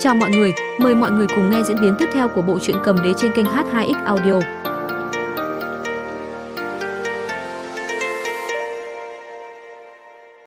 Chào mọi người, mời mọi người cùng nghe diễn biến tiếp theo của bộ truyện cầm đế trên kênh H2X Audio.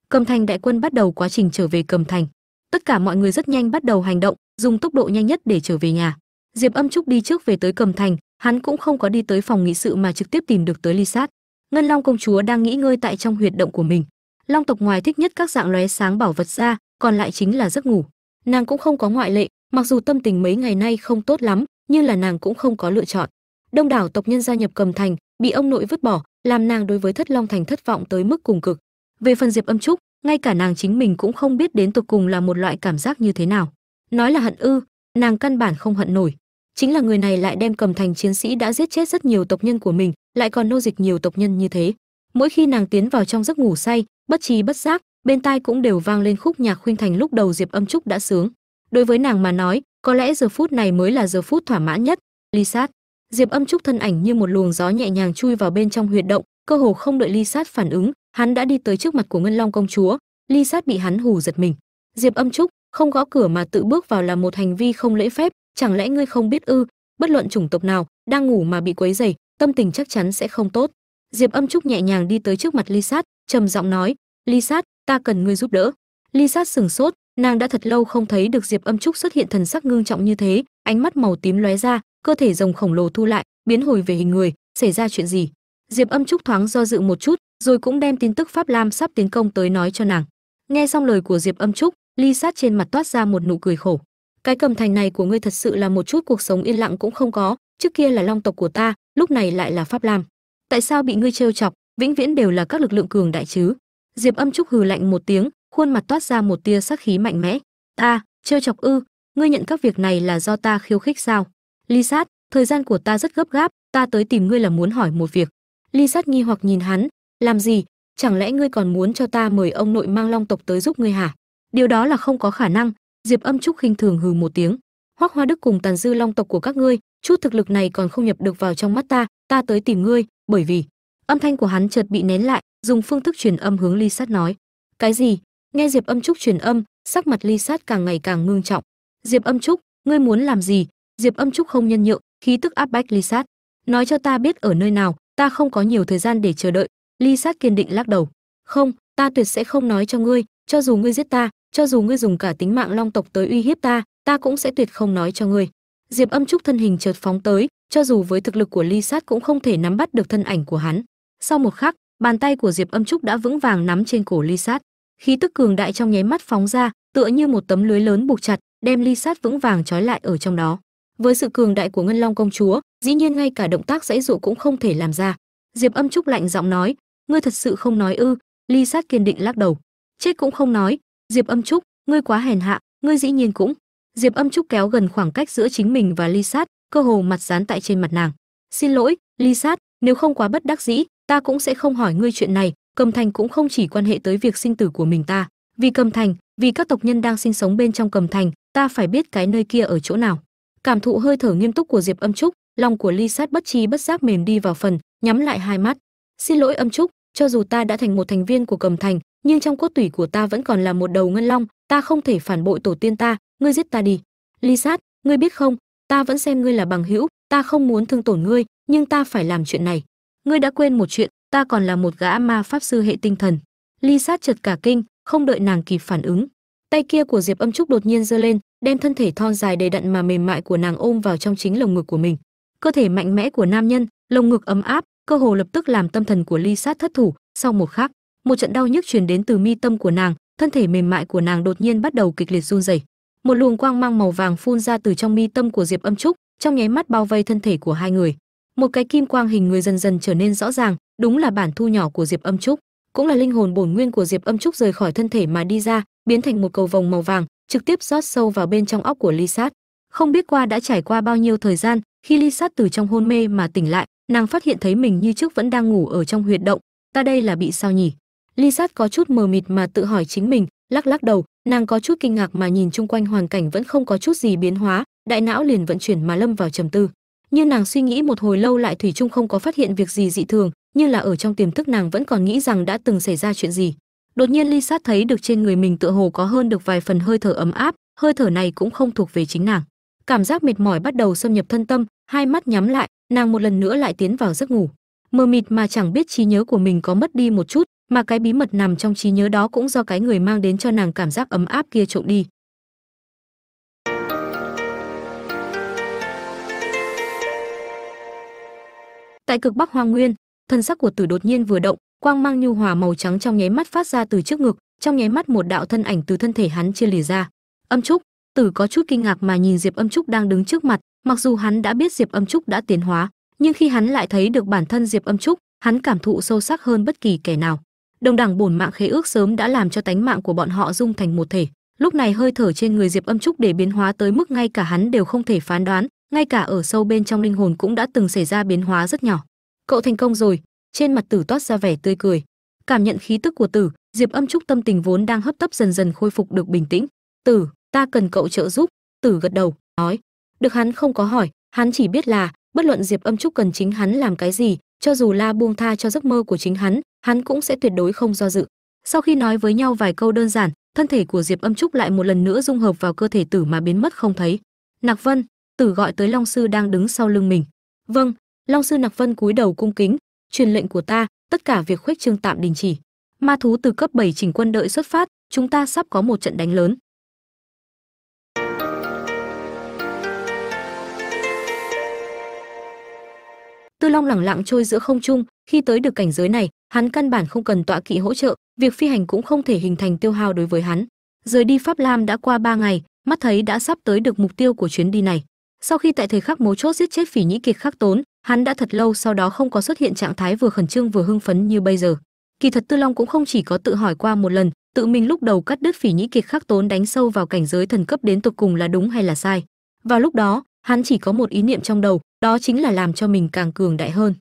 Cầm Thành đại quân bắt đầu quá trình trở về Cầm Thành. Tất cả mọi người rất nhanh bắt đầu hành động, dùng tốc độ nhanh nhất để trở về nhà. Diệp Âm Trúc đi trước về tới Cầm Thành, hắn cũng không có đi tới phòng nghị sự mà trực tiếp tìm được tới Ly Sát. Ngân Long công chúa đang nghỉ ngơi tại trong huyệt động của mình. Long tộc ngoài thích nhất các dạng lóe sáng bảo vật ra, còn lại chính là giấc ngủ. Nàng cũng không có ngoại lệ, mặc dù tâm tình mấy ngày nay không tốt lắm, nhưng là nàng cũng không có lựa chọn. Đông đảo tộc nhân gia nhập Cầm Thành, bị ông nội vứt bỏ, làm nàng đối với Thất Long Thành thất vọng tới mức cùng cực. Về phần Diệp Âm Trúc, ngay cả nàng chính mình cũng không biết đến tục cùng là một loại cảm giác như thế nào. Nói là hận ư, nàng căn bản không hận nổi. Chính là người này lại đem Cầm Thành chiến sĩ đã giết chết rất nhiều tộc nhân của mình, lại còn nô dịch nhiều tộc nhân như thế. Mỗi khi nàng tiến vào trong giấc ngủ say, bất trí bất giác, bên tai cũng đều vang lên khúc nhạc khuynh thành lúc đầu Diệp Âm Trúc đã sướng. Đối với nàng mà nói, có lẽ giờ phút này mới là giờ phút thỏa mãn nhất. Ly sát. Diệp Âm Trúc thân ảnh như một luồng gió nhẹ nhàng chui vào bên trong huyệt động, cơ hồ không đợi Ly sát phản ứng, hắn đã đi tới trước mặt của Ngân Long công chúa. Ly sát bị hắn hù giật mình. Diệp Âm Trúc, không gõ cửa mà tự bước vào là một hành vi không lễ phép, chẳng lẽ ngươi không biết ư? Bất luận chủng tộc nào, đang ngủ mà bị quấy rầy, tâm tình chắc chắn sẽ không tốt. Diệp Âm Trúc nhẹ nhàng đi tới trước mặt Ly Sát, trầm giọng nói, "Ly Sát, ta cần ngươi giúp đỡ." Ly Sát sừng sốt, nàng đã thật lâu không thấy được Diệp Âm Trúc xuất hiện thần sắc ngưng trọng như thế, ánh mắt màu tím lóe ra, cơ thể rồng khổng lồ thu lại, biến hồi về hình người, xảy ra chuyện gì? Diệp Âm Trúc thoáng do dự một chút, rồi cũng đem tin tức Pháp Lam sắp tiến công tới nói cho nàng. Nghe xong lời của Diệp Âm Trúc, Ly Sát trên mặt toát ra một nụ cười khổ. Cái cầm thành này của ngươi thật sự là một chút cuộc sống yên lặng cũng không có, trước kia là long tộc của ta, lúc này lại là Pháp Lam. Tại sao bị ngươi trêu chọc, vĩnh viễn đều là các lực lượng cường đại chứ? Diệp Âm Trúc hừ lạnh một tiếng, khuôn mặt toát ra một tia sắc khí mạnh mẽ. "Ta, trêu chọc ư? Ngươi nhận các việc này là do ta khiêu khích sao?" Ly Sát, thời gian của ta rất gấp gáp, ta tới tìm ngươi là muốn hỏi một việc. Ly Sát nghi hoặc nhìn hắn, "Làm gì? Chẳng lẽ ngươi còn muốn cho ta mời ông nội mang Long tộc tới giúp ngươi hả?" Điều đó là không có khả năng, Diệp Âm Trúc khinh thường hừ một tiếng. Hoắc Hoa Đức cùng tàn dư Long tộc của các ngươi, chút thực lực này còn không nhập được vào trong mắt ta, ta tới tìm ngươi, bởi vì âm thanh của hắn chợt bị nén lại, dùng phương thức truyền âm hướng Ly Sát nói. Cái gì? Nghe Diệp Âm Trúc truyền âm, sắc mặt Ly Sát càng ngày càng ngưng trọng. Diệp Âm Trúc, ngươi muốn làm gì? Diệp Âm Trúc không nhân nhượng, khí tức áp bách Ly Sát. Nói cho ta biết ở nơi nào, ta không có nhiều thời gian để chờ đợi. Ly Sát kiên định lắc đầu. Không, ta tuyệt sẽ không nói cho ngươi, cho dù ngươi giết ta, cho dù ngươi dùng cả tính mạng long tộc tới uy hiếp ta, ta cũng sẽ tuyệt không nói cho ngươi. Diệp Âm Trúc thân hình chợt phóng tới, cho dù với thực lực của Ly Sát cũng không thể nắm bắt được thân ảnh của hắn. Sau một khắc, bàn tay của Diệp Âm Trúc đã vững vàng nắm trên cổ Ly Sát, khí tức cường đại trong nháy mắt phóng ra, tựa như một tấm lưới lớn buộc chặt, đem Ly Sát vững vàng trói lại ở trong đó. Với sự cường đại của Ngân Long công chúa, dĩ nhiên ngay cả động tác dãy dụ cũng không thể làm ra. Diệp Âm Trúc lạnh giọng nói, ngươi thật sự không nói ư? Ly Sát kiên định lắc đầu, chết cũng không nói. Diệp Âm Trúc, ngươi quá hèn hạ, ngươi dĩ nhiên cũng. Diệp Âm Trúc kéo gần khoảng cách giữa chính mình và Ly Sát, cơ hồ mặt dán tại trên mặt nàng. "Xin lỗi, Ly Sát, nếu không quá bất đắc dĩ, ta cũng sẽ không hỏi ngươi chuyện này, Cầm Thành cũng không chỉ quan hệ tới việc sinh tử của mình ta, vì Cầm Thành, vì các tộc nhân đang sinh sống bên trong Cầm Thành, ta phải biết cái nơi kia ở chỗ nào." Cảm thụ hơi thở nghiêm túc của Diệp Âm Trúc, lòng của Ly Sát bất chi bất giác mềm đi vào phần, nhắm lại hai mắt. "Xin lỗi Âm Trúc, cho dù ta đã thành một thành viên của Cầm Thành, nhưng trong cốt tủy của ta vẫn còn là một đầu ngân long, ta không thể phản bội tổ tiên ta, ngươi giết ta đi." Ly Sát, ngươi biết không, ta vẫn xem ngươi là bằng hữu, ta không muốn thương tổn ngươi, nhưng ta phải làm chuyện này. Ngươi đã quên một chuyện, ta còn là một gã ma pháp sư hệ tinh thần. Ly Sát chợt cả kinh, không đợi nàng kịp phản ứng, tay kia của Diệp Âm Trúc đột nhiên giơ lên, đem thân thể thon dài đầy đặn mà mềm mại của nàng ôm vào trong chính lồng ngực của mình. Cơ thể mạnh mẽ của nam nhân, lồng ngực ấm áp, cơ hồ lập tức làm tâm thần của Ly Sát thất thủ, sau một khắc, một trận đau nhức truyền đến từ mi tâm của nàng, thân thể mềm mại của nàng đột nhiên bắt đầu kịch liệt run rẩy một luồng quang mang màu vàng phun ra từ trong mi tâm của diệp âm trúc trong nháy mắt bao vây thân thể của hai người một cái kim quang hình người dần dần trở nên rõ ràng, đúng là bản thu nhỏ của diệp âm trúc. Cũng là linh hồn bổn nguyên của diệp âm trúc rời khỏi thân thể mà đi ra, biến thành một cầu vồng màu vàng, trực tiếp rót sâu vào bên trong óc của ly sát. Không biết qua đã trải qua bao nhiêu thời gian, khi ly sát từ trong hôn mê mà tỉnh lại, nàng phát hiện thấy mình như trước vẫn đang ngủ ở trong huyệt động. Ta đây là bị sao nhỉ? Ly sát có chút mờ mịt mà tự hỏi chính mình, lắc lắc đầu, nàng có chút kinh ngạc mà nhìn chung quanh hoàn cảnh vẫn không có chút gì biến hóa, đại não liền vận chuyển mà lâm vào trầm tư như nàng suy nghĩ một hồi lâu lại thủy chung không có phát hiện việc gì dị thường, như là ở trong tiềm thức nàng vẫn còn nghĩ rằng đã từng xảy ra chuyện gì. Đột nhiên ly sát thấy được trên người mình tựa hồ có hơn được vài phần hơi thở ấm áp, hơi thở này cũng không thuộc về chính nàng. Cảm giác mệt mỏi bắt đầu xâm nhập thân tâm, hai mắt nhắm lại, nàng một lần nữa lại tiến vào giấc ngủ. Mờ mịt mà chẳng biết trí nhớ của mình có mất đi một chút, mà cái bí mật nằm trong trí nhớ đó cũng do cái người mang đến cho nàng cảm giác ấm áp kia trộm đi. Tại cực bắc hoang nguyên, thân sắc của tử đột nhiên vừa động, quang mang nhu hòa màu trắng trong nháy mắt phát ra từ trước ngực, trong nháy mắt một đạo thân ảnh từ thân thể hắn chia lìa ra. Âm trúc, tử có chút kinh ngạc mà nhìn diệp âm trúc đang đứng trước mặt, mặc dù hắn đã biết diệp âm trúc đã tiến hóa, nhưng khi hắn lại thấy được bản thân diệp âm trúc, hắn cảm thụ sâu sắc hơn bất kỳ kẻ nào. Đồng đẳng bổn mạng khế ước sớm đã làm cho tánh mạng của bọn họ dung thành một thể. Lúc này hơi thở trên người diệp âm trúc để biến hóa tới mức ngay cả hắn đều không thể phán đoán ngay cả ở sâu bên trong linh hồn cũng đã từng xảy ra biến hóa rất nhỏ. Cậu thành công rồi, trên mặt tử toát ra vẻ tươi cười. Cảm nhận khí tức của tử, diệp âm trúc tâm tình vốn đang hấp tấp dần dần khôi phục được bình tĩnh. Tử, ta cần cậu trợ giúp. Tử gật đầu, nói. Được hắn không có hỏi, hắn chỉ biết là, bất luận diệp âm trúc cần chính hắn làm cái gì, cho dù la buông tha cho giấc mơ của chính hắn hắn cũng sẽ tuyệt đối không do dự. Sau khi nói với nhau vài câu đơn giản, thân thể của diệp âm trúc lại một lần nữa dung hợp vào cơ thể tử mà biến mất không thấy. Nặc vân tử gọi tới long sư đang đứng sau lưng mình. Vâng long sư nặc vân cúi đầu cung kính, truyền lệnh của ta, tất cả việc khuếch trương tạm đình chỉ. Ma thú từ cấp 7 chỉnh quân đợi xuất phát, chúng ta sắp có một trận đánh lớn. Tư long lẳng lặng trôi giữa không trung, khi tới được cảnh giới này, hắn căn bản không cần tọa kỵ hỗ trợ, việc phi hành cũng không thể hình thành tiêu hao đối với hắn. Rời đi pháp lam đã qua ba ngày, mắt thấy đã sắp tới được mục tiêu của chuyến đi này sau khi tại thời khắc mấu chốt giết chết phỉ nhĩ kiệt khắc tốn, hắn đã thật lâu sau đó không có xuất hiện trạng thái vừa khẩn trương vừa hưng phấn như bây giờ. Kỳ thật tư long cũng không chỉ có tự hỏi qua một lần, tự mình lúc đầu cắt đứt phỉ nhĩ kiệt khắc tốn đánh sâu vào cảnh giới thần cấp đến tục cùng là đúng hay là sai. Vào lúc đó, hắn chỉ có một ý niệm trong đầu, đó chính là làm cho mình càng cường đại hơn.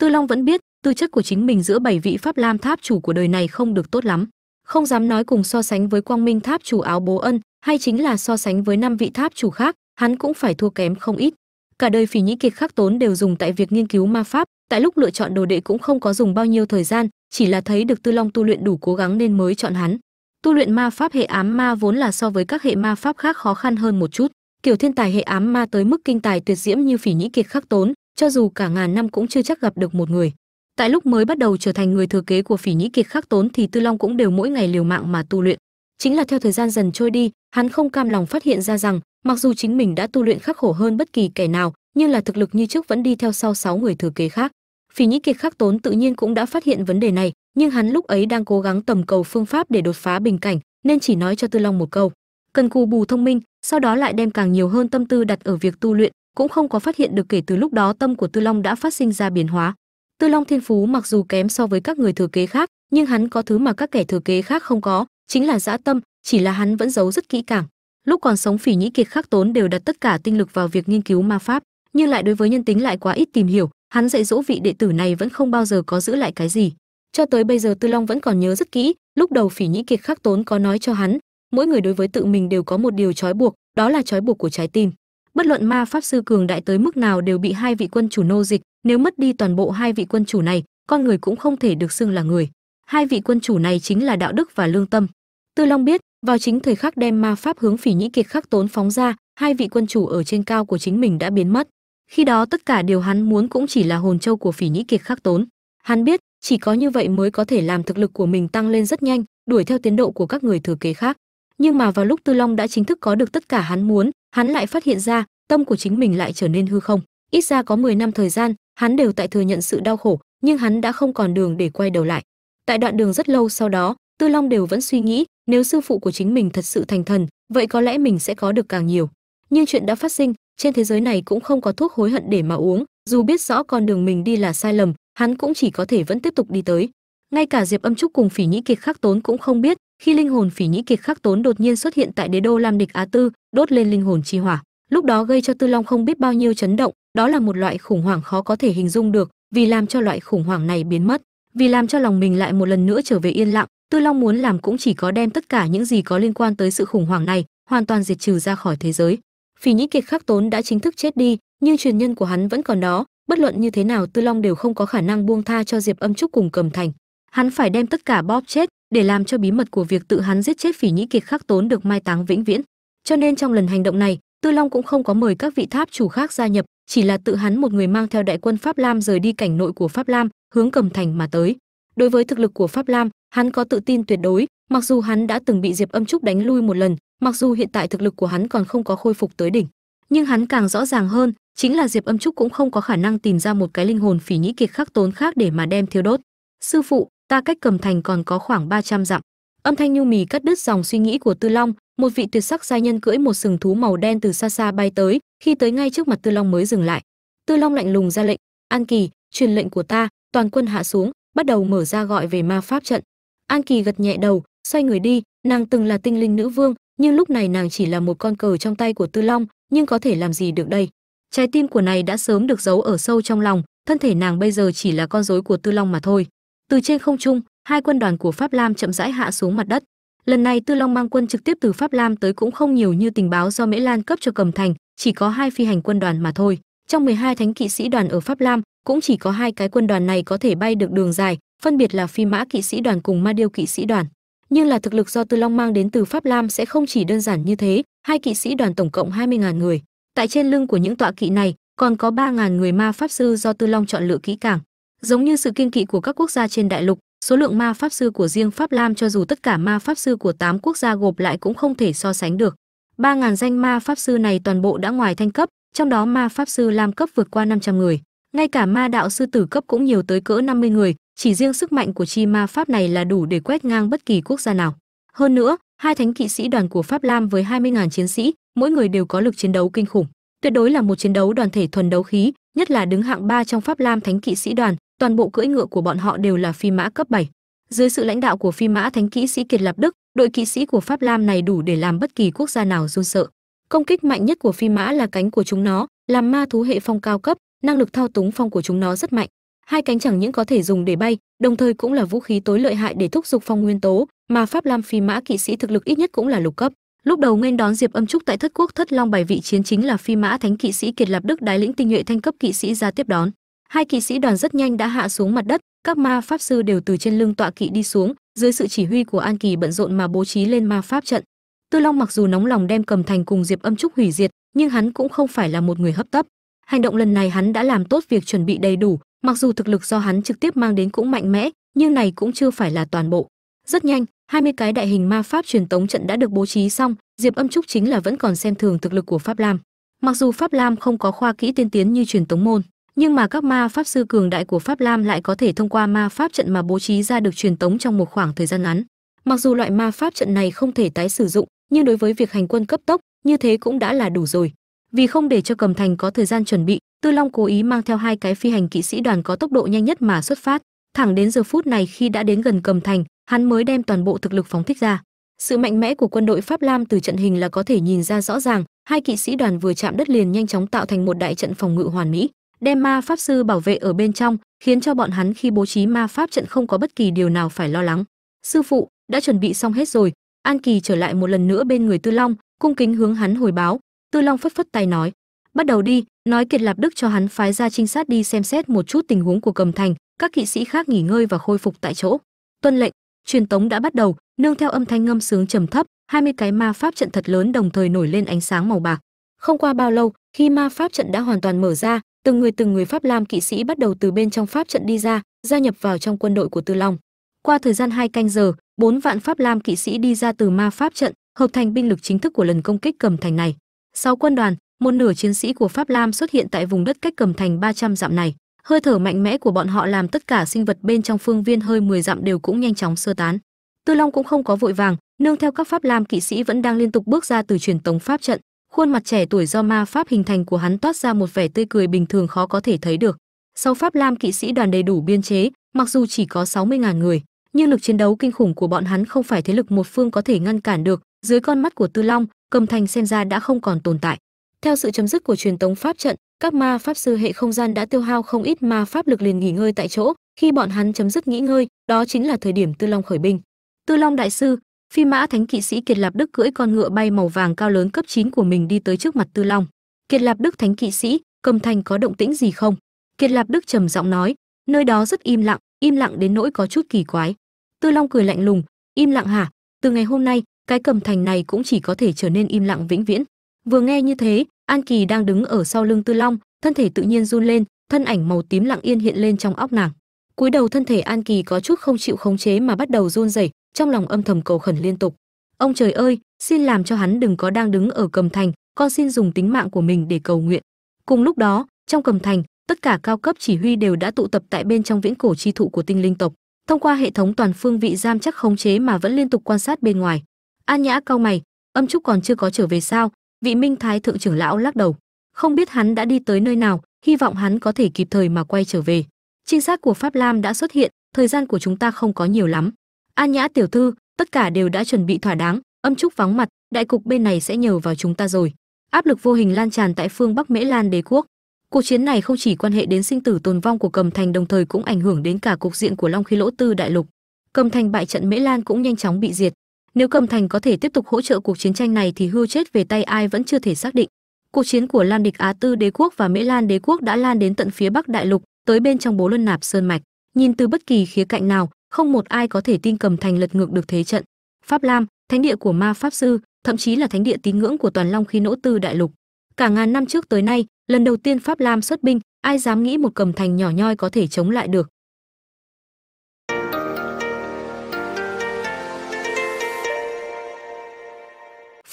Tư long vẫn biết, tư chất của chính mình giữa bảy vị pháp lam tháp chủ của đời này không được tốt lắm. Không dám nói cùng so sánh với quang minh tháp chủ áo bố ân, hay chính là so sánh với năm vị tháp chủ khác hắn cũng phải thua kém không ít. Cả đời phỉ nhĩ kiệt khắc tốn đều dùng tại việc nghiên cứu ma pháp, tại lúc lựa chọn đồ đệ cũng không có dùng bao nhiêu thời gian, chỉ là thấy được tư long tu luyện đủ cố gắng nên mới chọn hắn. Tu luyện ma pháp hệ ám ma vốn là so với các hệ ma pháp khác khó khăn hơn một chút. Kiểu thiên tài hệ ám ma tới mức kinh tài tuyệt diễm như phỉ nhĩ kiệt khắc tốn, cho dù cả ngàn năm cũng chưa chắc gặp được một người. Tại lúc mới bắt đầu trở thành người thừa kế của phỉ nhĩ kiệt khắc tốn thì tư long cũng đều mỗi ngày liều mạng mà tu luyện. Chính là theo thời gian dần trôi đi, hắn không cam lòng phát hiện ra rằng mặc dù chính mình đã tu luyện khắc khổ hơn bất kỳ kẻ nào, nhưng là thực lực như trước vẫn đi theo sau sáu người thừa kế khác. Phỉ nhĩ kiệt khắc tốn tự nhiên cũng đã phát hiện vấn đề này, nhưng hắn lúc ấy đang cố gắng tầm cầu phương pháp để đột phá bình cảnh, nên chỉ nói cho tư long một câu. Cần cù bù thông minh, sau đó lại đem càng nhiều hơn tâm tư đặt ở việc tu luyện, cũng không có phát hiện được kể từ lúc đó tâm của tư long đã phát sinh ra biến hóa. Tư long thiên phú mặc dù kém so với các người thừa kế khác, nhưng hắn có thứ mà các kẻ thừa kế khác không có, chính là dã tâm, chỉ là hắn vẫn giấu rất kỹ càng lúc còn sống, phỉ nhĩ kiệt, khắc tốn đều đặt tất cả tinh lực vào việc nghiên cứu ma pháp, nhưng lại đối với nhân tính lại quá ít tìm hiểu, hắn dạy dỗ vị đệ tử này vẫn không bao giờ có giữ lại cái gì. Cho tới bây giờ, tư long vẫn còn nhớ rất kỹ, lúc đầu phỉ nhĩ kiệt, khắc tốn có nói cho hắn, mỗi người đối với tự mình đều có một điều trói buộc, đó là trói buộc của trái tim. Bất luận ma pháp sư cường đại tới mức nào đều bị hai vị quân chủ nô dịch, nếu mất đi toàn bộ hai vị quân chủ này, con người cũng không thể được xưng là người. Hai vị quân chủ này chính là đạo đức và lương tâm. Tư long biết vào chính thời khắc đem ma pháp hướng phỉ nhĩ kiệt khắc tốn phóng ra, hai vị quân chủ ở trên cao của chính mình đã biến mất. Khi đó tất cả điều hắn muốn cũng chỉ là hồn châu của phỉ nhĩ kiệt khắc tốn. Hắn biết, chỉ có như vậy mới có thể làm thực lực của mình tăng lên rất nhanh, đuổi theo tiến độ của các người thừa kế khác. Nhưng mà vào lúc tư long đã chính thức có được tất cả hắn muốn, hắn lại phát hiện ra, tâm của chính mình lại trở nên hư không. Ít ra có 10 năm thời gian, hắn đều tại thừa nhận sự đau khổ, nhưng hắn đã không còn đường để quay đầu lại. Tại đoạn đường rất lâu sau đó, tư long đều vẫn suy nghĩ nếu sư phụ của chính mình thật sự thành thần, vậy có lẽ mình sẽ có được càng nhiều. Nhưng chuyện đã phát sinh, trên thế giới này cũng không có thuốc hối hận để mà uống. Dù biết rõ con đường mình đi là sai lầm, hắn cũng chỉ có thể vẫn tiếp tục đi tới. Ngay cả diệp âm trúc cùng phỉ nhĩ kiệt khắc tốn cũng không biết, khi linh hồn phỉ nhĩ kiệt khắc tốn đột nhiên xuất hiện tại đế đô lam địch á tư, đốt lên linh hồn chi hỏa. Lúc đó gây cho tư long không biết bao nhiêu chấn động, đó là một loại khủng hoảng khó có thể hình dung được, vì làm cho loại khủng hoảng này biến mất vì làm cho lòng mình lại một lần nữa trở về yên lặng, tư long muốn làm cũng chỉ có đem tất cả những gì có liên quan tới sự khủng hoảng này hoàn toàn diệt trừ ra khỏi thế giới. Phỉ nhĩ kiệt khắc tốn đã chính thức chết đi, nhưng truyền nhân của hắn vẫn còn đó, bất luận như thế nào tư long đều không có khả năng buông tha cho diệp âm trúc cùng cầm thành. Hắn phải đem tất cả bóp chết để làm cho bí mật của việc tự hắn giết chết phỉ nhĩ kiệt khắc tốn được mai táng vĩnh viễn. Cho nên trong lần hành động này, tư long cũng không có mời các vị tháp chủ khác gia nhập, chỉ là tự hắn một người mang theo đại quân pháp lam rời đi cảnh nội của pháp lam hướng cầm thành mà tới. Đối với thực lực của pháp lam, hắn có tự tin tuyệt đối, mặc dù hắn đã từng bị diệp âm trúc đánh lui một lần, mặc dù hiện tại thực lực của hắn còn không có khôi phục tới đỉnh. Nhưng hắn càng rõ ràng hơn, chính là diệp âm trúc cũng không có khả năng tìm ra một cái linh hồn phỉ nhĩ kiệt khắc tốn khác để mà đem thiêu đốt. Sư phụ, ta cách cầm thành còn có khoảng 300 dặm. Âm thanh nhu mì cắt đứt dòng suy nghĩ của tư long, một vị tuyệt sắc giai nhân cưỡi một sừng thú màu đen từ xa xa bay tới, khi tới ngay trước mặt tư long mới dừng lại. Tư long lạnh lùng ra lệnh, an kỳ, truyền lệnh của ta toàn quân hạ xuống, bắt đầu mở ra gọi về ma pháp trận. An kỳ gật nhẹ đầu, xoay người đi, nàng từng là tinh linh nữ vương, nhưng lúc này nàng chỉ là một con cờ trong tay của tư long, nhưng có thể làm gì được đây? Trái tim của này đã sớm được giấu ở sâu trong lòng, thân thể nàng bây giờ chỉ là con rối của tư long mà thôi. Từ trên không trung, hai quân đoàn của pháp lam chậm rãi hạ xuống mặt đất. Lần này tư long mang quân trực tiếp từ pháp lam tới cũng không nhiều như tình báo do mễ lan cấp cho cầm thành, chỉ có hai phi hành quân đoàn mà thôi. Trong 12 thánh kỵ sĩ đoàn ở pháp lam cũng chỉ có hai cái quân đoàn này có thể bay được đường dài, phân biệt là phi mã kỵ sĩ đoàn cùng ma điêu kỵ sĩ đoàn. Nhưng là thực lực do tư long mang đến từ pháp lam sẽ không chỉ đơn giản như thế, hai kỵ sĩ đoàn tổng cộng 20.000 người. Tại trên lưng của những tọa kỵ này, còn có 3.000 người ma pháp sư do tư long chọn lựa kỹ càng. Giống như sự kiên kỵ của các quốc gia trên đại lục, số lượng ma pháp sư của riêng pháp lam cho dù tất cả ma pháp sư của 8 quốc gia gộp lại cũng không thể so sánh được. 3.000 danh ma pháp sư này toàn bộ đã ngoài thanh cấp, trong đó ma pháp sư lam cấp vượt qua 500 người ngay cả ma đạo sư tử cấp cũng nhiều tới cỡ 50 người, chỉ riêng sức mạnh của chi ma pháp này là đủ để quét ngang bất kỳ quốc gia nào. Hơn nữa, hai thánh kỵ sĩ đoàn của pháp lam với 20.000 chiến sĩ, mỗi người đều có lực chiến đấu kinh khủng. Tuyệt đối là một chiến đấu đoàn thể thuần đấu khí, nhất là đứng hạng ba trong pháp lam thánh kỵ sĩ đoàn, toàn bộ cưỡi ngựa của bọn họ đều là phi mã cấp 7. dưới sự lãnh đạo của phi mã thánh kỵ sĩ kiệt lập đức, đội kỵ sĩ của pháp lam này đủ để làm bất kỳ quốc gia nào run sợ. Công kích mạnh nhất của phi mã là cánh của chúng nó, làm ma thú hệ phong cao cấp năng lực thao túng phong của chúng nó rất mạnh. Hai cánh chẳng những có thể dùng để bay, đồng thời cũng là vũ khí tối lợi hại để thúc giục phong nguyên tố, mà pháp lam phi mã kỵ sĩ thực lực ít nhất cũng là lục cấp. Lúc đầu nên đón diệp âm trúc tại thất quốc thất long bài vị chiến chính là phi mã thánh kỵ sĩ kiệt lập đức đái lĩnh tinh nhuệ thanh cấp kỵ sĩ ra tiếp đón. Hai kỵ sĩ đoàn rất nhanh đã hạ xuống mặt đất, các ma pháp sư đều từ trên lưng tọa kỵ đi xuống, dưới sự chỉ huy của an kỳ bận rộn mà bố trí lên ma pháp trận. Tư long mặc dù nóng lòng đem cầm thành cùng diệp âm trúc hủy diệt, nhưng hắn cũng không phải là một người hấp tấp hành động lần này hắn đã làm tốt việc chuẩn bị đầy đủ, mặc dù thực lực do hắn trực tiếp mang đến cũng mạnh mẽ, nhưng này cũng chưa phải là toàn bộ. Rất nhanh 20 cái đại hình ma pháp truyền tống trận đã được bố trí xong, diệp âm trúc chính là vẫn còn xem thường thực lực của pháp lam. Mặc dù pháp lam không có khoa kỹ tiên tiến như truyền tống môn, nhưng mà các ma pháp sư cường đại của pháp lam lại có thể thông qua ma pháp trận mà bố trí ra được truyền tống trong một khoảng thời gian ngắn. Mặc dù loại ma pháp trận này không thể tái sử dụng, nhưng đối với việc hành quân cấp tốc, như thế cũng đã là đủ rồi vì không để cho cầm thành có thời gian chuẩn bị, tư long cố ý mang theo hai cái phi hành kỵ sĩ đoàn có tốc độ nhanh nhất mà xuất phát. Thẳng đến giờ phút này khi đã đến gần cầm thành, hắn mới đem toàn bộ thực lực phóng thích ra. Sự mạnh mẽ của quân đội pháp lam từ trận hình là có thể nhìn ra rõ ràng, hai kỵ sĩ đoàn vừa chạm đất liền nhanh chóng tạo thành một đại trận phòng ngự hoàn mỹ, đem ma pháp sư bảo vệ ở bên trong, khiến cho bọn hắn khi bố trí ma pháp trận không có bất kỳ điều nào phải lo lắng. Sư phụ, đã chuẩn bị xong hết rồi. An kỳ trở lại một lần nữa bên người tư long, cung kính hướng hắn hồi báo tư long phất phất tay nói. Bắt đầu đi, nói kiệt lạp đức cho hắn phái ra trinh sát đi xem xét một chút tình huống của cầm thành, các kỵ sĩ khác nghỉ ngơi và khôi phục tại chỗ. Tuân lệnh, truyền tống đã bắt đầu, nương theo âm thanh ngâm sướng trầm thấp 20 cái ma pháp trận thật lớn đồng thời nổi lên ánh sáng màu bạc. Không qua bao lâu, khi ma pháp trận đã hoàn toàn mở ra, từng người từng người pháp lam kỵ sĩ bắt đầu từ bên trong pháp trận đi ra, gia nhập vào trong quân đội của tư long. Qua thời gian hai canh giờ, bốn vạn pháp lam kỵ sĩ đi ra từ ma pháp trận, hợp thành binh lực chính thức của lần công kích cầm thành này sáu quân đoàn, một nửa chiến sĩ của pháp lam xuất hiện tại vùng đất cách cầm thành 300 dặm này. Hơi thở mạnh mẽ của bọn họ làm tất cả sinh vật bên trong phương viên hơi 10 dặm đều cũng nhanh chóng sơ tán. Tư long cũng không có vội vàng, nương theo các pháp lam kỵ sĩ vẫn đang liên tục bước ra từ truyền tống pháp trận. Khuôn mặt trẻ tuổi do ma pháp hình thành của hắn toát ra một vẻ tươi cười bình thường khó có thể thấy được. Sau pháp lam kỵ sĩ đoàn đầy đủ biên chế, mặc dù chỉ có 60.000 người, nhưng lực chiến đấu kinh khủng của bọn hắn không phải thế lực một phương có thể ngăn cản được dưới con mắt của tư long, cầm thành xem ra đã không còn tồn tại. Theo sự chấm dứt của truyền tống pháp trận, các ma pháp sư hệ không gian đã tiêu hao không ít ma pháp lực liền nghỉ ngơi tại chỗ. Khi bọn hắn chấm dứt nghỉ ngơi, đó chính là thời điểm tư long khởi binh. Tư long đại sư, phi mã thánh kỵ sĩ kiệt lạp đức cưỡi con ngựa bay màu vàng cao lớn cấp 9 của mình đi tới trước mặt tư long. Kiệt lạp đức thánh kỵ sĩ, cầm thành có động tĩnh gì không? Kiệt lạp đức trầm giọng nói. Nơi đó rất im lặng im lặng đến nỗi có chút kỳ quái. Tư long cười lạnh lùng. Im lặng hả? Từ ngày hôm nay cái cầm thành này cũng chỉ có thể trở nên im lặng vĩnh viễn. Vừa nghe như thế, an kỳ đang đứng ở sau lưng tư long, thân thể tự nhiên run lên, thân ảnh màu tím lặng yên hiện lên trong óc nàng. Cúi đầu thân thể an kỳ có chút không chịu khống chế mà bắt đầu run rẩy, trong lòng âm thầm cầu khẩn liên tục. Ông trời ơi, xin làm cho hắn đừng có đang đứng ở cầm thành, con xin dùng tính mạng của mình để cầu nguyện. Cùng lúc đó, trong cầm thành, tất cả cao cấp chỉ huy đều đã tụ tập tại bên trong viễn cổ chi thụ của tinh linh tộc. Thông qua hệ thống toàn phương vị giam chắc khống chế mà vẫn liên tục quan sát bên ngoài an nhã cao mày, âm trúc còn chưa có trở về sao? Vị minh thái thượng trưởng lão lắc đầu, không biết hắn đã đi tới nơi nào, hy vọng hắn có thể kịp thời mà quay trở về. Trinh sát của pháp lam đã xuất hiện, thời gian của chúng ta không có nhiều lắm. An nhã tiểu thư, tất cả đều đã chuẩn bị thỏa đáng, âm trúc vắng mặt, đại cục bên này sẽ nhờ vào chúng ta rồi. Áp lực vô hình lan tràn tại phương bắc mễ lan đế quốc. Cuộc chiến này không chỉ quan hệ đến sinh tử tồn vong của cầm thành, đồng thời cũng ảnh hưởng đến cả cục diện của long khí lỗ tư đại lục. Cầm thành bại trận mễ lan cũng nhanh chóng bị diệt nếu cầm thành có thể tiếp tục hỗ trợ cuộc chiến tranh này thì hưu chết về tay ai vẫn chưa thể xác định. Cuộc chiến của lam địch á tư đế quốc và mễ lan đế quốc đã lan đến tận phía bắc đại lục, tới bên trong bố luân nạp sơn mạch. Nhìn từ bất kỳ khía cạnh nào, không một ai có thể tin cầm thành lật ngược được thế trận. Pháp lam, thánh địa của ma pháp sư, thậm chí là thánh địa tín ngưỡng của toàn long khí nỗ tư đại lục. Cả ngàn năm trước tới nay, lần đầu tiên pháp lam xuất binh, ai dám nghĩ một cầm thành nhỏ nhoi có thể chống lại được?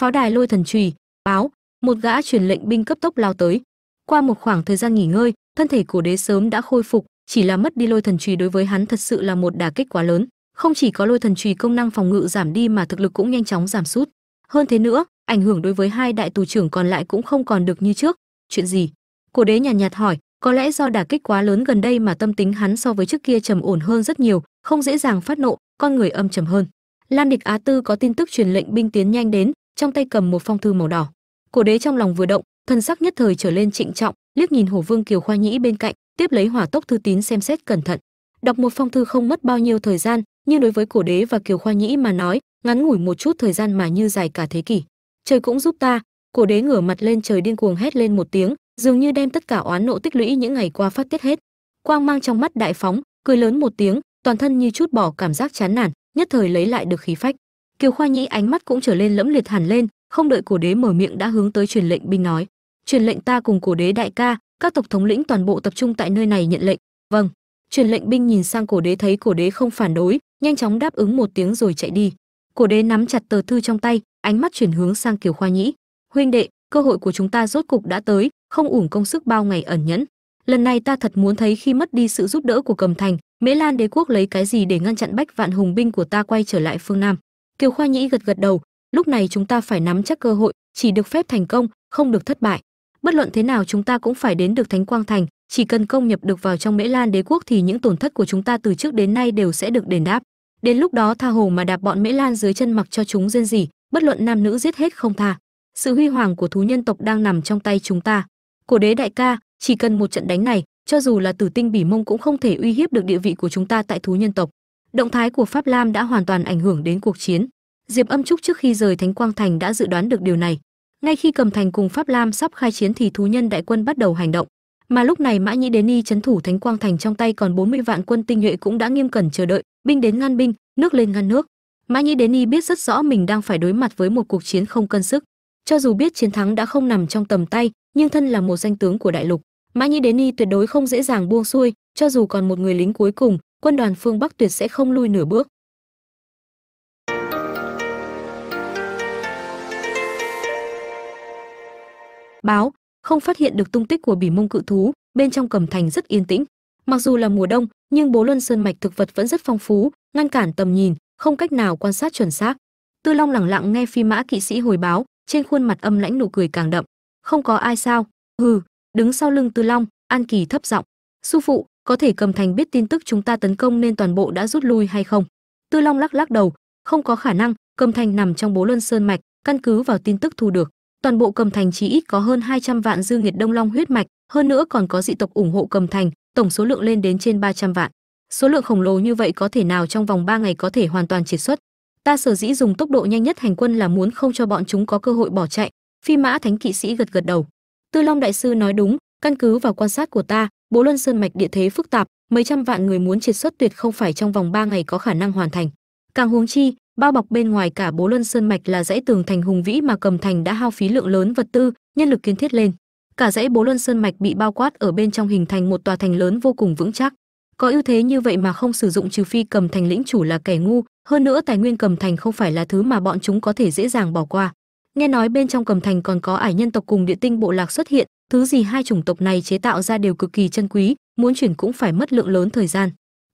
Pháo đài lôi thần trùy báo một gã truyền lệnh binh cấp tốc lao tới. Qua một khoảng thời gian nghỉ ngơi thân thể của đế sớm đã khôi phục chỉ là mất đi lôi thần trùy đối với hắn thật sự là một đả kích quá lớn. Không chỉ có lôi thần trùy công năng phòng ngự giảm đi mà thực lực cũng nhanh chóng giảm sút. Hơn thế nữa ảnh hưởng đối với hai đại tù trưởng còn lại cũng không còn được như trước. Chuyện gì? Cổ đế nhàn nhạt, nhạt hỏi có lẽ do đả kích quá lớn gần đây mà tâm tính hắn so với trước kia trầm ổn hơn rất nhiều không dễ dàng phát nộ con người âm trầm hơn. Lam địch á tư có tin tức truyền lệnh binh tiến nhanh đến trong tay cầm một phong thư màu đỏ. Cổ đế trong lòng vừa động thân sắc nhất thời trở lên trịnh trọng, liếc nhìn hồ vương kiều khoa nhĩ bên cạnh, tiếp lấy hỏa tốc thư tín xem xét cẩn thận. Đọc một phong thư không mất bao nhiêu thời gian, nhưng đối với cổ đế và kiều khoa nhĩ mà nói, ngắn ngủi một chút thời gian mà như dài cả thế kỷ. Trời cũng giúp ta. Cổ đế ngửa mặt lên trời điên cuồng hét lên một tiếng, dường như đem tất cả oán nộ tích lũy những ngày qua phát tiết hết. Quang mang trong mắt đại phóng, cười lớn một tiếng, toàn thân như chút bỏ cảm giác chán nản, nhất thời lấy lại được khí phách kiều khoa nhĩ ánh mắt cũng trở lên lẫm liệt hẳn lên, không đợi cổ đế mở miệng đã hướng tới truyền lệnh binh nói. Truyền lệnh ta cùng cổ đế đại ca, các tộc thống lĩnh toàn bộ tập trung tại nơi này nhận lệnh. Vâng. Truyền lệnh binh nhìn sang cổ đế thấy cổ đế không phản đối, nhanh chóng đáp ứng một tiếng rồi chạy đi. Cổ đế nắm chặt tờ thư trong tay, ánh mắt chuyển hướng sang kiều khoa nhĩ. Huynh đệ, cơ hội của chúng ta rốt cục đã tới, không uổng công sức bao ngày ẩn nhẫn. Lần này ta thật muốn thấy khi mất đi sự giúp đỡ của cầm thành, mễ lan đế quốc lấy cái gì để ngăn chặn bách vạn hùng binh của ta quay trở lại phương nam? Kiều khoa nhĩ gật gật đầu, lúc này chúng ta phải nắm chắc cơ hội, chỉ được phép thành công, không được thất bại. Bất luận thế nào chúng ta cũng phải đến được thánh quang thành, chỉ cần công nhập được vào trong mễ lan đế quốc thì những tổn thất của chúng ta từ trước đến nay đều sẽ được đền đáp. Đến lúc đó tha hồ mà đạp bọn mễ lan dưới chân mặc cho chúng rên rỉ, bất luận nam nữ giết hết không tha. Sự huy hoàng của thú nhân tộc đang nằm trong tay chúng ta. Cổ đế đại ca, chỉ cần một trận đánh này, cho dù là tử tinh bỉ mông cũng không thể uy hiếp được địa vị của chúng ta tại thú nhân tộc động thái của pháp lam đã hoàn toàn ảnh hưởng đến cuộc chiến. Diệp âm trúc trước khi rời thánh quang thành đã dự đoán được điều này. Ngay khi cầm thành cùng pháp lam sắp khai chiến thì thú nhân đại quân bắt đầu hành động. Mà lúc này mã nhĩ đến y chấn thủ thánh quang thành trong tay còn 40 vạn quân tinh nhuệ cũng đã nghiêm cẩn chờ đợi, binh đến ngăn binh, nước lên ngăn nước. Mã nhĩ đến y biết rất rõ mình đang phải đối mặt với một cuộc chiến không cân sức. Cho dù biết chiến thắng đã không nằm trong tầm tay, nhưng thân là một danh tướng của đại lục, mã nhĩ đến y tuyệt đối không dễ dàng buông xuôi, cho dù còn một người lính cuối cùng quân đoàn phương bắc tuyệt sẽ không lui nửa bước. Báo, không phát hiện được tung tích của bỉ mông cự thú, bên trong cầm thành rất yên tĩnh. Mặc dù là mùa đông, nhưng bố luân sơn mạch thực vật vẫn rất phong phú, ngăn cản tầm nhìn, không cách nào quan sát chuẩn xác. Tư long lẳng lặng nghe phi mã kỵ sĩ hồi báo, trên khuôn mặt âm lãnh nụ cười càng đậm. Không có ai sao? Hừ, đứng sau lưng tư long, an kỳ thấp giọng. Su phụ có thể cầm thành biết tin tức chúng ta tấn công nên toàn bộ đã rút lui hay không? Tư long lắc lắc đầu, không có khả năng, cầm thành nằm trong bố luân sơn mạch, căn cứ vào tin tức thu được. Toàn bộ cầm thành chỉ ít có hơn 200 vạn dư nghiệt đông long huyết mạch, hơn nữa còn có dị tộc ủng hộ cầm thành, tổng số lượng lên đến trên 300 vạn. Số lượng khổng lồ như vậy có thể nào trong vòng 3 ngày có thể hoàn toàn triệt xuất? Ta sở dĩ dùng tốc độ nhanh nhất hành quân là muốn không cho bọn chúng có cơ hội bỏ chạy. Phi mã thánh kỵ sĩ gật gật đầu. Tư long đại sư nói đúng, căn cứ vào quan sát của ta bố luân sơn mạch địa thế phức tạp, mấy trăm vạn người muốn triệt xuất tuyệt không phải trong vòng 3 ngày có khả năng hoàn thành. Càng huống chi, bao bọc bên ngoài cả bố luân sơn mạch là dãy tường thành hùng vĩ mà cầm thành đã hao phí lượng lớn vật tư, nhân lực kiến thiết lên. Cả dãy bố luân sơn mạch bị bao quát ở bên trong hình thành một tòa thành lớn vô cùng vững chắc. Có ưu thế như vậy mà không sử dụng trừ phi cầm thành lĩnh chủ là kẻ ngu, hơn nữa tài nguyên cầm thành không phải là thứ mà bọn chúng có thể dễ dàng bỏ qua. Nghe nói bên trong cầm thành còn có ải nhân tộc cùng địa tinh bộ lạc xuất hiện thứ gì hai chủng tộc này chế tạo ra đều cực kỳ chân quý, muốn chuyển cũng phải mất lượng lớn thời gian.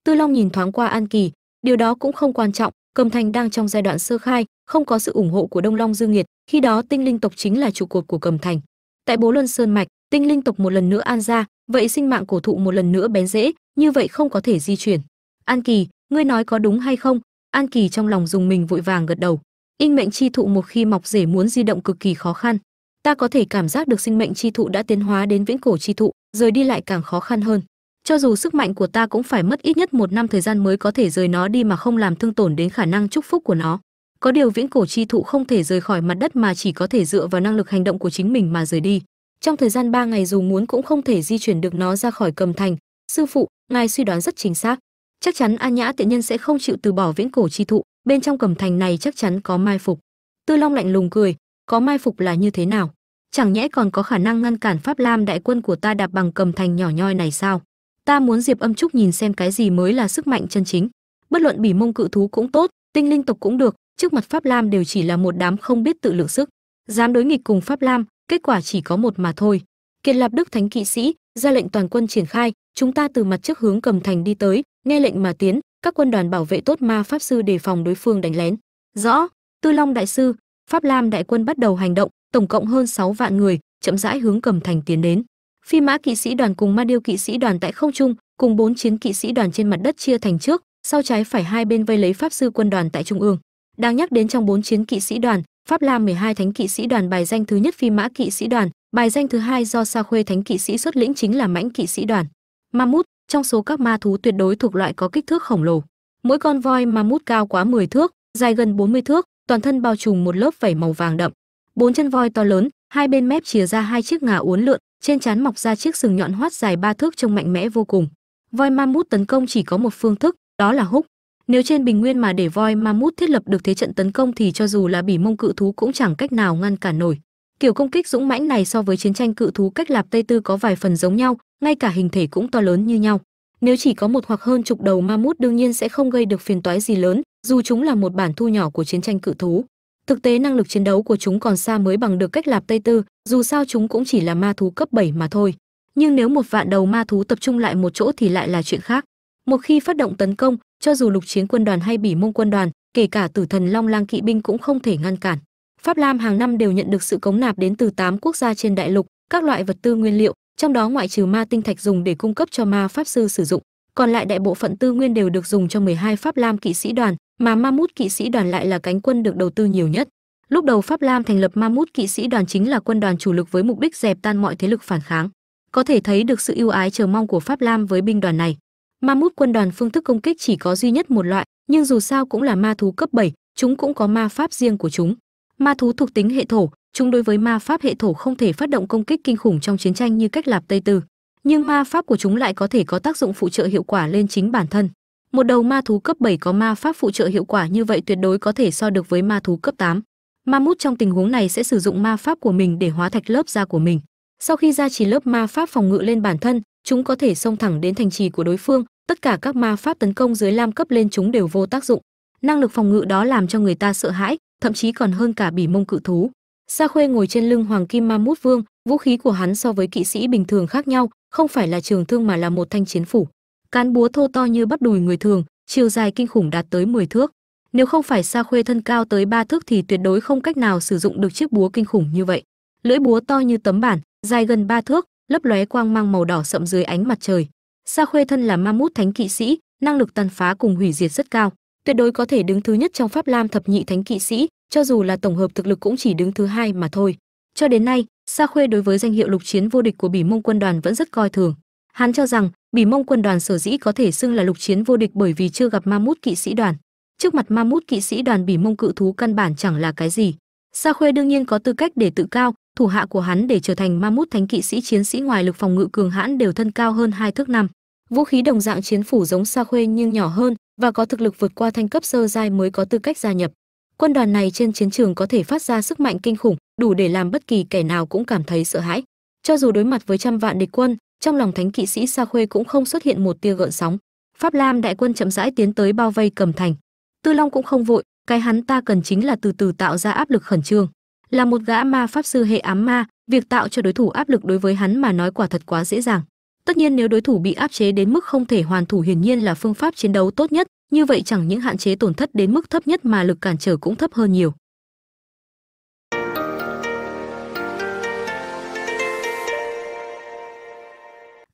Tư long nhìn thoáng qua an kỳ, điều đó cũng không quan trọng, cầm thành đang trong giai đoạn sơ khai, không có sự ủng hộ của đông long dương nhiệt khi đó tinh linh tộc chính là trụ cột của cầm thành. Tại bố luân sơn mạch, tinh linh tộc một lần nữa an ra, vậy sinh mạng cổ thụ một lần nữa bén rễ, như vậy không có thể di chuyển. An kỳ, ngươi nói có đúng hay không? An kỳ trong lòng dùng mình vội vàng gật đầu. In mệnh chi thụ một khi mọc rể muốn di động cực kỳ khó khăn ta có thể cảm giác được sinh mệnh chi thụ đã tiến hóa đến viễn cổ chi thụ, rời đi lại càng khó khăn hơn. Cho dù sức mạnh của ta cũng phải mất ít nhất một năm thời gian mới có thể rời nó đi mà không làm thương tổn đến khả năng chúc phúc của nó. Có điều viễn cổ chi thụ không thể rời khỏi mặt đất mà chỉ có thể dựa vào năng lực hành động của chính mình mà rời đi. Trong thời gian 3 ngày dù muốn cũng không thể di chuyển được nó ra khỏi cầm thành. Sư phụ, ngài suy đoán rất chính xác. Chắc chắn a nhã tiện nhân sẽ không chịu từ bỏ viễn cổ chi thụ, bên trong cầm thành này chắc chắn có mai phục. Tư long lạnh lùng cười có mai phục là như thế nào? Chẳng nhẽ còn có khả năng ngăn cản pháp lam đại quân của ta đạp bằng cầm thành nhỏ nhoi này sao? Ta muốn diệp âm trúc nhìn xem cái gì mới là sức mạnh chân chính. Bất luận bỉ mông cự thú cũng tốt, tinh linh tộc cũng được, trước mặt pháp lam đều chỉ là một đám không biết tự lượng sức. Dám đối nghịch cùng pháp lam, kết quả chỉ có một mà thôi. Kiệt lạp đức thánh kỵ sĩ, ra lệnh toàn quân triển khai, chúng ta từ mặt trước hướng cầm thành đi tới, nghe lệnh mà tiến, các quân đoàn bảo vệ tốt ma pháp sư đề phòng đối phương đánh lén. Rõ, tư long đại sư pháp lam đại quân bắt đầu hành động, tổng cộng hơn 6 vạn người, chậm rãi hướng Cẩm thành tiến đến. Phi mã kỵ sĩ đoàn cùng ma điêu kỵ sĩ đoàn tại không trung, cùng bốn chiến kỵ sĩ đoàn trên mặt đất chia thành trước, sau trái phải hai bên vây lấy pháp sư quân đoàn tại trung ương. Đang nhắc đến trong bốn chiến kỵ sĩ đoàn, pháp lam 12 thánh kỵ sĩ đoàn bài danh thứ nhất phi mã kỵ sĩ đoàn, bài danh thứ hai do sa khuê thánh kỵ sĩ xuất lĩnh chính là mãnh kỵ sĩ đoàn. Mamut trong số các ma thú tuyệt đối thuộc loại có kích thước khổng lồ. Mỗi con voi mamut cao quá 10 thước, dài gần 40 thước toàn thân bao trùm một lớp vảy màu vàng đậm. Bốn chân voi to lớn, hai bên mép chìa ra hai chiếc ngà uốn lượn, trên trán mọc ra chiếc sừng nhọn hoắt dài ba thước trông mạnh mẽ vô cùng. Voi mamut tấn công chỉ có một phương thức, đó là húc. Nếu trên bình nguyên mà để voi mamut thiết lập được thế trận tấn công thì cho dù là bỉ mông cự thú cũng chẳng cách nào ngăn cản nổi. Kiểu công kích dũng mãnh này so với chiến tranh cự thú cách lạp tây tư có vài phần giống nhau, ngay cả hình thể cũng to lớn như nhau. Nếu chỉ có một hoặc hơn chục đầu ma mút đương nhiên sẽ không gây được phiền toái gì lớn dù chúng là một bản thu nhỏ của chiến tranh cự thú, thực tế năng lực chiến đấu của chúng còn xa mới bằng được cách lạp tây tư, dù sao chúng cũng chỉ là ma thú cấp 7 mà thôi. Nhưng nếu một vạn đầu ma thú tập trung lại một chỗ thì lại là chuyện khác. Một khi phát động tấn công, cho dù lục chiến quân đoàn hay bỉ mông quân đoàn, kể cả tử thần long lang kỵ binh cũng không thể ngăn cản. Pháp lam hàng năm đều nhận được sự cống nạp đến từ 8 quốc gia trên đại lục, các loại vật tư nguyên liệu, trong đó ngoại trừ ma tinh thạch dùng để cung cấp cho ma pháp sư sử dụng. Còn lại đại bộ phận tư nguyên đều được dùng cho 12 pháp lam kỵ sĩ đoàn mà ma mút kỵ sĩ đoàn lại là cánh quân được đầu tư nhiều nhất. Lúc đầu pháp lam thành lập ma mút kỵ sĩ đoàn chính là quân đoàn chủ lực với mục đích dẹp tan mọi thế lực phản kháng. Có thể thấy được sự ưu ái chờ mong của pháp lam với binh đoàn này. Ma mút quân đoàn phương thức công kích chỉ có duy nhất một loại nhưng dù sao cũng là ma thú cấp 7, chúng cũng có ma pháp riêng của chúng. Ma thú thuộc tính hệ thổ chúng đối với ma pháp hệ thổ không thể phát động công kích kinh khủng trong chiến tranh như cách lạp tây tư. Nhưng ma pháp của chúng lại có thể có tác dụng phụ trợ hiệu quả lên chính bản thân một đầu ma thú cấp 7 có ma pháp phụ trợ hiệu quả như vậy tuyệt đối có thể so được với ma thú cấp 8. Ma mút trong tình huống này sẽ sử dụng ma pháp của mình để hóa thạch lớp da của mình. Sau khi ra chỉ lớp ma pháp phòng ngự lên bản thân, chúng có thể xông thẳng đến thành trì của đối phương, tất cả các ma pháp tấn công dưới lam cấp lên chúng đều vô tác dụng. Năng lực phòng ngự đó làm cho người ta sợ hãi, thậm chí còn hơn cả bỉ mông cự thú. Sa Khuê ngồi trên lưng Hoàng Kim Ma Mút Vương, vũ khí của hắn so với kỵ sĩ bình thường khác nhau, không phải là trường thương mà là một thanh chiến phủ. Cán búa thô to như bắp đùi người thường, chiều dài kinh khủng đạt tới 10 thước. Nếu không phải Sa Khuê thân cao tới 3 thước thì tuyệt đối không cách nào sử dụng được chiếc búa kinh khủng như vậy. Lưỡi búa to như tấm bản, dài gần 3 thước, lấp lóe quang mang màu đỏ sậm dưới ánh mặt trời. Sa Khuê thân là ma mút thánh kỵ sĩ, năng lực tàn phá cùng hủy diệt rất cao, tuyệt đối có thể đứng thứ nhất trong Pháp Lam thập nhị thánh kỵ sĩ, cho dù là tổng hợp thực lực cũng chỉ đứng thứ hai mà thôi. Cho đến nay, Sa Khuê đối với danh hiệu lục chiến vô địch của Bỉ Mông quân đoàn vẫn rất coi thường. Hắn cho rằng Bỉ Mông quân đoàn sở dĩ có thể xưng là lục chiến vô địch bởi vì chưa gặp Ma Mút kỵ sĩ đoàn. Trước mặt Ma Mút kỵ sĩ đoàn Bỉ Mông cự thú căn bản chẳng là cái gì. Sa Khuê đương nhiên có tư cách để tự cao, thủ hạ của hắn để trở thành Ma Mút thánh kỵ sĩ chiến sĩ ngoài lực phòng ngự cường hãn đều thân cao hơn hai thước năm. Vũ khí đồng dạng chiến phủ giống Sa Khuê nhưng nhỏ hơn, và có thực lực vượt qua thanh cấp sơ giai mới có tư cách gia nhập. Quân đoàn này trên chiến trường có thể phát ra sức mạnh kinh khủng, đủ để làm bất kỳ kẻ nào cũng cảm thấy sợ hãi. Cho dù đối mặt với trăm vạn địch quân, trong lòng thánh kỵ sĩ Sa Khuê cũng không xuất hiện một tia gợn sóng. Pháp Lam đại quân chậm rãi tiến tới bao vây cầm thành. Tư Long cũng không vội, cái hắn ta cần chính là từ từ tạo ra áp lực khẩn trương. Là một gã ma pháp sư hệ ám ma, việc tạo cho đối thủ áp lực đối với hắn mà nói quả thật quá dễ dàng. Tất nhiên nếu đối thủ bị áp chế đến mức không thể hoàn thủ hiển nhiên là phương pháp chiến đấu tốt nhất, như vậy chẳng những hạn chế tổn thất đến mức thấp nhất mà lực cản trở cũng thấp hơn nhiều.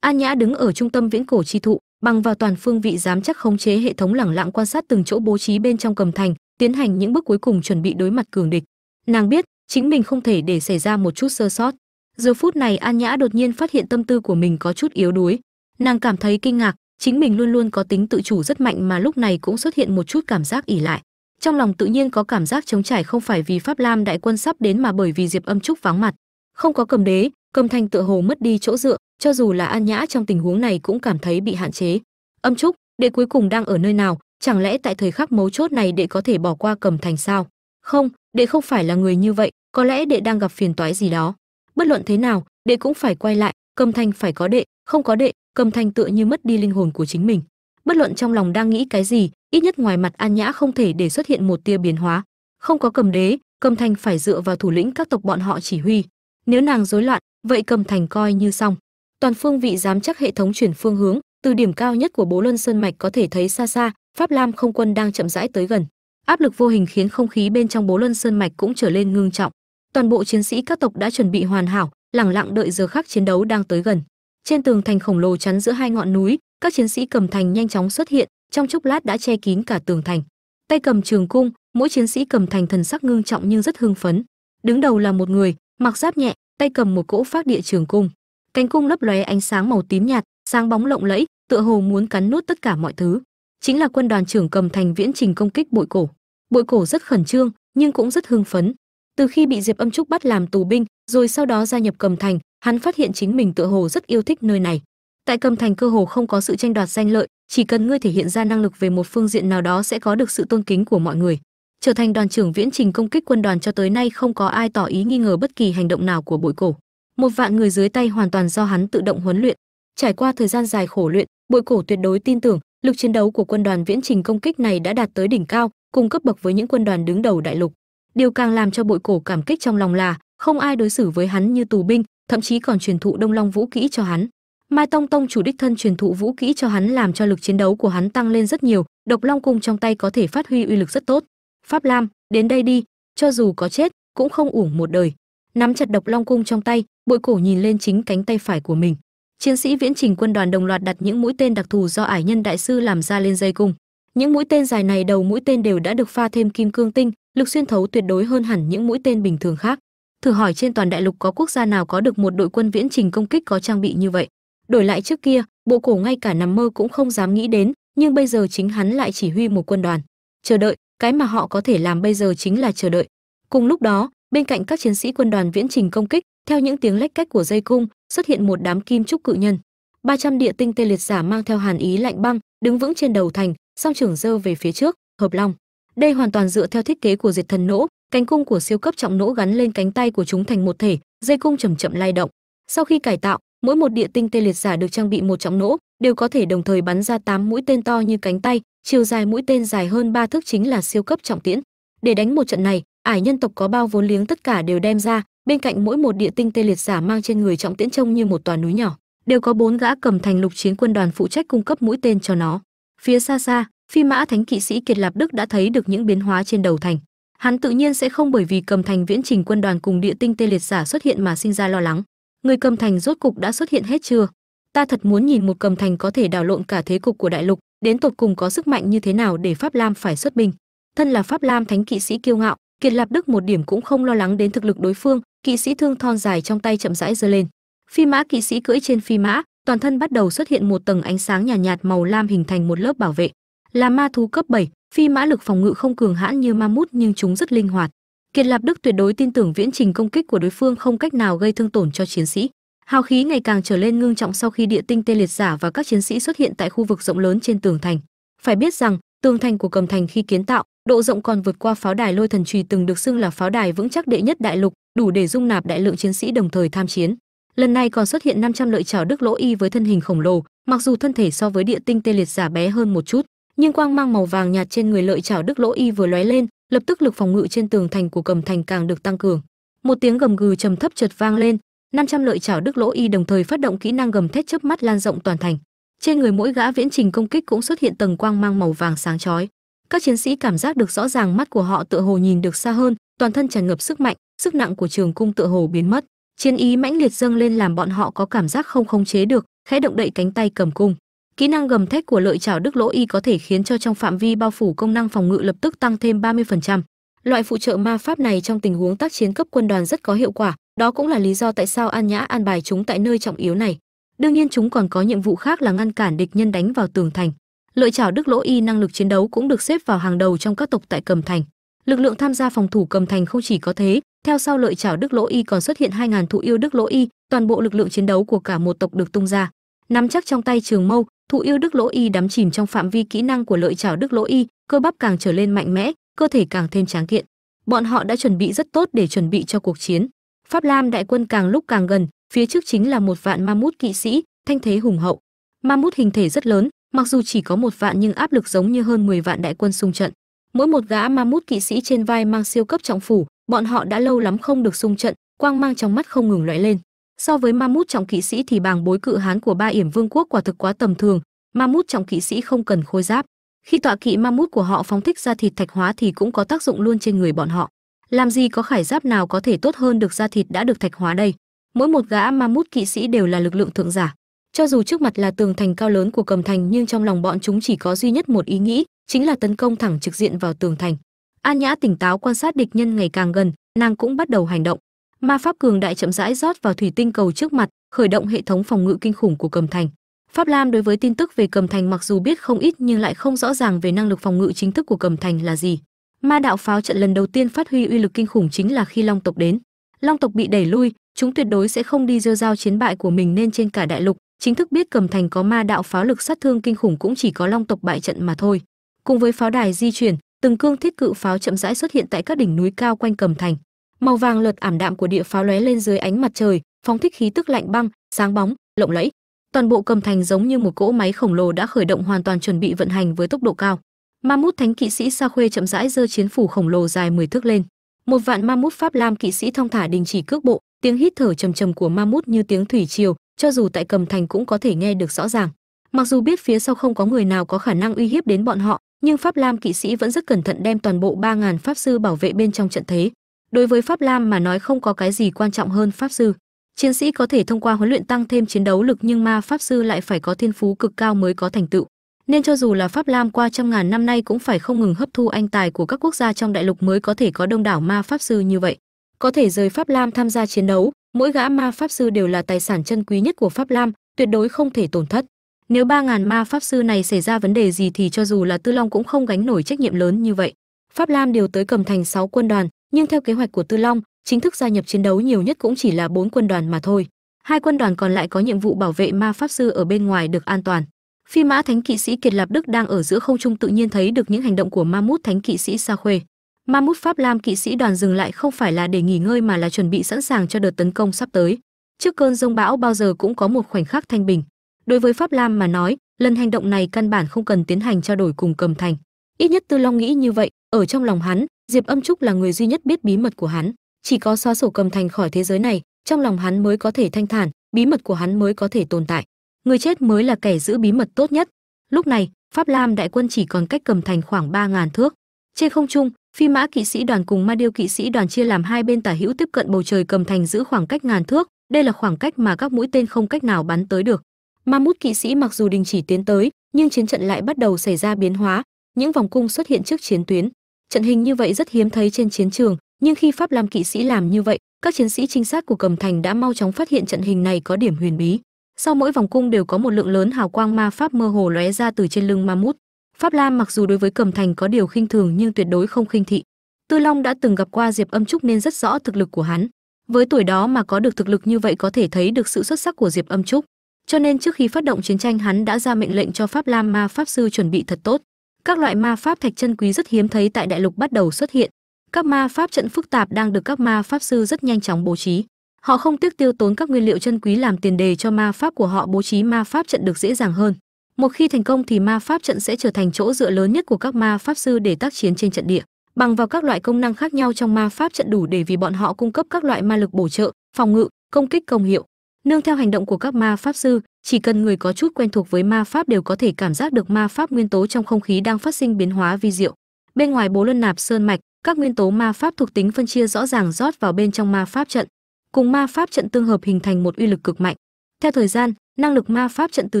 An Nhã đứng ở trung tâm viễn cổ chi thụ, bằng vào toàn phương vị giám chắc khống chế hệ thống lẳng lặng quan sát từng chỗ bố trí bên trong cầm thành, tiến hành những bước cuối cùng chuẩn bị đối mặt cường địch. Nàng biết, chính mình không thể để xảy ra một chút sơ sót. Giờ phút này An Nhã đột nhiên phát hiện tâm tư của mình có chút yếu đuối. Nàng cảm thấy kinh ngạc, chính mình luôn luôn có tính tự chủ rất mạnh mà lúc này cũng xuất hiện một chút cảm giác ỉ lại. Trong lòng tự nhiên có cảm giác chống trải không phải vì Pháp Lam đại quân sắp đến mà bởi vì Diệp Âm Trúc vắng mặt. Không có cầm đế, cầm thanh tựa hồ mất đi chỗ dựa, cho dù là An Nhã trong tình huống này cũng cảm thấy bị hạn chế. Âm Trúc, đệ cuối cùng đang ở nơi nào, chẳng lẽ tại thời khắc mấu chốt này đệ có thể bỏ qua cầm thành sao? Không, đệ không phải là người như vậy, có lẽ đệ đang gặp phiền toái gì đó. Bất luận thế nào, đệ cũng phải quay lại, cầm thành phải có đệ, không có đệ, cầm thành tựa như mất đi linh hồn của chính mình. Bất luận trong lòng đang nghĩ cái gì, ít nhất ngoài mặt An Nhã không thể để xuất hiện một tia biến hóa. Không có cầm đế, cầm thành phải dựa vào thủ lĩnh các tộc bọn họ chỉ huy. Nếu nàng rối loạn, vậy cầm thành coi như xong. Toàn phương vị giám chắc hệ thống chuyển phương hướng, từ điểm cao nhất của bố luân sơn mạch có thể thấy xa xa, pháp lam không quân đang chậm rãi tới gần. Áp lực vô hình khiến không khí bên trong bố luân sơn mạch cũng trở lên ngưng trọng. Toàn bộ chiến sĩ các tộc đã chuẩn bị hoàn hảo, lẳng lặng đợi giờ khắc chiến đấu đang tới gần. Trên tường thành khổng lồ chắn giữa hai ngọn núi, các chiến sĩ cầm thành nhanh chóng xuất hiện, trong chốc lát đã che kín cả tường thành. Tay cầm trường cung, mỗi chiến sĩ cầm thành thần sắc ngưng trọng nhưng rất hưng phấn. Đứng đầu là một người, mặc giáp nhẹ tay cầm một cỗ phát địa trường cung. Cánh cung lấp lóe ánh sáng màu tím nhạt, sáng bóng lộng lẫy, tựa hồ muốn cắn nuốt tất cả mọi thứ. Chính là quân đoàn trưởng cầm thành viễn trình công kích bội cổ. Bội cổ rất khẩn trương, nhưng cũng rất hưng phấn. Từ khi bị diệp âm trúc bắt làm tù binh, rồi sau đó gia nhập cầm thành, hắn phát hiện chính mình tựa hồ rất yêu thích nơi này. Tại cầm thành cơ hồ không có sự tranh đoạt danh lợi, chỉ cần ngươi thể hiện ra năng lực về một phương diện nào đó sẽ có được sự tôn kính của mọi người trở thành đoàn trưởng viễn trình công kích quân đoàn cho tới nay không có ai tỏ ý nghi ngờ bất kỳ hành động nào của bội cổ. Một vạn người dưới tay hoàn toàn do hắn tự động huấn luyện. Trải qua thời gian dài khổ luyện, bội cổ tuyệt đối tin tưởng lực chiến đấu của quân đoàn viễn trình công kích này đã đạt tới đỉnh cao, cùng cấp bậc với những quân đoàn đứng đầu đại lục. Điều càng làm cho bội cổ cảm kích trong lòng là không ai đối xử với hắn như tù binh, thậm chí còn truyền thụ đông long vũ kỹ cho hắn. Mai tông tông chủ đích thân truyền thụ vũ kỹ cho hắn làm cho lực chiến đấu của hắn tăng lên rất nhiều, độc long cung trong tay có thể phát huy uy lực rất tốt pháp lam, đến đây đi, cho dù có chết, cũng không uổng một đời. Nắm chặt độc long cung trong tay, bội cổ nhìn lên chính cánh tay phải của mình. Chiến sĩ viễn trình quân đoàn đồng loạt đặt những mũi tên đặc thù do ải nhân đại sư làm ra lên dây cung. Những mũi tên dài này đầu mũi tên đều đã được pha thêm kim cương tinh, lực xuyên thấu tuyệt đối hơn hẳn những mũi tên bình thường khác. Thử hỏi trên toàn đại lục có quốc gia nào có được một đội quân viễn trình công kích có trang bị như vậy? Đổi lại trước kia, bộ cổ ngay cả nằm mơ cũng không dám nghĩ đến, nhưng bây giờ chính hắn lại chỉ huy một quân đoàn. Chờ đợi cái mà họ có thể làm bây giờ chính là chờ đợi. Cùng lúc đó, bên cạnh các chiến sĩ quân đoàn viễn trình công kích, theo những tiếng lách cách của dây cung, xuất hiện một đám kim trúc cự nhân. 300 địa tinh tê liệt giả mang theo hàn ý lạnh băng, đứng vững trên đầu thành, song trưởng dơ về phía trước, hợp long. Đây hoàn toàn dựa theo thiết kế của diệt thần nỗ, cánh cung của siêu cấp trọng nỗ gắn lên cánh tay của chúng thành một thể, dây cung chậm chậm lay động. Sau khi cải tạo, mỗi một địa tinh tê liệt giả được trang bị một trọng nỗ, đều có thể đồng thời bắn ra 8 mũi tên to như cánh tay chiều dài mũi tên dài hơn ba thước chính là siêu cấp trọng tiễn. Để đánh một trận này, ải nhân tộc có bao vốn liếng tất cả đều đem ra, bên cạnh mỗi một địa tinh tê liệt giả mang trên người trọng tiễn trông như một tòa núi nhỏ, đều có bốn gã cầm thành lục chiến quân đoàn phụ trách cung cấp mũi tên cho nó. Phía xa xa, phi mã thánh kỵ sĩ kiệt lạp đức đã thấy được những biến hóa trên đầu thành. Hắn tự nhiên sẽ không bởi vì cầm thành viễn trình quân đoàn cùng địa tinh tê liệt giả xuất hiện mà sinh ra lo lắng. Người cầm thành rốt cục đã xuất hiện hết chưa? Ta thật muốn nhìn một cầm thành có thể đảo lộn cả thế cục của đại lục đến tột cùng có sức mạnh như thế nào để pháp lam phải xuất binh. Thân là pháp lam thánh kỵ sĩ kiêu ngạo kiệt lạp đức một điểm cũng không lo lắng đến thực lực đối phương kỵ sĩ thương thon dài trong tay chậm rãi giơ lên. Phi mã kỵ sĩ cưỡi trên phi mã toàn thân bắt đầu xuất hiện một tầng ánh sáng nhàn nhạt, nhạt màu lam hình thành một lớp bảo vệ. Là ma thú cấp 7, phi mã lực phòng ngự không cường hãn như ma mút nhưng chúng rất linh hoạt. Kiệt lạp đức tuyệt đối tin tưởng viễn trình công kích của đối phương không cách nào gây thương tổn cho chiến sĩ hào khí ngày càng trở lên ngưng trọng sau khi địa tinh tê liệt giả và các chiến sĩ xuất hiện tại khu vực rộng lớn trên tường thành. Phải biết rằng, tường thành của cầm thành khi kiến tạo, độ rộng còn vượt qua pháo đài lôi thần trùy từng được xưng là pháo đài vững chắc đệ nhất đại lục, đủ để dung nạp đại lượng chiến sĩ đồng thời tham chiến. Lần này còn xuất hiện 500 lợi chảo đức lỗ y với thân hình khổng lồ, mặc dù thân thể so với địa tinh tê liệt giả bé hơn một chút, nhưng quang mang màu vàng nhạt trên người lợi chảo đức lỗ y vừa lóe lên, lập tức lực phòng ngự trên tường thành của cầm thành càng được tăng cường. Một tiếng gầm gừ trầm thấp chợt vang lên 500 lợi chảo đức lỗ y đồng thời phát động kỹ năng gầm thét chớp mắt lan rộng toàn thành. Trên người mỗi gã viễn trình công kích cũng xuất hiện tầng quang mang màu vàng sáng chói. Các chiến sĩ cảm giác được rõ ràng mắt của họ tựa hồ nhìn được xa hơn, toàn thân tràn ngập sức mạnh, sức nặng của trường cung tựa hồ biến mất. Chiến ý mãnh liệt dâng lên làm bọn họ có cảm giác không khống chế được, khẽ động đậy cánh tay cầm cung. Kỹ năng gầm thét của lợi chảo đức lỗ y có thể khiến cho trong phạm vi bao phủ công năng phòng ngự lập tức tăng thêm 30%. loại phụ trợ ma pháp này trong tình huống tác chiến cấp quân đoàn rất có hiệu quả đó cũng là lý do tại sao an nhã an bài chúng tại nơi trọng yếu này. Đương nhiên chúng còn có nhiệm vụ khác là ngăn cản địch nhân đánh vào tường thành. Lợi chảo đức lỗ y năng lực chiến đấu cũng được xếp vào hàng đầu trong các tộc tại cầm thành. Lực lượng tham gia phòng thủ cầm thành không chỉ có thế, theo sau lợi chảo đức lỗ y còn xuất hiện hai ngàn thụ yêu đức lỗ y, toàn bộ lực lượng chiến đấu của cả một tộc được tung ra. Nắm chắc trong tay trường mâu, thụ yêu đức lỗ y đắm chìm trong phạm vi kỹ năng của lợi chảo đức lỗ y, cơ bắp càng trở lên mạnh mẽ, cơ thể càng thêm tráng kiện. Bọn họ đã chuẩn bị rất tốt để chuẩn bị cho cuộc chiến pháp lam đại quân càng lúc càng gần, phía trước chính là một vạn ma mút kỵ sĩ, thanh thế hùng hậu. Ma mút hình thể rất lớn, mặc dù chỉ có một vạn nhưng áp lực giống như hơn 10 vạn đại quân xung trận. Mỗi một gã ma mút kỵ sĩ trên vai mang siêu cấp trọng phủ, bọn họ đã lâu lắm không được xung trận, quang mang trong mắt không ngừng lóe lên. So với ma mút trọng kỵ sĩ thì bàng bối cự hán của ba yểm vương quốc quả thực quá tầm thường, ma mút trọng kỵ sĩ không cần khôi giáp. Khi tọa kỵ ma mút của họ phóng thích ra thịt thạch hóa thì cũng có tác dụng luôn trên người bọn họ làm gì có khải giáp nào có thể tốt hơn được da thịt đã được thạch hóa đây? Mỗi một gã ma mút kỵ sĩ đều là lực lượng thượng giả. Cho dù trước mặt là tường thành cao lớn của cầm thành, nhưng trong lòng bọn chúng chỉ có duy nhất một ý nghĩ, chính là tấn công thẳng trực diện vào tường thành. An nhã tỉnh táo quan sát địch nhân ngày càng gần, nàng cũng bắt đầu hành động. Ma pháp cường đại chậm rãi rót vào thủy tinh cầu trước mặt, khởi động hệ thống phòng ngự kinh khủng của cầm thành. Pháp lam đối với tin tức về cầm thành mặc dù biết không ít, nhưng lại không rõ ràng về năng lực phòng ngự chính thức của cầm thành là gì ma đạo pháo trận lần đầu tiên phát huy uy lực kinh khủng chính là khi long tộc đến. Long tộc bị đẩy lui, chúng tuyệt đối sẽ không đi rêu rao chiến bại của mình nên trên cả đại lục, chính thức biết cầm thành có ma đạo pháo lực sát thương kinh khủng cũng chỉ có long tộc bại trận mà thôi. Cùng với pháo đài di chuyển, từng cương thiết cự pháo chậm rãi xuất hiện tại các đỉnh núi cao quanh cầm thành. Màu vàng lợt ảm đạm của địa pháo lóe lên dưới ánh mặt trời, phóng thích khí tức lạnh băng, sáng bóng, lộng lẫy. Toàn bộ cầm thành giống như một cỗ máy khổng lồ đã khởi động hoàn toàn chuẩn bị vận hành với tốc độ cao ma mút thánh kỵ sĩ sa khuê chậm rãi giơ chiến phủ khổng lồ dài 10 thước lên. Một vạn ma mút pháp lam kỵ sĩ thong thả đình chỉ cước bộ, tiếng hít thở trầm trầm của ma mút như tiếng thủy triều, cho dù tại cầm thành cũng có thể nghe được rõ ràng. Mặc dù biết phía sau không có người nào có khả năng uy hiếp đến bọn họ, nhưng pháp lam kỵ sĩ vẫn rất cẩn thận đem toàn bộ 3.000 pháp sư bảo vệ bên trong trận thế. Đối với pháp lam mà nói không có cái gì quan trọng hơn pháp sư. Chiến sĩ có thể thông qua huấn luyện tăng thêm chiến đấu lực nhưng ma pháp sư lại phải có thiên phú cực cao mới có thành tựu nên cho dù là pháp lam qua trăm ngàn năm nay cũng phải không ngừng hấp thu anh tài của các quốc gia trong đại lục mới có thể có đông đảo ma pháp sư như vậy. Có thể rời pháp lam tham gia chiến đấu, mỗi gã ma pháp sư đều là tài sản chân quý nhất của pháp lam, tuyệt đối không thể tổn thất. Nếu ba ngàn ma pháp sư này xảy ra vấn đề gì thì cho dù là tư long cũng không gánh nổi trách nhiệm lớn như vậy. Pháp lam điều tới cầm thành 6 quân đoàn, nhưng theo kế hoạch của tư long, chính thức gia nhập chiến đấu nhiều nhất cũng chỉ là bốn quân đoàn mà thôi. Hai quân đoàn còn lại có nhiệm vụ bảo vệ ma pháp sư ở bên ngoài được an toàn phi mã thánh kỵ sĩ kiệt lạp đức đang ở giữa không trung tự nhiên thấy được những hành động của ma mút thánh kỵ sĩ sa khuê. Ma mút pháp lam kỵ sĩ đoàn dừng lại không phải là để nghỉ ngơi mà là chuẩn bị sẵn sàng cho đợt tấn công sắp tới. Trước cơn rông bão, bao giờ cũng có một khoảnh khắc thanh bình. Đối với pháp lam mà nói, lần hành động này căn bản không cần tiến hành trao đổi cùng cầm thành. Ít nhất tư long nghĩ như vậy, ở trong lòng hắn, diệp âm trúc là người duy nhất biết bí mật của hắn. Chỉ có xóa sổ cầm thành khỏi thế giới này, trong lòng hắn mới có thể thanh thản, bí mật của hắn mới có thể tồn tại người chết mới là kẻ giữ bí mật tốt nhất. Lúc này, pháp lam đại quân chỉ còn cách cầm thành khoảng ba ngàn thước. Trên không trung, phi mã kỵ sĩ đoàn cùng ma điêu kỵ sĩ đoàn chia làm hai bên tả hữu tiếp cận bầu trời cầm thành giữ khoảng cách ngàn thước. Đây là khoảng cách mà các mũi tên không cách nào bắn tới được. Ma mút kỵ sĩ mặc dù đình chỉ tiến tới, nhưng chiến trận lại bắt đầu xảy ra biến hóa. Những vòng cung xuất hiện trước chiến tuyến. Trận hình như vậy rất hiếm thấy trên chiến trường, nhưng khi pháp lam kỵ sĩ làm như vậy, các chiến sĩ trinh sát của cầm thành đã mau chóng phát hiện trận hình này có điểm huyền bí sau mỗi vòng cung đều có một lượng lớn hào quang ma pháp mơ hồ lóe ra từ trên lưng ma mút pháp lam mặc dù đối với cẩm thành có điều khinh thường nhưng tuyệt đối không khinh thị. Tư long đã từng gặp qua diệp âm trúc nên rất rõ thực lực của hắn. Với tuổi đó mà có được thực lực như vậy có thể thấy được sự xuất sắc của diệp âm trúc. Cho nên trước khi phát động chiến tranh, hắn đã ra mệnh lệnh cho pháp lam ma pháp sư chuẩn bị thật tốt. Các loại ma pháp thạch chân quý rất hiếm thấy tại đại lục bắt đầu xuất hiện. Các ma pháp trận phức tạp đang được các ma pháp sư rất nhanh chóng bố trí họ không tiếc tiêu tốn các nguyên liệu chân quý làm tiền đề cho ma pháp của họ bố trí ma pháp trận được dễ dàng hơn một khi thành công thì ma pháp trận sẽ trở thành chỗ dựa lớn nhất của các ma pháp sư để tác chiến trên trận địa bằng vào các loại công năng khác nhau trong ma pháp trận đủ để vì bọn họ cung cấp các loại ma lực bổ trợ phòng ngự công kích công hiệu nương theo hành động của các ma pháp sư chỉ cần người có chút quen thuộc với ma pháp đều có thể cảm giác được ma pháp nguyên tố trong không khí đang phát sinh biến hóa vi diệu bên ngoài bố luân nạp sơn mạch các nguyên tố ma pháp thuộc tính phân chia rõ ràng rót vào bên trong ma pháp trận cùng ma pháp trận tương hợp hình thành một uy lực cực mạnh. Theo thời gian, năng lực ma pháp trận từ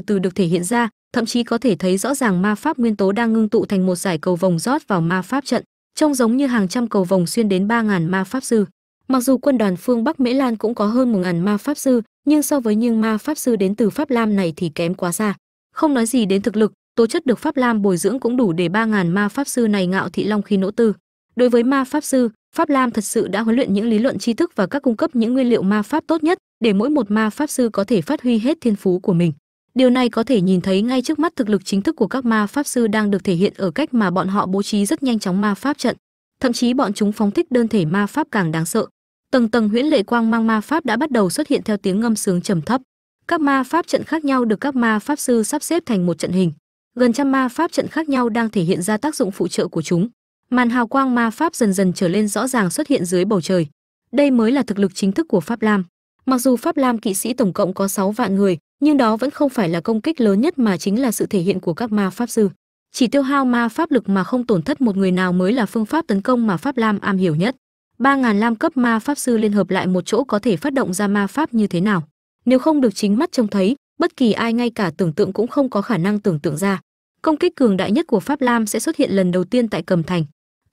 từ được thể hiện ra, thậm chí có thể thấy rõ ràng ma pháp nguyên tố đang ngưng tụ thành một giải cầu vòng rót vào ma pháp trận, trông giống như hàng trăm cầu vòng xuyên đến ba ngàn ma pháp sư. Mặc dù quân đoàn phương bắc mễ lan cũng có hơn một ngàn ma pháp sư, nhưng so với những ma pháp sư đến từ pháp lam này thì kém quá xa. Không nói gì đến thực lực, tố chất được pháp lam bồi dưỡng cũng đủ để ba ngàn ma pháp sư này ngạo thị long khi nỗ tư đối với ma pháp sư pháp lam thật sự đã huấn luyện những lý luận tri thức và các cung cấp những nguyên liệu ma pháp tốt nhất để mỗi một ma pháp sư có thể phát huy hết thiên phú của mình điều này có thể nhìn thấy ngay trước mắt thực lực chính thức của các ma pháp sư đang được thể hiện ở cách mà bọn họ bố trí rất nhanh chóng ma pháp trận thậm chí bọn chúng phóng thích đơn thể ma pháp càng đáng sợ tầng tầng huyễn lệ quang mang ma pháp đã bắt đầu xuất hiện theo tiếng ngâm sướng trầm thấp các ma pháp trận khác nhau được các ma pháp sư sắp xếp thành một trận hình gần trăm ma pháp trận khác nhau đang thể hiện ra tác dụng phụ trợ của chúng màn hào quang ma pháp dần dần trở lên rõ ràng xuất hiện dưới bầu trời. Đây mới là thực lực chính thức của pháp lam. Mặc dù pháp lam kỵ sĩ tổng cộng có 6 vạn người, nhưng đó vẫn không phải là công kích lớn nhất mà chính là sự thể hiện của các ma pháp sư. Chỉ tiêu hao ma pháp lực mà không tổn thất một người nào mới là phương pháp tấn công mà pháp lam am hiểu nhất. Ba ngàn lam cấp ma pháp sư liên hợp lại một chỗ có thể phát động ra ma pháp như thế nào? Nếu không được chính mắt trông thấy, bất kỳ ai ngay cả tưởng tượng cũng không có khả năng tưởng tượng ra. Công kích cường đại nhất của pháp lam sẽ xuất hiện lần đầu tiên tại cầm thành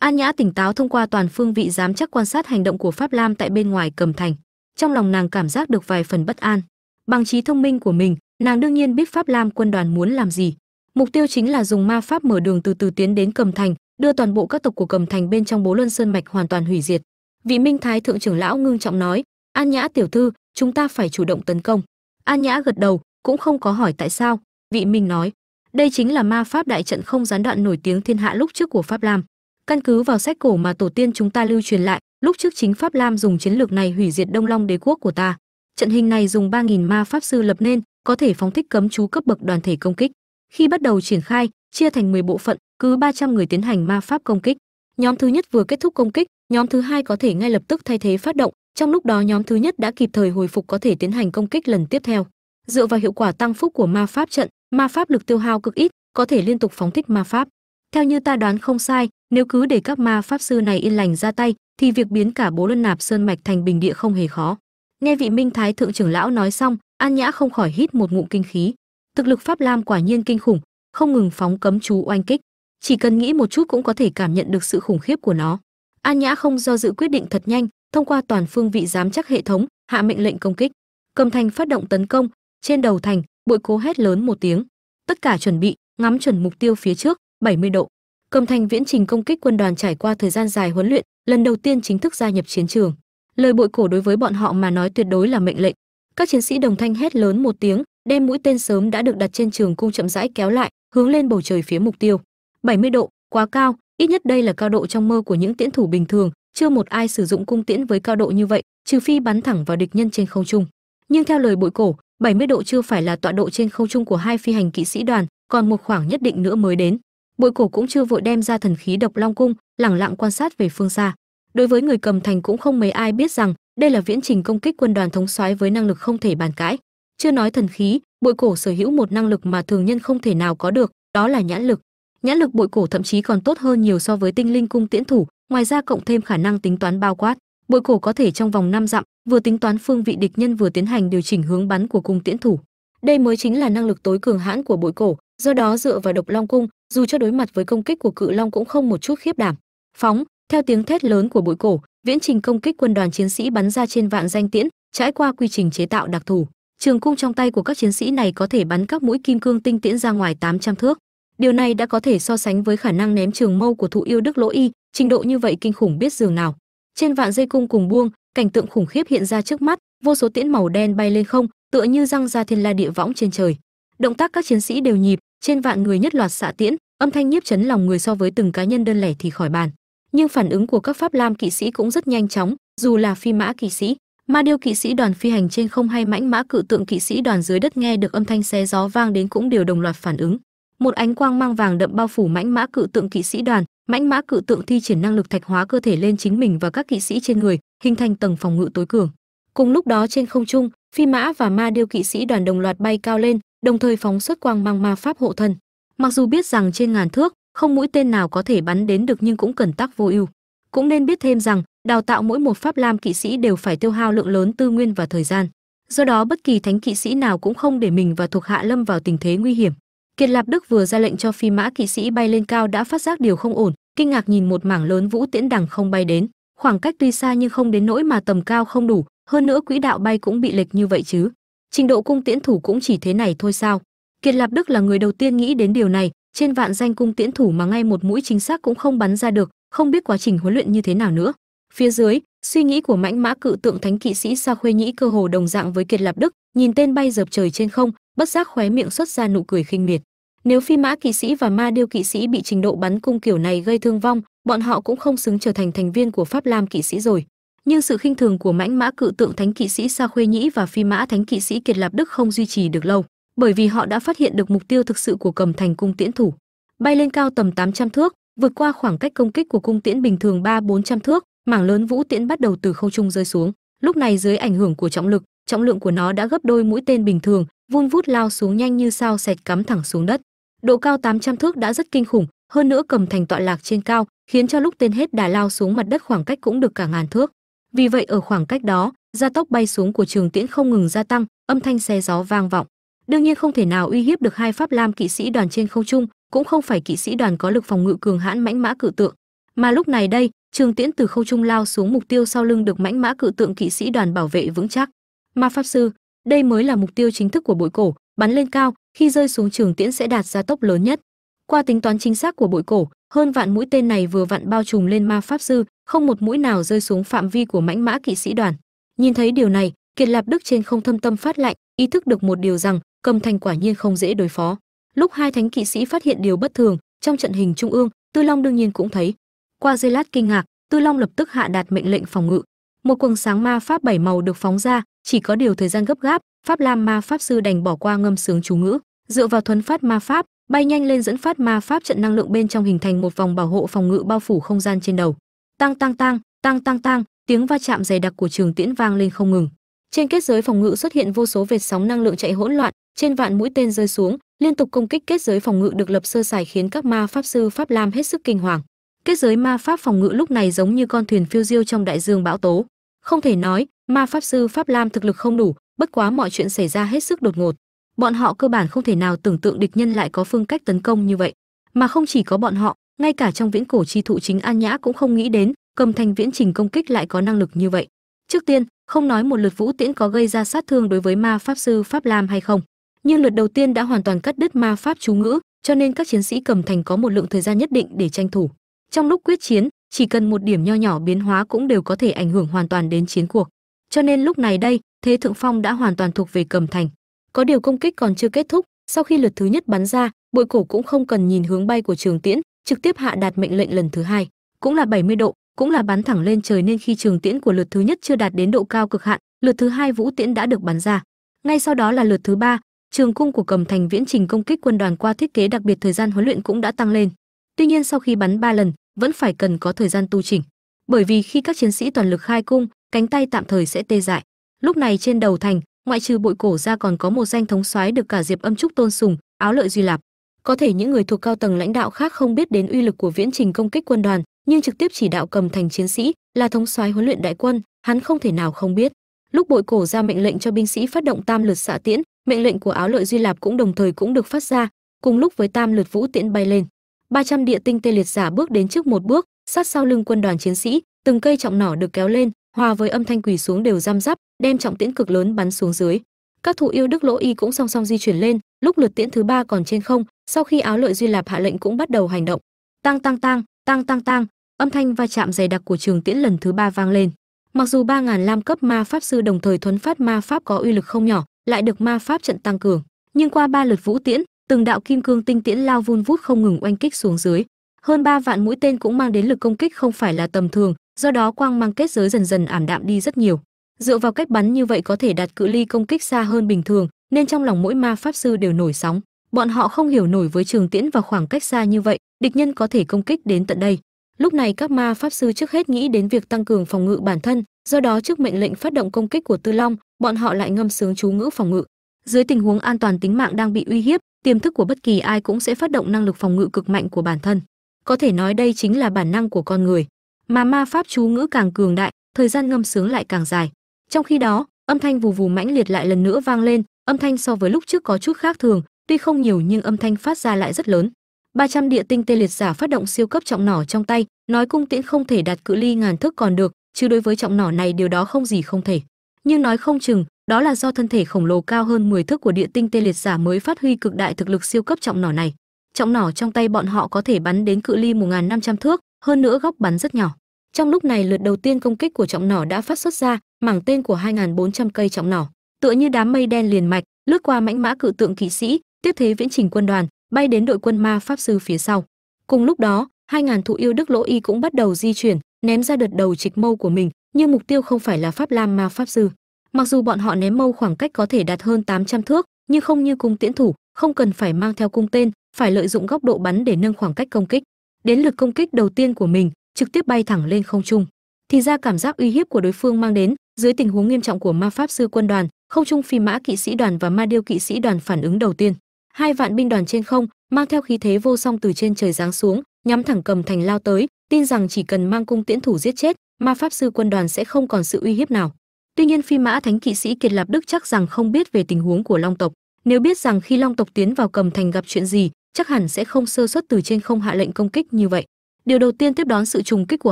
an nhã tỉnh táo thông qua toàn phương vị giám chắc quan sát hành động của pháp lam tại bên ngoài cầm thành. Trong lòng nàng cảm giác được vài phần bất an. Bằng trí thông minh của mình, nàng đương nhiên biết pháp lam quân đoàn muốn làm gì. Mục tiêu chính là dùng ma pháp mở đường từ từ tiến đến cầm thành, đưa toàn bộ các tộc của cầm thành bên trong bố luân sơn mạch hoàn toàn hủy diệt. Vị minh thái thượng trưởng lão ngưng trọng nói, an nhã tiểu thư, chúng ta phải chủ động tấn công. An nhã gật đầu, cũng không có hỏi tại sao. Vị minh nói, đây chính là ma pháp đại trận không gián đoạn nổi tiếng thiên hạ lúc trước của pháp lam căn cứ vào sách cổ mà tổ tiên chúng ta lưu truyền lại, lúc trước chính pháp lam dùng chiến lược này hủy diệt đông long đế quốc của ta. Trận hình này dùng 3.000 ma pháp sư lập nên, có thể phóng thích cấm chú cấp bậc đoàn thể công kích. Khi bắt đầu triển khai, chia thành 10 bộ phận, cứ 300 người tiến hành ma pháp công kích. Nhóm thứ nhất vừa kết thúc công kích, nhóm thứ hai có thể ngay lập tức thay thế phát động. Trong lúc đó nhóm thứ nhất đã kịp thời hồi phục có thể tiến hành công kích lần tiếp theo. Dựa vào hiệu quả tăng phúc của ma pháp trận, ma pháp lực tiêu hao cực ít, có thể liên tục phóng thích ma pháp. Theo như ta đoán không sai nếu cứ để các ma pháp sư này yên lành ra tay, thì việc biến cả bố luân nạp sơn mạch thành bình địa không hề khó. Nghe vị minh thái thượng trưởng lão nói xong, an nhã không khỏi hít một ngụm kinh khí. Thực lực pháp lam quả nhiên kinh khủng, không ngừng phóng cấm chú oanh kích. Chỉ cần nghĩ một chút cũng có thể cảm nhận được sự khủng khiếp của nó. An nhã không do dự quyết định thật nhanh, thông qua toàn phương vị giám chắc hệ thống, hạ mệnh lệnh công kích. Cầm thành phát động tấn công, trên đầu thành bội cố hét lớn một tiếng. Tất cả chuẩn bị, ngắm chuẩn mục tiêu phía trước 70 độ cầm thành viễn trình công kích quân đoàn trải qua thời gian dài huấn luyện, lần đầu tiên chính thức gia nhập chiến trường. Lời bội cổ đối với bọn họ mà nói tuyệt đối là mệnh lệnh. Các chiến sĩ đồng thanh hét lớn một tiếng, đem mũi tên sớm đã được đặt trên trường cung chậm rãi kéo lại, hướng lên bầu trời phía mục tiêu. 70 độ, quá cao, ít nhất đây là cao độ trong mơ của những tiễn thủ bình thường, chưa một ai sử dụng cung tiễn với cao độ như vậy, trừ phi bắn thẳng vào địch nhân trên không trung. Nhưng theo lời bội cổ 70 độ chưa phải là tọa độ trên không trung của hai phi hành kỵ sĩ đoàn, còn một khoảng nhất định nữa mới đến bội cổ cũng chưa vội đem ra thần khí độc long cung, lẳng lặng quan sát về phương xa. Đối với người cầm thành cũng không mấy ai biết rằng, đây là viễn trình công kích quân đoàn thống soái với năng lực không thể bàn cãi. Chưa nói thần khí, bội cổ sở hữu một năng lực mà thường nhân không thể nào có được, đó là nhãn lực. Nhãn lực bội cổ thậm chí còn tốt hơn nhiều so với tinh linh cung tiễn thủ, ngoài ra cộng thêm khả năng tính toán bao quát. Bội cổ có thể trong vòng năm dặm, vừa tính toán phương vị địch nhân vừa tiến hành điều chỉnh hướng bắn của cung tiễn thủ. Đây mới chính là năng lực tối cường hãn của bội cổ do đó, dựa vào độc long cung, dù cho đối mặt với công kích của cự long cũng không một chút khiếp đảm. Phóng, theo tiếng thét lớn của bụi cổ, viễn trình công kích quân đoàn chiến sĩ bắn ra trên vạn danh tiễn, trải qua quy trình chế tạo đặc thù. Trường cung trong tay của các chiến sĩ này có thể bắn các mũi kim cương tinh tiễn ra ngoài 800 thước. Điều này đã có thể so sánh với khả năng ném trường mâu của thụ yêu đức lỗ y, trình độ như vậy kinh khủng biết dường nào. Trên vạn dây cung cùng buông, cảnh tượng khủng khiếp hiện ra trước mắt, vô số tiễn màu đen bay lên không, tựa như răng ra thiên la địa võng trên trời. Động tác các chiến sĩ đều nhịp trên vạn người nhất loạt xạ tiễn, âm thanh nhiếp chấn lòng người so với từng cá nhân đơn lẻ thì khỏi bàn. Nhưng phản ứng của các pháp lam kỵ sĩ cũng rất nhanh chóng, dù là phi mã kỵ sĩ. Ma điêu kỵ sĩ đoàn phi hành trên không hay mãnh mã cự tượng kỵ sĩ đoàn dưới đất nghe được âm thanh xé gió vang đến cũng đều đồng loạt phản ứng. Một ánh quang mang vàng đậm bao phủ mãnh mã cự tượng kỵ sĩ đoàn, mãnh mã cự tượng thi triển năng lực thạch hóa cơ thể lên chính mình và các kỵ sĩ trên người, hình thành tầng phòng ngự tối cường. Cùng lúc đó trên không trung, phi mã và ma điêu kỵ sĩ đoàn đồng loạt bay cao lên đồng thời phóng xuất quang mang ma pháp hộ thân. Mặc dù biết rằng trên ngàn thước, không mũi tên nào có thể bắn đến được nhưng cũng cần tắc vô ưu. Cũng nên biết thêm rằng, đào tạo mỗi một pháp lam kỵ sĩ đều phải tiêu hao lượng lớn tư nguyên và thời gian. Do đó bất kỳ thánh kỵ sĩ nào cũng không để mình và thuộc hạ lâm vào tình thế nguy hiểm. Kiệt lạp đức vừa ra lệnh cho phi mã kỵ sĩ bay lên cao đã phát giác điều không ổn, kinh ngạc nhìn một mảng lớn vũ tiễn đằng không bay đến. Khoảng cách tuy xa nhưng không đến nỗi mà tầm cao không đủ, hơn nữa quỹ đạo bay cũng bị lệch như vậy chứ trình độ cung tiễn thủ cũng chỉ thế này thôi sao? Kiệt lạp đức là người đầu tiên nghĩ đến điều này, trên vạn danh cung tiễn thủ mà ngay một mũi chính xác cũng không bắn ra được, không biết quá trình huấn luyện như thế nào nữa. Phía dưới, suy nghĩ của mãnh mã cự tượng thánh kỵ sĩ sa khuê nhĩ cơ hồ đồng dạng với kiệt lạp đức, nhìn tên bay dập trời trên không, bất giác khóe miệng xuất ra nụ cười khinh miệt. Nếu phi mã kỵ sĩ và ma điêu kỵ sĩ bị trình độ bắn cung kiểu này gây thương vong, bọn họ cũng không xứng trở thành thành viên của pháp lam kỵ sĩ rồi nhưng sự khinh thường của mãnh mã cự tượng thánh kỵ sĩ sa khuê nhĩ và phi mã thánh kỵ sĩ kiệt lạp đức không duy trì được lâu, bởi vì họ đã phát hiện được mục tiêu thực sự của cầm thành cung tiễn thủ. Bay lên cao tầm 800 thước, vượt qua khoảng cách công kích của cung tiễn bình thường ba bốn trăm thước, mảng lớn vũ tiễn bắt đầu từ không trung rơi xuống. Lúc này dưới ảnh hưởng của trọng lực, trọng lượng của nó đã gấp đôi mũi tên bình thường, vun vút lao xuống nhanh như sao sẹt cắm thẳng xuống đất. Độ cao 800 thước đã rất kinh khủng, hơn nữa cầm thành tọa lạc trên cao, khiến cho lúc tên hết đà lao xuống mặt đất khoảng cách cũng được cả ngàn thước vì vậy ở khoảng cách đó, gia tốc bay xuống của trường tiễn không ngừng gia tăng, âm thanh xe gió vang vọng. Đương nhiên không thể nào uy hiếp được hai pháp lam kỵ sĩ đoàn trên không trung, cũng không phải kỵ sĩ đoàn có lực phòng ngự cường hãn mãnh mã cự tượng. Mà lúc này đây, trường tiễn từ không trung lao xuống mục tiêu sau lưng được mãnh mã cự tượng kỵ sĩ đoàn bảo vệ vững chắc. Ma pháp sư, đây mới là mục tiêu chính thức của bội cổ, bắn lên cao, khi rơi xuống trường tiễn sẽ đạt gia tốc lớn nhất. Qua tính toán chính xác của bội cổ, hơn vạn mũi tên này vừa vặn bao trùm lên ma pháp sư không một mũi nào rơi xuống phạm vi của mãnh mã kỵ sĩ đoàn. Nhìn thấy điều này, kiệt lạp đức trên không thâm tâm phát lạnh ý thức được một điều rằng, cầm thành quả nhiên không dễ đối phó. Lúc hai thánh kỵ sĩ phát hiện điều bất thường, trong trận hình trung ương, tư long đương nhiên cũng thấy. Qua giây lát kinh ngạc, tư long lập tức hạ đạt mệnh lệnh phòng ngự. Một quần sáng ma pháp bảy màu được phóng ra, chỉ có điều thời gian gấp gáp, pháp lam ma pháp sư đành bỏ qua ngâm sướng chú ngữ. Dựa vào thuấn phát ma pháp, bay nhanh lên dẫn phát ma pháp trận năng lượng bên trong hình thành một vòng bảo hộ phòng ngự bao phủ không gian trên đầu tăng tăng tăng tăng tăng tăng tiếng va chạm dày đặc của trường tiễn vang lên không ngừng. Trên kết giới phòng ngự xuất hiện vô số vệt sóng năng lượng chạy hỗn loạn, trên vạn mũi tên rơi xuống, liên tục công kích kết giới phòng ngự được lập sơ sài khiến các ma pháp sư, pháp lam hết sức kinh hoàng. Kết giới ma pháp phòng ngự lúc này giống như con thuyền phiêu diêu trong đại dương bão tố. Không thể nói, ma pháp sư, pháp lam thực lực không đủ, bất quá mọi chuyện xảy ra hết sức đột ngột. Bọn họ cơ bản không thể nào tưởng tượng địch nhân lại có phương cách tấn công như vậy. Mà không chỉ có bọn họ ngay cả trong viễn cổ chi thụ chính an nhã cũng không nghĩ đến, cầm thành viễn trình công kích lại có năng lực như vậy. Trước tiên, không nói một lượt vũ tiễn có gây ra sát thương đối với ma pháp sư pháp lam hay không. Nhưng lượt đầu tiên đã hoàn toàn cắt đứt ma pháp chú ngữ, cho nên các chiến sĩ cầm thành có một lượng thời gian nhất định để tranh thủ. Trong lúc quyết chiến, chỉ cần một điểm nho nhỏ biến hóa cũng đều có thể ảnh hưởng hoàn toàn đến chiến cuộc. Cho nên lúc này đây, thế thượng phong đã hoàn toàn thuộc về cầm thành. Có điều công kích còn chưa kết thúc, sau khi lượt thứ nhất bắn ra, bội cổ cũng không cần nhìn hướng bay của trường tiễn trực tiếp hạ đạt mệnh lệnh lần thứ hai, cũng là 70 độ, cũng là bắn thẳng lên trời nên khi trường tiễn của lượt thứ nhất chưa đạt đến độ cao cực hạn, lượt thứ hai vũ tiễn đã được bắn ra. Ngay sau đó là lượt thứ ba, trường cung của cầm thành viễn trình công kích quân đoàn qua thiết kế đặc biệt thời gian huấn luyện cũng đã tăng lên. Tuy nhiên sau khi bắn ba lần, vẫn phải cần có thời gian tu chỉnh, bởi vì khi các chiến sĩ toàn lực khai cung, cánh tay tạm thời sẽ tê dại. Lúc này trên đầu thành, ngoại trừ bội cổ ra còn có một danh thống soái được cả diệp âm trúc tôn sùng, áo lợi duy lạp có thể những người thuộc cao tầng lãnh đạo khác không biết đến uy lực của viễn trình công kích quân đoàn, nhưng trực tiếp chỉ đạo cầm thành chiến sĩ, là thống soái huấn luyện đại quân, hắn không thể nào không biết. Lúc bội cổ ra mệnh lệnh cho binh sĩ phát động tam lượt xạ tiễn, mệnh lệnh của áo lợi duy lạp cũng đồng thời cũng được phát ra. Cùng lúc với tam lượt vũ tiễn bay lên 300 địa tinh tê liệt giả bước đến trước một bước, sát sau lưng quân đoàn chiến sĩ, từng cây trọng nỏ được kéo lên, hòa với âm thanh quỳ xuống đều răm giáp, đem trọng tiễn cực lớn bắn xuống dưới các thủ yêu đức lỗ y cũng song song di chuyển lên, lúc lượt tiễn thứ ba còn trên không, sau khi áo lợi duy lạp hạ lệnh cũng bắt đầu hành động. Tăng tăng tăng tăng tăng tăng âm thanh va chạm dày đặc của trường tiễn lần thứ ba vang lên. Mặc dù ba ngàn lam cấp ma pháp sư đồng thời thuấn phát ma pháp có uy lực không nhỏ, lại được ma pháp trận tăng cường, nhưng qua ba lượt vũ tiễn, từng đạo kim cương tinh tiễn lao vun vút không ngừng oanh kích xuống dưới. Hơn ba vạn mũi tên cũng mang đến lực công kích không phải là tầm thường, do đó quang mang kết giới dần dần ảm đạm đi rất nhiều dựa vào cách bắn như vậy có thể đạt cự ly công kích xa hơn bình thường, nên trong lòng mỗi ma pháp sư đều nổi sóng. Bọn họ không hiểu nổi với trường tiễn và khoảng cách xa như vậy, địch nhân có thể công kích đến tận đây. Lúc này các ma pháp sư trước hết nghĩ đến việc tăng cường phòng ngự bản thân, do đó trước mệnh lệnh phát động công kích của tư long, bọn họ lại ngâm sướng chú ngữ phòng ngự. Dưới tình huống an toàn tính mạng đang bị uy hiếp, tiềm thức của bất kỳ ai cũng sẽ phát động năng lực phòng ngự cực mạnh của bản thân. Có thể nói đây chính là bản năng của con người. Mà ma pháp chú ngữ càng cường đại, thời gian ngâm sướng lại càng dài trong khi đó, âm thanh vù vù mãnh liệt lại lần nữa vang lên, âm thanh so với lúc trước có chút khác thường, tuy không nhiều nhưng âm thanh phát ra lại rất lớn. 300 địa tinh tê liệt giả phát động siêu cấp trọng nỏ trong tay, nói cung tiễn không thể đạt cự ly ngàn thước còn được, chứ đối với trọng nỏ này điều đó không gì không thể. Nhưng nói không chừng, đó là do thân thể khổng lồ cao hơn 10 thước của địa tinh tê liệt giả mới phát huy cực đại thực lực siêu cấp trọng nỏ này. Trọng nỏ trong tay bọn họ có thể bắn đến cự ly 1.500 thước, hơn nữa góc bắn rất nhỏ trong lúc này, lượt đầu tiên công kích của trọng nỏ đã phát xuất ra, mảng tên của 2.400 cây trọng nỏ. Tựa như đám mây đen liền mạch, lướt qua mãnh mã cự tượng kỵ sĩ, tiếp thế viễn trình quân đoàn, bay đến đội quân ma pháp sư phía sau. Cùng lúc đó 2.000 thụ yêu đức lỗ y cũng bắt đầu di chuyển, ném ra đợt đầu trịch mâu của mình, nhưng mục tiêu không phải là pháp lam ma pháp sư. Mặc dù bọn họ ném mâu khoảng cách có thể đạt hơn 800 thước, nhưng không như cung tiễn thủ, không cần phải mang theo cung tên, phải lợi dụng góc độ bắn để nâng khoảng cách công kích. Đến lượt công kích đầu tiên của mình trực tiếp bay thẳng lên không trung. Thì ra cảm giác uy hiếp của đối phương mang đến, dưới tình huống nghiêm trọng của ma pháp sư quân đoàn, không trung phi mã kỵ sĩ đoàn và ma điêu kỵ sĩ đoàn phản ứng đầu tiên. Hai vạn binh đoàn trên không, mang theo khí thế vô song từ trên trời giáng xuống, nhắm thẳng cầm thành lao tới, tin rằng chỉ cần mang cung tiễn thủ giết chết, ma pháp sư quân đoàn sẽ không còn sự uy hiếp nào. Tuy nhiên phi mã thánh kỵ sĩ kiệt lạp đức chắc rằng không biết về tình huống của long tộc. Nếu biết rằng khi long tộc tiến vào cầm thành gặp chuyện gì, chắc hẳn sẽ không sơ suất từ trên không hạ lệnh công kích như vậy điều đầu tiên tiếp đón sự trùng kích của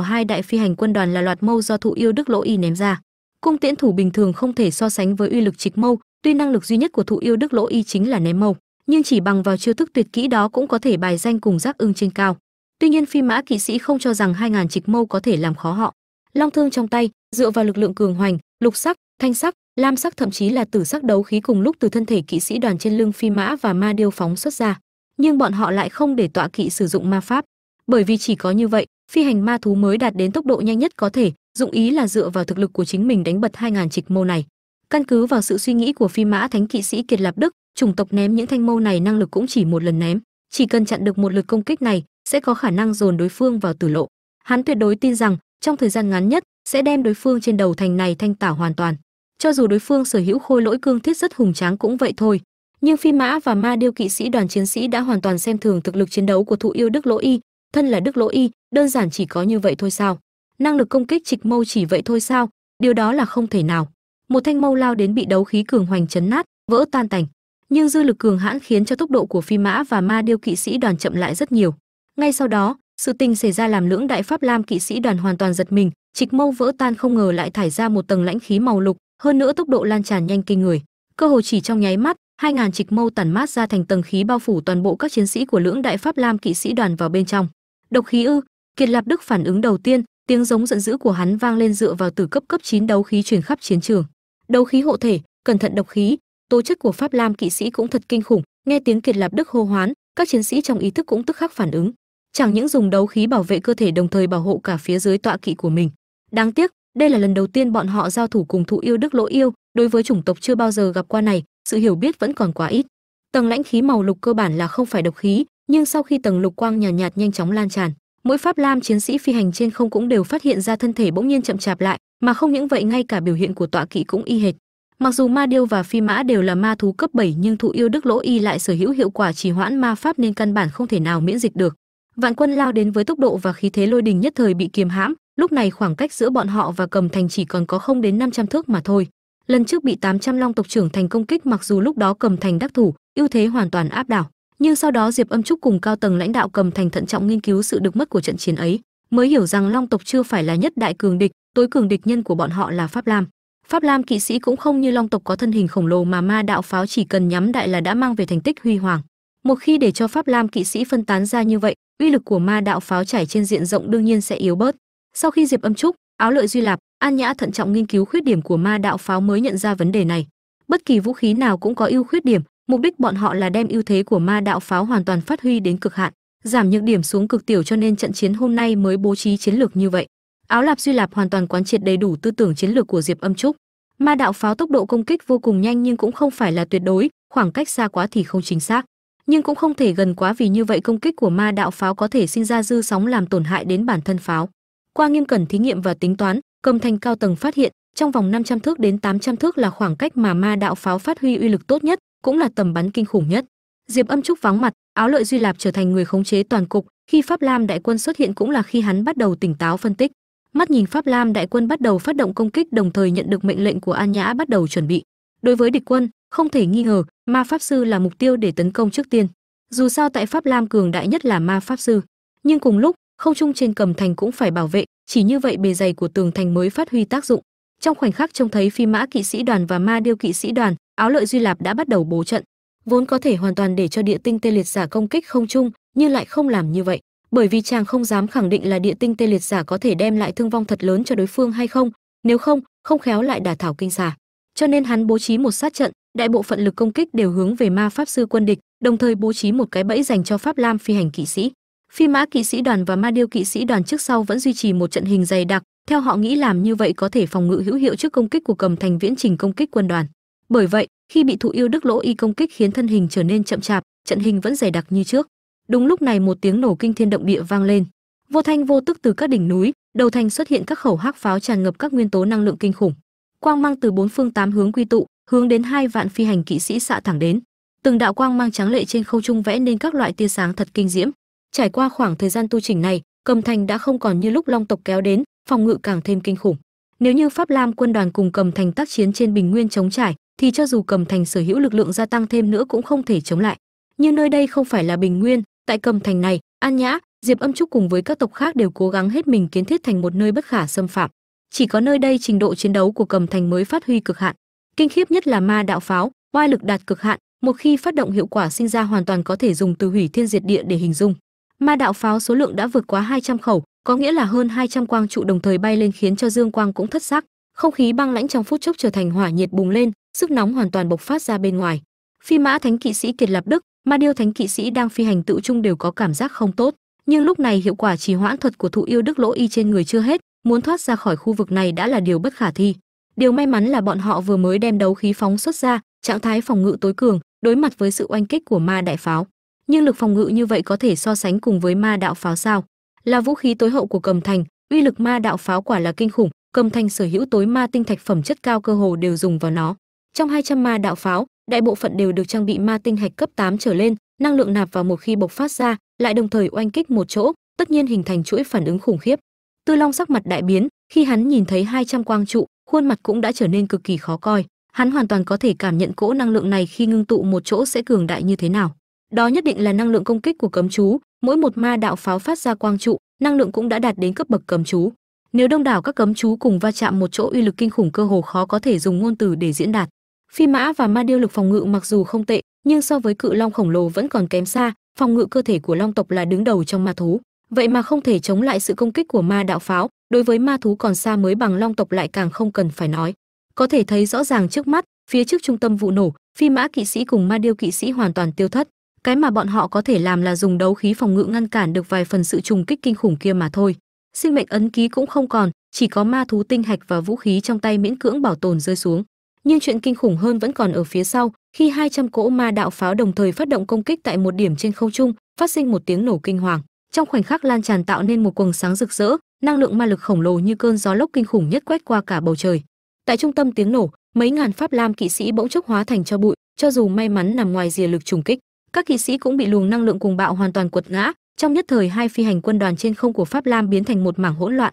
hai đại phi hành quân đoàn là loạt mâu do thụ yêu đức lỗ y ném ra. Cung tiễn thủ bình thường không thể so sánh với uy lực trịch mâu, tuy năng lực duy nhất của thụ yêu đức lỗ y chính là ném mâu, nhưng chỉ bằng vào chiêu thức tuyệt kỹ đó cũng có thể bài danh cùng giác ưng trên cao. Tuy nhiên phi mã kỵ sĩ không cho rằng hai ngàn trịch mâu có thể làm khó họ. Long thương trong tay, dựa vào lực lượng cường hoành, lục sắc, thanh sắc, lam sắc thậm chí là tử sắc đấu khí cùng lúc từ thân thể kỵ sĩ đoàn trên lưng phi mã và ma điêu phóng xuất ra. Nhưng bọn họ lại không để tọa kỵ sử dụng ma pháp bởi vì chỉ có như vậy, phi hành ma thú mới đạt đến tốc độ nhanh nhất có thể, dụng ý là dựa vào thực lực của chính mình đánh bật hai ngàn trịch mâu này. Căn cứ vào sự suy nghĩ của phi mã thánh kỵ sĩ kiệt lạp đức, chủng tộc ném những thanh mâu này năng lực cũng chỉ một lần ném. Chỉ cần chặn được một lượt công kích này, sẽ có khả năng dồn đối phương vào tử lộ. Hắn tuyệt đối tin rằng, trong thời gian ngắn nhất, sẽ đem đối phương trên đầu thành này thanh tảo hoàn toàn. Cho dù đối phương sở hữu khôi lỗi cương thiết rất hùng tráng cũng vậy thôi. Nhưng phi mã và ma điêu kỵ sĩ đoàn chiến sĩ đã hoàn toàn xem thường thực lực chiến đấu của thụ yêu đức lỗ y thân là đức lỗ y, đơn giản chỉ có như vậy thôi sao? Năng lực công kích trịch mâu chỉ vậy thôi sao? Điều đó là không thể nào. Một thanh mâu lao đến bị đấu khí cường hoành chấn nát, vỡ tan tành. Nhưng dư lực cường hãn khiến cho tốc độ của phi mã và ma điêu kỵ sĩ đoàn chậm lại rất nhiều. Ngay sau đó, sự tình xảy ra làm lưỡng đại pháp lam kỵ sĩ đoàn hoàn toàn giật mình, trịch mâu vỡ tan không ngờ lại thải ra một tầng lãnh khí màu lục, hơn nữa tốc độ lan tràn nhanh kinh người. Cơ hồ chỉ trong nháy mắt, hai ngàn trịch mâu tản mát ra thành tầng khí bao phủ toàn bộ các chiến sĩ của lưỡng đại pháp lam kỵ sĩ đoàn vào bên trong độc khí ư? Kiệt lạp đức phản ứng đầu tiên, tiếng giống giận dữ của hắn vang lên dựa vào từ cấp cấp 9 đấu khí truyền khắp chiến trường. Đấu khí hộ thể, cẩn thận độc khí, tố chất của pháp lam kỵ sĩ cũng thật kinh khủng, nghe tiếng kiệt lạp đức hô hoán, các chiến sĩ trong ý thức cũng tức khắc phản ứng. Chẳng những dùng đấu khí bảo vệ cơ thể đồng thời bảo hộ cả phía dưới tọa kỵ của mình. Đáng tiếc, đây là lần đầu tiên bọn họ giao thủ cùng thụ yêu đức lỗ yêu, đối với chủng tộc chưa bao giờ gặp qua này, sự hiểu biết vẫn còn quá ít. Tầng lãnh khí màu lục cơ bản là không phải độc khí nhưng sau khi tầng lục quang nhàn nhạt, nhạt nhanh chóng lan tràn mỗi pháp lam chiến sĩ phi hành trên không cũng đều phát hiện ra thân thể bỗng nhiên chậm chạp lại mà không những vậy ngay cả biểu hiện của tọa kỵ cũng y hệt. Mặc dù ma điêu và phi mã đều là ma thú cấp 7 nhưng thụ yêu đức lỗ y lại sở hữu hiệu quả trì hoãn ma pháp nên căn bản không thể nào miễn dịch được. Vạn quân lao đến với tốc độ và khí thế lôi đình nhất thời bị kiềm hãm lúc này khoảng cách giữa bọn họ và cầm thành chỉ còn có không đến 500 thước mà thôi. Lần trước bị 800 long tộc trưởng thành công kích mặc dù lúc đó cầm thành đắc thủ ưu thế hoàn toàn áp đảo nhưng sau đó diệp âm trúc cùng cao tầng lãnh đạo cầm thành thận trọng nghiên cứu sự được mất của trận chiến ấy, mới hiểu rằng long tộc chưa phải là nhất đại cường địch, tối cường địch nhân của bọn họ là pháp lam. Pháp lam kỵ sĩ cũng không như long tộc có thân hình khổng lồ mà ma đạo pháo chỉ cần nhắm đại là đã mang về thành tích huy hoàng. Một khi để cho pháp lam kỵ sĩ phân tán ra như vậy, uy lực của ma đạo pháo trải trên diện rộng đương nhiên sẽ yếu bớt. Sau khi diệp âm trúc, áo lợi duy lạp, an nhã thận trọng nghiên cứu khuyết điểm của ma đạo pháo mới nhận ra vấn đề này. Bất kỳ vũ khí nào cũng có ưu khuyết điểm mục đích bọn họ là đem ưu thế của ma đạo pháo hoàn toàn phát huy đến cực hạn, giảm những điểm xuống cực tiểu cho nên trận chiến hôm nay mới bố trí chiến lược như vậy. Áo lạp duy lạp hoàn toàn quán triệt đầy đủ tư tưởng chiến lược của diệp âm trúc. Ma đạo pháo tốc độ công kích vô cùng nhanh nhưng cũng không phải là tuyệt đối, khoảng cách xa quá thì không chính xác. Nhưng cũng không thể gần quá vì như vậy công kích của ma đạo pháo có thể sinh ra dư sóng làm tổn hại đến bản thân pháo. Qua nghiêm cẩn thí nghiệm và tính toán, cầm thành cao tầng phát hiện, trong vòng 500 thước đến 800 thước là khoảng cách mà ma đạo pháo phát huy uy lực tốt nhất cũng là tầm bắn kinh khủng nhất. Diệp âm trúc vắng mặt, áo lợi duy lạp trở thành người khống chế toàn cục. Khi pháp lam đại quân xuất hiện cũng là khi hắn bắt đầu tỉnh táo phân tích. Mắt nhìn pháp lam đại quân bắt đầu phát động công kích, đồng thời nhận được mệnh lệnh của an nhã bắt đầu chuẩn bị. Đối với địch quân, không thể nghi ngờ, ma pháp sư là mục tiêu để tấn công trước tiên. Dù sao tại pháp lam cường đại nhất là ma pháp sư. Nhưng cùng lúc, không trung trên cầm thành cũng phải bảo vệ, chỉ như vậy bề dày của tường thành mới phát huy tác dụng. Trong khoảnh khắc trông thấy phi mã kỵ sĩ đoàn và ma điêu kỵ sĩ đoàn áo lợi duy lạp đã bắt đầu bố trận. Vốn có thể hoàn toàn để cho địa tinh tê liệt giả công kích không trung nhưng lại không làm như vậy. Bởi vì chàng không dám khẳng định là địa tinh tê liệt giả có thể đem lại thương vong thật lớn cho đối phương hay không. Nếu không không khéo lại đả thảo kinh xà. Cho nên hắn bố trí một sát trận, đại bộ phận lực công kích đều hướng về ma pháp sư quân địch, đồng thời bố trí một cái bẫy dành cho pháp lam phi hành kỵ sĩ. Phi mã kỵ sĩ đoàn và ma điêu kỵ sĩ đoàn trước sau vẫn duy trì một trận hình dày đặc, theo họ nghĩ làm như vậy có thể phòng ngự hữu hiệu trước công kích của cầm thành viễn trình công kích quân đoàn bởi vậy, khi bị thụ yêu đức lỗ y công kích khiến thân hình trở nên chậm chạp, trận hình vẫn dày đặc như trước. Đúng lúc này một tiếng nổ kinh thiên động địa vang lên. Vô thanh vô tức từ các đỉnh núi, đầu thành xuất hiện các khẩu hắc pháo tràn ngập các nguyên tố năng lượng kinh khủng. Quang mang từ bốn phương tám hướng quy tụ, hướng đến hai vạn phi hành kỵ sĩ xạ thẳng đến. Từng đạo quang mang trắng lệ trên không trung vẽ nên các loại tia sáng thật kinh diễm. Trải qua khoảng thời gian tu chỉnh này, cầm thành đã không còn như lúc long tộc kéo đến, phòng ngự càng thêm kinh khủng. Nếu như pháp lam quân đoàn cùng cầm thành tác chiến trên bình nguyên chống trải thì cho dù cầm thành sở hữu lực lượng gia tăng thêm nữa cũng không thể chống lại. Nhưng nơi đây không phải là bình nguyên, tại cầm thành này, an nhã, diệp âm trúc cùng với các tộc khác đều cố gắng hết mình kiến thiết thành một nơi bất khả xâm phạm. Chỉ có nơi đây trình độ chiến đấu của cầm thành mới phát huy cực hạn. Kinh khiếp nhất là ma đạo pháo, oai lực đạt cực hạn, một khi phát động hiệu quả sinh ra hoàn toàn có thể dùng từ hủy thiên diệt địa để hình dung. Ma đạo pháo số lượng đã vượt quá 200 khẩu, có nghĩa là hơn 200 quang trụ đồng thời bay lên khiến cho dương quang cũng thất sắc. Không khí băng lãnh trong phút chốc trở thành hỏa nhiệt bùng lên sức nóng hoàn toàn bộc phát ra bên ngoài. Phi mã thánh kỵ sĩ kiệt lập đức, ma điêu thánh kỵ sĩ đang phi hành tự trung đều có cảm giác không tốt. Nhưng lúc này hiệu quả trì hoãn thuật của thụ yêu đức lỗ y trên người chưa hết, muốn thoát ra khỏi khu vực này đã là điều bất khả thi. Điều may mắn là bọn họ vừa mới đem đấu khí phóng xuất ra, trạng thái phòng ngự tối cường, đối mặt với sự oanh kích của ma đại pháo. Nhưng lực phòng ngự như vậy có thể so sánh cùng với ma đạo pháo sao? Là vũ khí tối hậu của cầm thành, uy lực ma đạo pháo quả là kinh khủng, cầm thành sở hữu tối ma tinh thạch phẩm chất cao cơ hồ đều dùng vào nó trong 200 ma đạo pháo, đại bộ phận đều được trang bị ma tinh hạch cấp 8 trở lên, năng lượng nạp vào một khi bộc phát ra, lại đồng thời oanh kích một chỗ, tất nhiên hình thành chuỗi phản ứng khủng khiếp. Tư long sắc mặt đại biến, khi hắn nhìn thấy 200 quang trụ, khuôn mặt cũng đã trở nên cực kỳ khó coi. Hắn hoàn toàn có thể cảm nhận cỗ năng lượng này khi ngưng tụ một chỗ sẽ cường đại như thế nào. Đó nhất định là năng lượng công kích của cấm chú. Mỗi một ma đạo pháo phát ra quang trụ, năng lượng cũng đã đạt đến cấp bậc cấm chú. Nếu đông đảo các cấm chú cùng va chạm một chỗ uy lực kinh khủng cơ hồ khó có thể dùng ngôn từ để diễn đạt phi mã và ma điêu lực phòng ngự mặc dù không tệ, nhưng so với cự long khổng lồ vẫn còn kém xa, phòng ngự cơ thể của long tộc là đứng đầu trong ma thú. Vậy mà không thể chống lại sự công kích của ma đạo pháo, đối với ma thú còn xa mới bằng long tộc lại càng không cần phải nói. Có thể thấy rõ ràng trước mắt, phía trước trung tâm vụ nổ, phi mã kỵ sĩ cùng ma điêu kỵ sĩ hoàn toàn tiêu thất. Cái mà bọn họ có thể làm là dùng đấu khí phòng ngự ngăn cản được vài phần sự trùng kích kinh khủng kia mà thôi. Sinh mệnh ấn ký cũng không còn, chỉ có ma thú tinh hạch và vũ khí trong tay miễn cưỡng bảo tồn rơi xuống nhưng chuyện kinh khủng hơn vẫn còn ở phía sau, khi 200 cỗ ma đạo pháo đồng thời phát động công kích tại một điểm trên không trung, phát sinh một tiếng nổ kinh hoàng. Trong khoảnh khắc lan tràn tạo nên một quầng sáng rực rỡ, năng lượng ma lực khổng lồ như cơn gió lốc kinh khủng nhất quét qua cả bầu trời. Tại trung tâm tiếng nổ, mấy ngàn pháp lam kỵ sĩ bỗng chốc hóa thành cho bụi, cho dù may mắn nằm ngoài rìa lực trùng kích, các kỵ sĩ cũng bị luồng năng lượng cùng bạo hoàn toàn quật ngã, trong nhất thời hai phi hành quân đoàn trên không của pháp lam biến thành một mảng hỗn loạn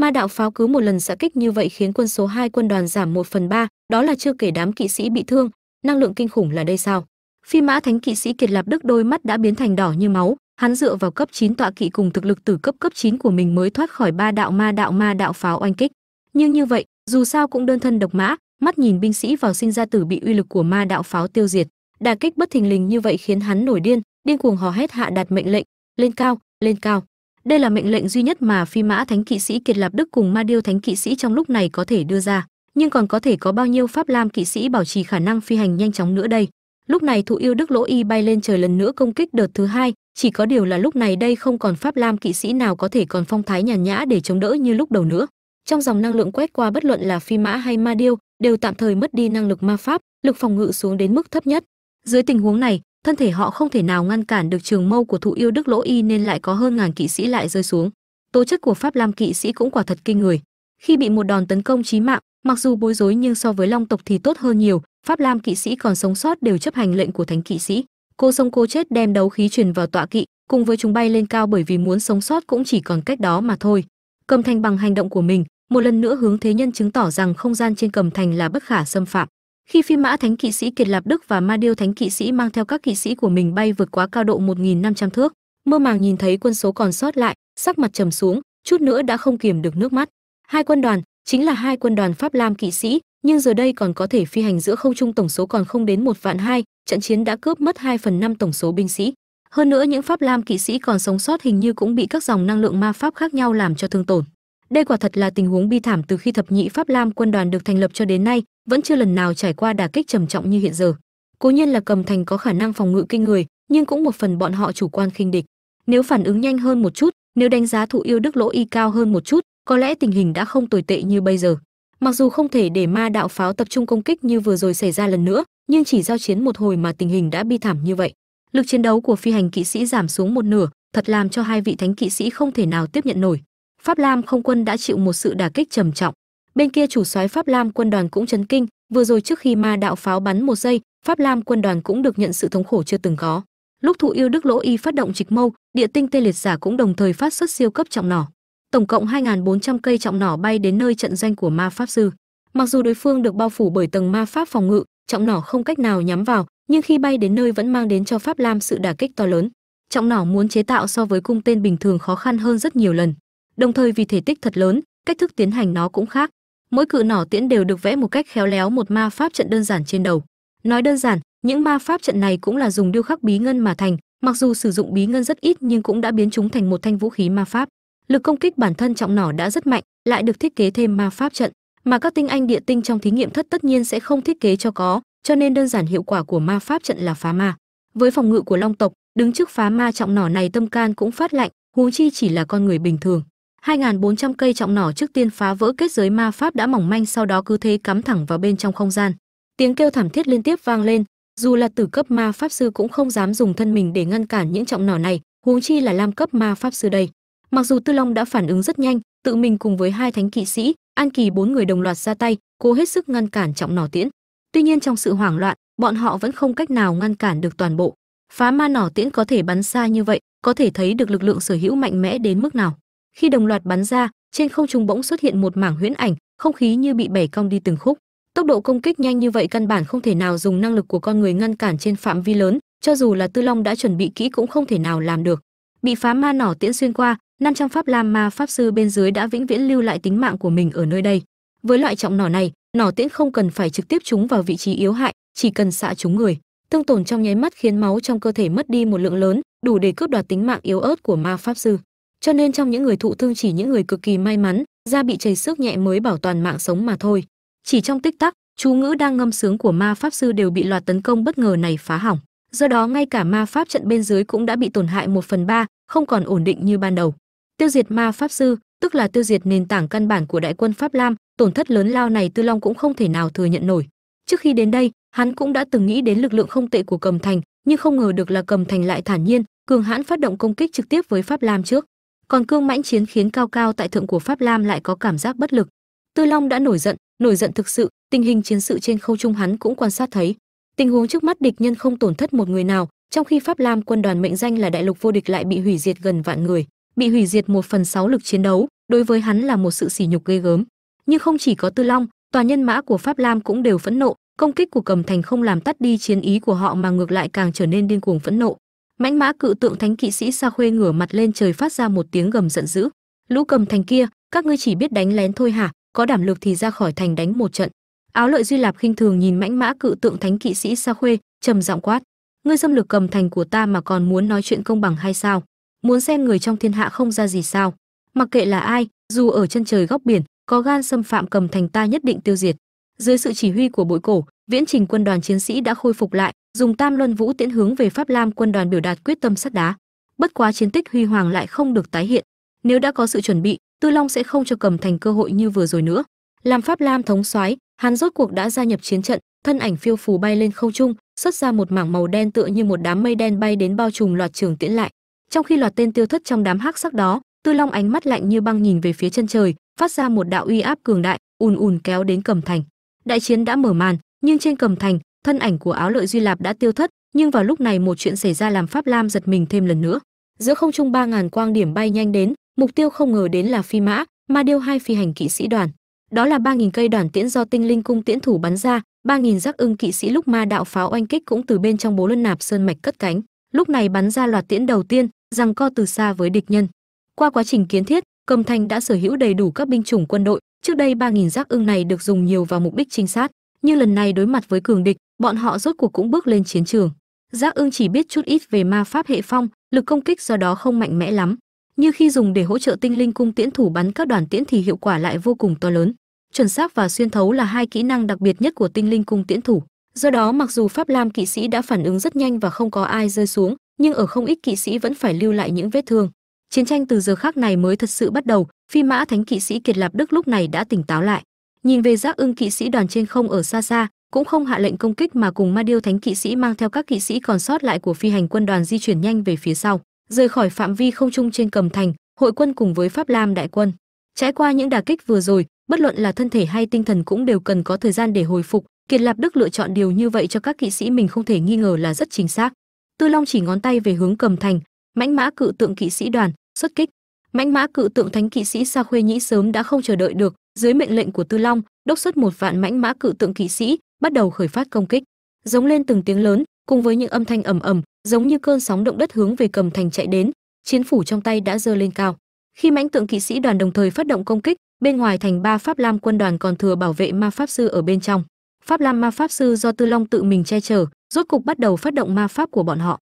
ma đạo pháo cứ một lần xạ kích như vậy khiến quân số hai quân đoàn giảm một phần ba, đó là chưa kể đám kỵ sĩ bị thương. Năng lượng kinh khủng là đây sao? Phi mã thánh kỵ sĩ kiệt lạp đức đôi mắt đã biến thành đỏ như máu. Hắn dựa vào cấp 9 tọa kỵ cùng thực lực từ cấp cấp 9 của mình mới thoát khỏi ba đạo ma đạo ma đạo pháo oanh kích. Nhưng như vậy, dù sao cũng đơn thân độc mã, mắt nhìn binh sĩ vào sinh ra tử bị uy lực của ma đạo pháo tiêu diệt. Đà kích bất thình lình như vậy khiến hắn nổi điên điên cuồng hò hét hạ đạt mệnh lệnh, lên cao lên cao đây là mệnh lệnh duy nhất mà phi mã thánh kỵ sĩ kiệt lạp đức cùng ma điêu thánh kỵ sĩ trong lúc này có thể đưa ra. Nhưng còn có thể có bao nhiêu pháp lam kỵ sĩ bảo trì khả năng phi hành nhanh chóng nữa đây? Lúc này thụ yêu đức lỗ y bay lên trời lần nữa công kích đợt thứ hai. Chỉ có điều là lúc này đây không còn pháp lam kỵ sĩ nào có thể còn phong thái nhàn nhã để chống đỡ như lúc đầu nữa. Trong dòng năng lượng quét qua bất luận là phi mã hay ma điêu, đều tạm thời mất đi năng lực ma pháp, lực phòng ngự xuống đến mức thấp nhất. Dưới tình huống này thân thể họ không thể nào ngăn cản được trường mâu của thụ yêu đức lỗ y nên lại có hơn ngàn kỵ sĩ lại rơi xuống. Tố chất của pháp lam kỵ sĩ cũng quả thật kinh người. Khi bị một đòn tấn công chí mạng, mặc dù bối rối nhưng so với long tộc thì tốt hơn nhiều, pháp lam kỵ sĩ còn sống sót đều chấp hành lệnh của thánh kỵ sĩ. Cô sống cô chết đem đấu khí truyền vào tọa kỵ, cùng với chúng bay lên cao bởi vì muốn sống sót cũng chỉ còn cách đó mà thôi. Cầm thành bằng hành động của mình, một lần nữa hướng thế nhân chứng tỏ rằng không gian trên cầm thành là bất khả xâm phạm khi phi mã thánh kỵ sĩ kiệt lạp đức và ma điêu thánh kỵ sĩ mang theo các kỵ sĩ của mình bay vượt quá cao độ 1.500 thước, mơ màng nhìn thấy quân số còn sót lại, sắc mặt trầm xuống, chút nữa đã không kiềm được nước mắt. Hai quân đoàn, chính là hai quân đoàn pháp lam kỵ sĩ, nhưng giờ đây còn có thể phi hành giữa không trung tổng số còn không đến một vạn hai, trận chiến đã cướp mất 2 phần năm tổng số binh sĩ. Hơn nữa những pháp lam kỵ sĩ còn sống sót hình như cũng bị các dòng năng lượng ma pháp khác nhau làm cho thương tổn đây quả thật là tình huống bi thảm từ khi thập nhị pháp lam quân đoàn được thành lập cho đến nay, vẫn chưa lần nào trải qua đả kích trầm trọng như hiện giờ. Cố nhiên là cầm thành có khả năng phòng ngự kinh người, nhưng cũng một phần bọn họ chủ quan khinh địch. Nếu phản ứng nhanh hơn một chút, nếu đánh giá thụ yêu đức lỗ y cao hơn một chút, có lẽ tình hình đã không tồi tệ như bây giờ. Mặc dù không thể để ma đạo pháo tập trung công kích như vừa rồi xảy ra lần nữa, nhưng chỉ giao chiến một hồi mà tình hình đã bi thảm như vậy. Lực chiến đấu của phi hành kỵ sĩ giảm xuống một nửa, thật làm cho hai vị thánh kỵ sĩ không thể nào tiếp nhận nổi pháp lam không quân đã chịu một sự đả kích trầm trọng. Bên kia chủ soái pháp lam quân đoàn cũng chấn kinh, vừa rồi trước khi ma đạo pháo bắn một giây, pháp lam quân đoàn cũng được nhận sự thống khổ chưa từng có. Lúc thụ yêu đức lỗ y phát động trịch mâu, địa tinh tê liệt giả cũng đồng thời phát xuất siêu cấp trọng nỏ. Tổng cộng 2.400 cây trọng nỏ bay đến nơi trận doanh của ma pháp sư. Mặc dù đối phương được bao phủ bởi tầng ma pháp phòng ngự, trọng nỏ không cách nào nhắm vào, nhưng khi bay đến nơi vẫn mang đến cho pháp lam sự đả kích to lớn. Trọng nỏ muốn chế tạo so với cung tên bình thường khó khăn hơn rất nhiều lần đồng thời vì thể tích thật lớn, cách thức tiến hành nó cũng khác. Mỗi cự nỏ tiễn đều được vẽ một cách khéo léo một ma pháp trận đơn giản trên đầu. Nói đơn giản, những ma pháp trận này cũng là dùng điêu khắc bí ngân mà thành, mặc dù sử dụng bí ngân rất ít nhưng cũng đã biến chúng thành một thanh vũ khí ma pháp. Lực công kích bản thân trọng nỏ đã rất mạnh, lại được thiết kế thêm ma pháp trận, mà các tinh anh địa tinh trong thí nghiệm thất tất nhiên sẽ không thiết kế cho có, cho nên đơn giản hiệu quả của ma pháp trận là phá ma. Với phòng ngự của long tộc, đứng trước phá ma trọng nỏ này tâm can cũng phát lạnh, huống chi chỉ là con người bình thường. 2.400 cây trọng nỏ trước tiên phá vỡ kết giới ma pháp đã mỏng manh, sau đó cứ thế cắm thẳng vào bên trong không gian. Tiếng kêu thảm thiết liên tiếp vang lên. Dù là tử cấp ma pháp sư cũng không dám dùng thân mình để ngăn cản những trọng nỏ này, huống chi là lam cấp ma pháp sư đây. Mặc dù tư long đã phản ứng rất nhanh, tự mình cùng với hai thánh kỵ sĩ, an kỳ bốn người đồng loạt ra tay, cố hết sức ngăn cản trọng nỏ tiễn. Tuy nhiên trong sự hoảng loạn, bọn họ vẫn không cách nào ngăn cản được toàn bộ. Phá ma nỏ tiễn có thể bắn xa như vậy, có thể thấy được lực lượng sở hữu mạnh mẽ đến mức nào khi đồng loạt bắn ra, trên không trung bỗng xuất hiện một mảng huyễn ảnh, không khí như bị bẻ cong đi từng khúc. Tốc độ công kích nhanh như vậy căn bản không thể nào dùng năng lực của con người ngăn cản trên phạm vi lớn, cho dù là tư long đã chuẩn bị kỹ cũng không thể nào làm được. Bị phá ma nỏ tiễn xuyên qua 500 pháp lam ma pháp sư bên dưới đã vĩnh viễn lưu lại tính mạng của mình ở nơi đây. Với loại trọng nỏ này, nỏ tiễn không cần phải trực tiếp trúng vào vị trí yếu hại, chỉ cần xạ trúng người. Tương tổn trong nháy mắt khiến máu trong cơ thể mất đi một lượng lớn, đủ để cướp đoạt tính mạng yếu ớt của ma pháp sư cho nên trong những người thụ thương chỉ những người cực kỳ may mắn, da bị chảy xước nhẹ mới bảo toàn mạng sống mà thôi. Chỉ trong tích tắc, chú ngữ đang ngâm sướng của ma pháp sư đều bị loạt tấn công bất ngờ này phá hỏng. Do đó ngay cả ma pháp trận bên dưới cũng đã bị tổn hại một phần ba, không còn ổn định như ban đầu. Tiêu diệt ma pháp sư, tức là tiêu diệt nền tảng căn bản của đại quân pháp lam, tổn thất lớn lao này tư long cũng không thể nào thừa nhận nổi. Trước khi đến đây, hắn cũng đã từng nghĩ đến lực lượng không tệ của cầm thành, nhưng không ngờ được là cầm thành lại thản nhiên, cường hãn phát động công kích trực tiếp với pháp lam trước còn cương mãnh chiến khiến cao cao tại thượng của pháp lam lại có cảm giác bất lực. Tư long đã nổi giận nổi giận thực sự, tình hình chiến sự trên khâu trung hắn cũng quan sát thấy. Tình huống trước mắt địch nhân không tổn thất một người nào, trong khi pháp lam quân đoàn mệnh danh là đại lục vô địch lại bị hủy diệt gần vạn người, bị hủy diệt một phần sáu lực chiến đấu, đối với hắn là một sự sỉ nhục ghê gớm. Nhưng không chỉ có tư long, toàn nhân mã của pháp lam cũng đều phẫn nộ, công kích của cầm thành không làm tắt đi chiến ý của họ mà ngược lại càng trở nên điên cuồng phẫn nộ mãnh mã cự tượng thánh kỵ sĩ sa khuê ngửa mặt lên trời phát ra một tiếng gầm giận dữ. Lũ cầm thành kia, các ngươi chỉ biết đánh lén thôi hả? Có đảm lực thì ra khỏi thành đánh một trận. Áo lợi duy lạp khinh thường nhìn mãnh mã cự tượng thánh kỵ sĩ sa khuê, trầm giọng quát. Ngươi xâm lược cầm thành của ta mà còn muốn nói chuyện công bằng hay sao? Muốn xem người trong thiên hạ không ra gì sao? Mặc kệ là ai, dù ở chân trời góc biển, có gan xâm phạm cầm thành ta nhất định tiêu diệt. Dưới sự chỉ huy của bội cổ, viễn trình quân đoàn chiến sĩ đã khôi phục lại dùng tam luân vũ tiễn hướng về pháp lam quân đoàn biểu đạt quyết tâm sắt đá. Bất quá chiến tích huy hoàng lại không được tái hiện. Nếu đã có sự chuẩn bị, tư long sẽ không cho cầm thành cơ hội như vừa rồi nữa. Làm pháp lam thống soái, hắn rốt cuộc đã gia nhập chiến trận, thân ảnh phiêu phù bay lên không trung, xuất ra một mảng màu đen tựa như một đám mây đen bay đến bao trùm loạt trường tiễn lại. Trong khi loạt tên tiêu thất trong đám hắc sắc đó, tư long ánh mắt lạnh như băng nhìn về phía chân trời, phát ra một đạo uy áp cường đại, ùn ùn kéo đến cầm thành. Đại chiến đã mở màn, nhưng trên cầm thành thân ảnh của áo lợi duy lạp đã tiêu thất, nhưng vào lúc này một chuyện xảy ra làm pháp lam giật mình thêm lần nữa. Giữa không trung ba ngàn quang điểm bay nhanh đến, mục tiêu không ngờ đến là phi mã, ma điêu hai phi hành kỵ sĩ đoàn. Đó là ba nghìn cây đoàn tiễn do tinh linh cung tiễn thủ bắn ra, ba nghìn giác ưng kỵ sĩ lúc ma đạo pháo oanh kích cũng từ bên trong bố luân nạp sơn mạch cất cánh. Lúc này bắn ra loạt tiễn đầu tiên, rằng co từ xa với địch nhân. Qua quá trình kiến thiết, cầm thành đã sở hữu đầy đủ các binh chủng quân đội. Trước đây ba nghìn giác ưng này được dùng nhiều vào mục đích trinh sát, nhưng lần này đối mặt với cường địch bọn họ rốt cuộc cũng bước lên chiến trường. Giác ưng chỉ biết chút ít về ma pháp hệ phong, lực công kích do đó không mạnh mẽ lắm. Như khi dùng để hỗ trợ tinh linh cung tiễn thủ bắn các đoàn tiễn thì hiệu quả lại vô cùng to lớn. Chuẩn xác và xuyên thấu là hai kỹ năng đặc biệt nhất của tinh linh cung tiễn thủ. Do đó mặc dù pháp lam kỵ sĩ đã phản ứng rất nhanh và không có ai rơi xuống, nhưng ở không ít kỵ sĩ vẫn phải lưu lại những vết thương. Chiến tranh từ giờ khác này mới thật sự bắt đầu, phi mã thánh kỵ sĩ kiệt lạp đức lúc này đã tỉnh táo lại. Nhìn về giác ưng kỵ sĩ đoàn trên không ở xa xa cũng không hạ lệnh công kích mà cùng ma điêu thánh kỵ sĩ mang theo các kỵ sĩ còn sót lại của phi hành quân đoàn di chuyển nhanh về phía sau, rời khỏi phạm vi không trung trên cầm thành, hội quân cùng với pháp lam đại quân. Trải qua những đả kích vừa rồi, bất luận là thân thể hay tinh thần cũng đều cần có thời gian để hồi phục. Kiệt lạp đức lựa chọn điều như vậy cho các kỵ sĩ mình không thể nghi ngờ là rất chính xác. Tư long chỉ ngón tay về hướng cầm thành, mãnh mã cự tượng kỵ sĩ đoàn, xuất kích. Mãnh mã cự tượng thánh kỵ sĩ sa khuê nhĩ sớm đã không chờ đợi được. Dưới mệnh lệnh của tư long, đốc xuất một vạn mãnh mã cự tượng kỵ sĩ bắt đầu khởi phát công kích. Giống lên từng tiếng lớn, cùng với những âm thanh ầm ầm, giống như cơn sóng động đất hướng về cầm thành chạy đến, chiến phủ trong tay đã giơ lên cao. Khi mãnh tượng kỵ sĩ đoàn đồng thời phát động công kích, bên ngoài thành ba pháp lam quân đoàn còn thừa bảo vệ ma pháp sư ở bên trong. Pháp lam ma pháp sư do tư long tự mình che chở, rốt cục bắt đầu phát động ma pháp của bọn họ.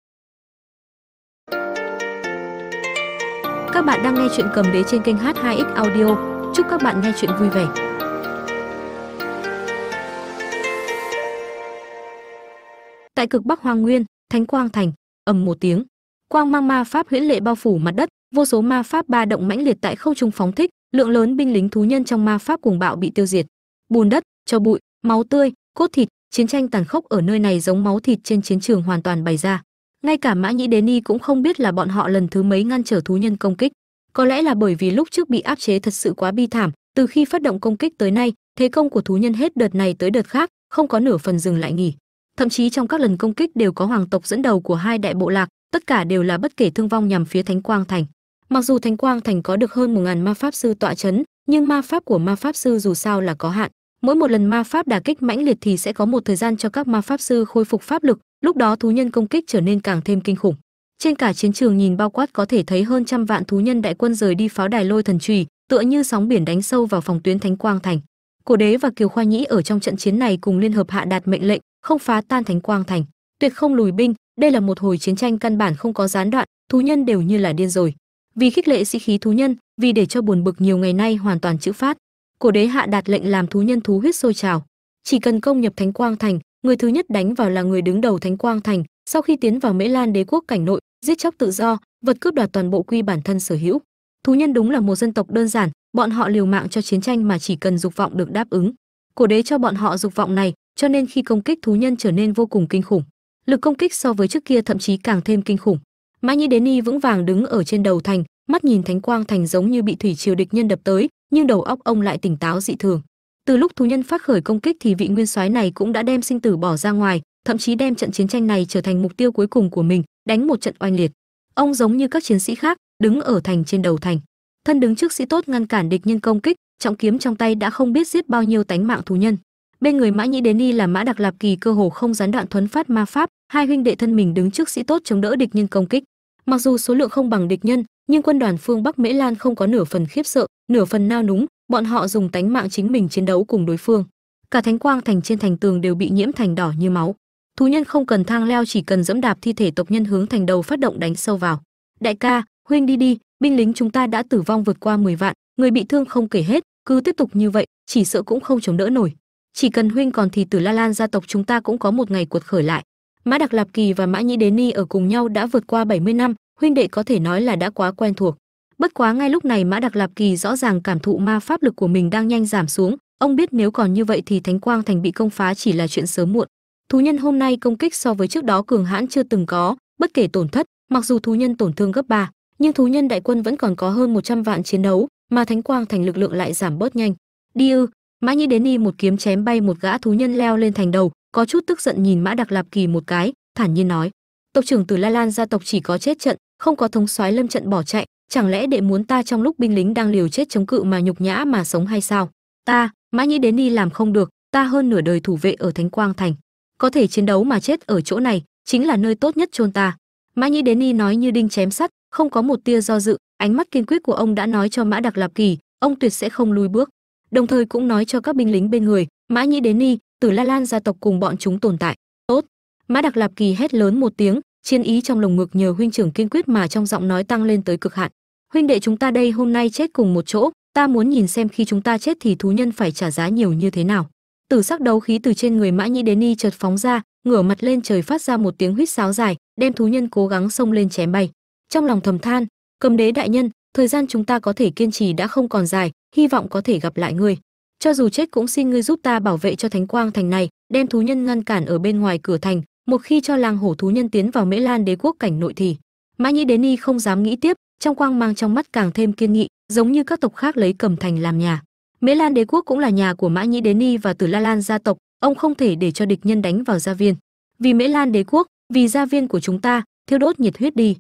Các bạn đang nghe chuyện cầm đế trên kênh h2x audio. Chúc các bạn nghe chuyện vui vẻ. Tại cực bắc hoang nguyên, thánh quang thành, ầm một tiếng. Quang mang ma pháp huyễn lệ bao phủ mặt đất, vô số ma pháp ba động mãnh liệt tại không trung phóng thích, lượng lớn binh lính thú nhân trong ma pháp cuồng bạo bị tiêu diệt. Bùn đất, cho bụi, máu tươi, cốt thịt, chiến tranh tàn khốc ở nơi này giống máu thịt trên chiến trường hoàn toàn bày ra. Ngay cả mã nhĩ đế ni cũng không biết là bọn họ lần thứ mấy ngăn trở thú nhân công kích. Có lẽ là bởi vì lúc trước bị áp chế thật sự quá bi thảm, từ khi phát động công kích tới nay, thế công của thú nhân hết đợt này tới đợt khác, không có nửa phần dừng lại nghỉ thậm chí trong các lần công kích đều có hoàng tộc dẫn đầu của hai đại bộ lạc, tất cả đều là bất kể thương vong nhằm phía thánh quang thành. Mặc dù thánh quang thành có được hơn một ngàn ma pháp sư tọa chấn, nhưng ma pháp của ma pháp sư dù sao là có hạn. Mỗi một lần ma pháp đả kích mãnh liệt thì sẽ có một thời gian cho các ma pháp sư khôi phục pháp lực, lúc đó thú nhân công kích trở nên càng thêm kinh khủng. Trên cả chiến trường nhìn bao quát có thể thấy hơn trăm vạn thú nhân đại quân rời đi pháo đài lôi thần trùy, tựa như sóng biển đánh sâu vào phòng tuyến thánh quang thành. Cổ đế và kiều khoa nhĩ ở trong trận chiến này cùng liên hợp hạ đạt mệnh lệnh không phá tan thánh quang thành, tuyệt không lùi binh. Đây là một hồi chiến tranh căn bản không có gián đoạn, thú nhân đều như là điên rồi. Vì khích lệ sĩ khí thú nhân, vì để cho buồn bực nhiều ngày nay hoàn toàn chữ phát, cổ đế hạ đạt lệnh làm thú nhân thú huyết sôi trào. Chỉ cần công nhập thánh quang thành, người thứ nhất đánh vào là người đứng đầu thánh quang thành. Sau khi tiến vào mễ lan đế quốc cảnh nội, giết chóc tự do, vật cướp đoạt toàn bộ quy bản thân sở hữu. Thú nhân đúng là một dân tộc đơn giản, bọn họ liều mạng cho chiến tranh mà chỉ cần dục vọng được đáp ứng. Cổ đế cho bọn họ dục vọng này cho nên khi công kích thú nhân trở nên vô cùng kinh khủng. Lực công kích so với trước kia thậm chí càng thêm kinh khủng. Mã nhĩ đến y vững vàng đứng ở trên đầu thành, mắt nhìn thánh quang thành giống như bị thủy triều địch nhân đập tới, nhưng đầu óc ông lại tỉnh táo dị thường. Từ lúc thú nhân phát khởi công kích thì vị nguyên soái này cũng đã đem sinh tử bỏ ra ngoài, thậm chí đem trận chiến tranh này trở thành mục tiêu cuối cùng của mình, đánh một trận oanh liệt. Ông giống như các chiến sĩ khác, đứng ở thành trên đầu thành. Thân đứng trước sĩ tốt ngăn cản địch nhân công kích, trọng kiếm trong tay đã không biết giết bao nhiêu tánh mạng thú nhân bên người mã nhĩ đến y là mã đặc lạp kỳ cơ hồ không gián đoạn thuấn phát ma pháp, hai huynh đệ thân mình đứng trước sĩ tốt chống đỡ địch nhân công kích. Mặc dù số lượng không bằng địch nhân, nhưng quân đoàn phương bắc mễ lan không có nửa phần khiếp sợ, nửa phần nao núng, bọn họ dùng tánh mạng chính mình chiến đấu cùng đối phương. Cả thánh quang thành trên thành tường đều bị nhiễm thành đỏ như máu. Thú nhân không cần thang leo chỉ cần dẫm đạp thi thể tộc nhân hướng thành đầu phát động đánh sâu vào. Đại ca, huynh đi đi, binh lính chúng ta đã tử vong vượt qua 10 vạn, người bị thương không kể hết, cứ tiếp tục như vậy, chỉ sợ cũng không chống đỡ nổi chỉ cần huynh còn thì tử la lan gia tộc chúng ta cũng có một ngày cuột khởi lại Mã Đặc Lạp Kỳ và Mã Nhĩ Đế Ni ở cùng nhau đã vượt qua 70 năm, huynh đệ có thể nói là đã quá quen thuộc. Bất quá ngay lúc này Mã Đặc Lạp Kỳ rõ ràng cảm thụ ma pháp lực của mình đang nhanh giảm xuống, ông biết nếu còn như vậy thì Thánh Quang Thành bị công phá chỉ là chuyện sớm muộn. Thú nhân hôm nay công kích so với trước đó cường hãn chưa từng có, bất kể tổn thất, mặc dù thú nhân tổn thương gấp 3, nhưng thú nhân đại quân vẫn còn có hơn 100 vạn chiến đấu, mà Thánh Quang Thành lực lượng lại giảm bớt nhanh. Đi ư? Mã Nhĩ Đến đi một kiếm chém bay một gã thú nhân leo lên thành đầu, có chút tức giận nhìn Mã Đặc Lạp Kỳ một cái, thản nhiên nói: "Tộc trưởng từ La Lan gia tộc chỉ có chết trận, không có thống soái lâm trận bỏ chạy, chẳng lẽ đệ muốn ta trong lúc binh lính đang liều chết chống cự mà nhục nhã mà sống hay sao? Ta, Mã Nhĩ Đến đi làm không được, ta hơn nửa đời thủ vệ ở Thánh Quang Thành, có thể chiến đấu mà chết ở chỗ này, chính là nơi tốt nhất chôn ta." Mã Nhĩ Đến đi nói như đinh chém sắt, không có một tia do dự, ánh mắt kiên quyết của ông đã nói cho Mã Đặc Lạp Kỳ, ông tuyệt sẽ không lùi bước. Đồng thời cũng nói cho các binh lính bên người, Mã Nhĩ Đến Ni, Tử La Lan gia tộc cùng bọn chúng tồn tại. Tốt. Mã Đặc Lạp Kỳ hét lớn một tiếng, chiến ý trong lồng ngực nhờ huynh trưởng kiên quyết mà trong giọng nói tăng lên tới cực hạn. Huynh đệ chúng ta đây hôm nay chết cùng một chỗ, ta muốn nhìn xem khi chúng ta chết thì thú nhân phải trả giá nhiều như thế nào. Tử sắc đấu khí từ trên người Mã Nhĩ Đến Ni chợt phóng ra, ngửa mặt lên trời phát ra một tiếng huýt sáo dài, đem thú nhân cố gắng xông lên chém bay. Trong lòng thầm than, Cầm đế đại nhân, thời gian chúng ta có thể kiên trì đã không còn dài, hy vọng có thể gặp lại ngươi. Cho dù chết cũng xin ngươi giúp ta bảo vệ cho Thánh Quang thành này, đem thú nhân ngăn cản ở bên ngoài cửa thành, một khi cho làng hổ thú nhân tiến vào Mễ Lan đế quốc cảnh nội thì. Mã Nhĩ Đế Ni không dám nghĩ tiếp, trong quang mang trong mắt càng thêm kiên nghị, giống như các tộc khác lấy Cầm thành làm nhà. Mễ Lan đế quốc cũng là nhà của Mã Nhĩ Đế Ni và Tử La Lan gia tộc, ông không thể để cho địch nhân đánh vào gia viên. Vì Mễ Lan đế quốc, vì gia viên của chúng ta, thiêu đốt nhiệt huyết đi.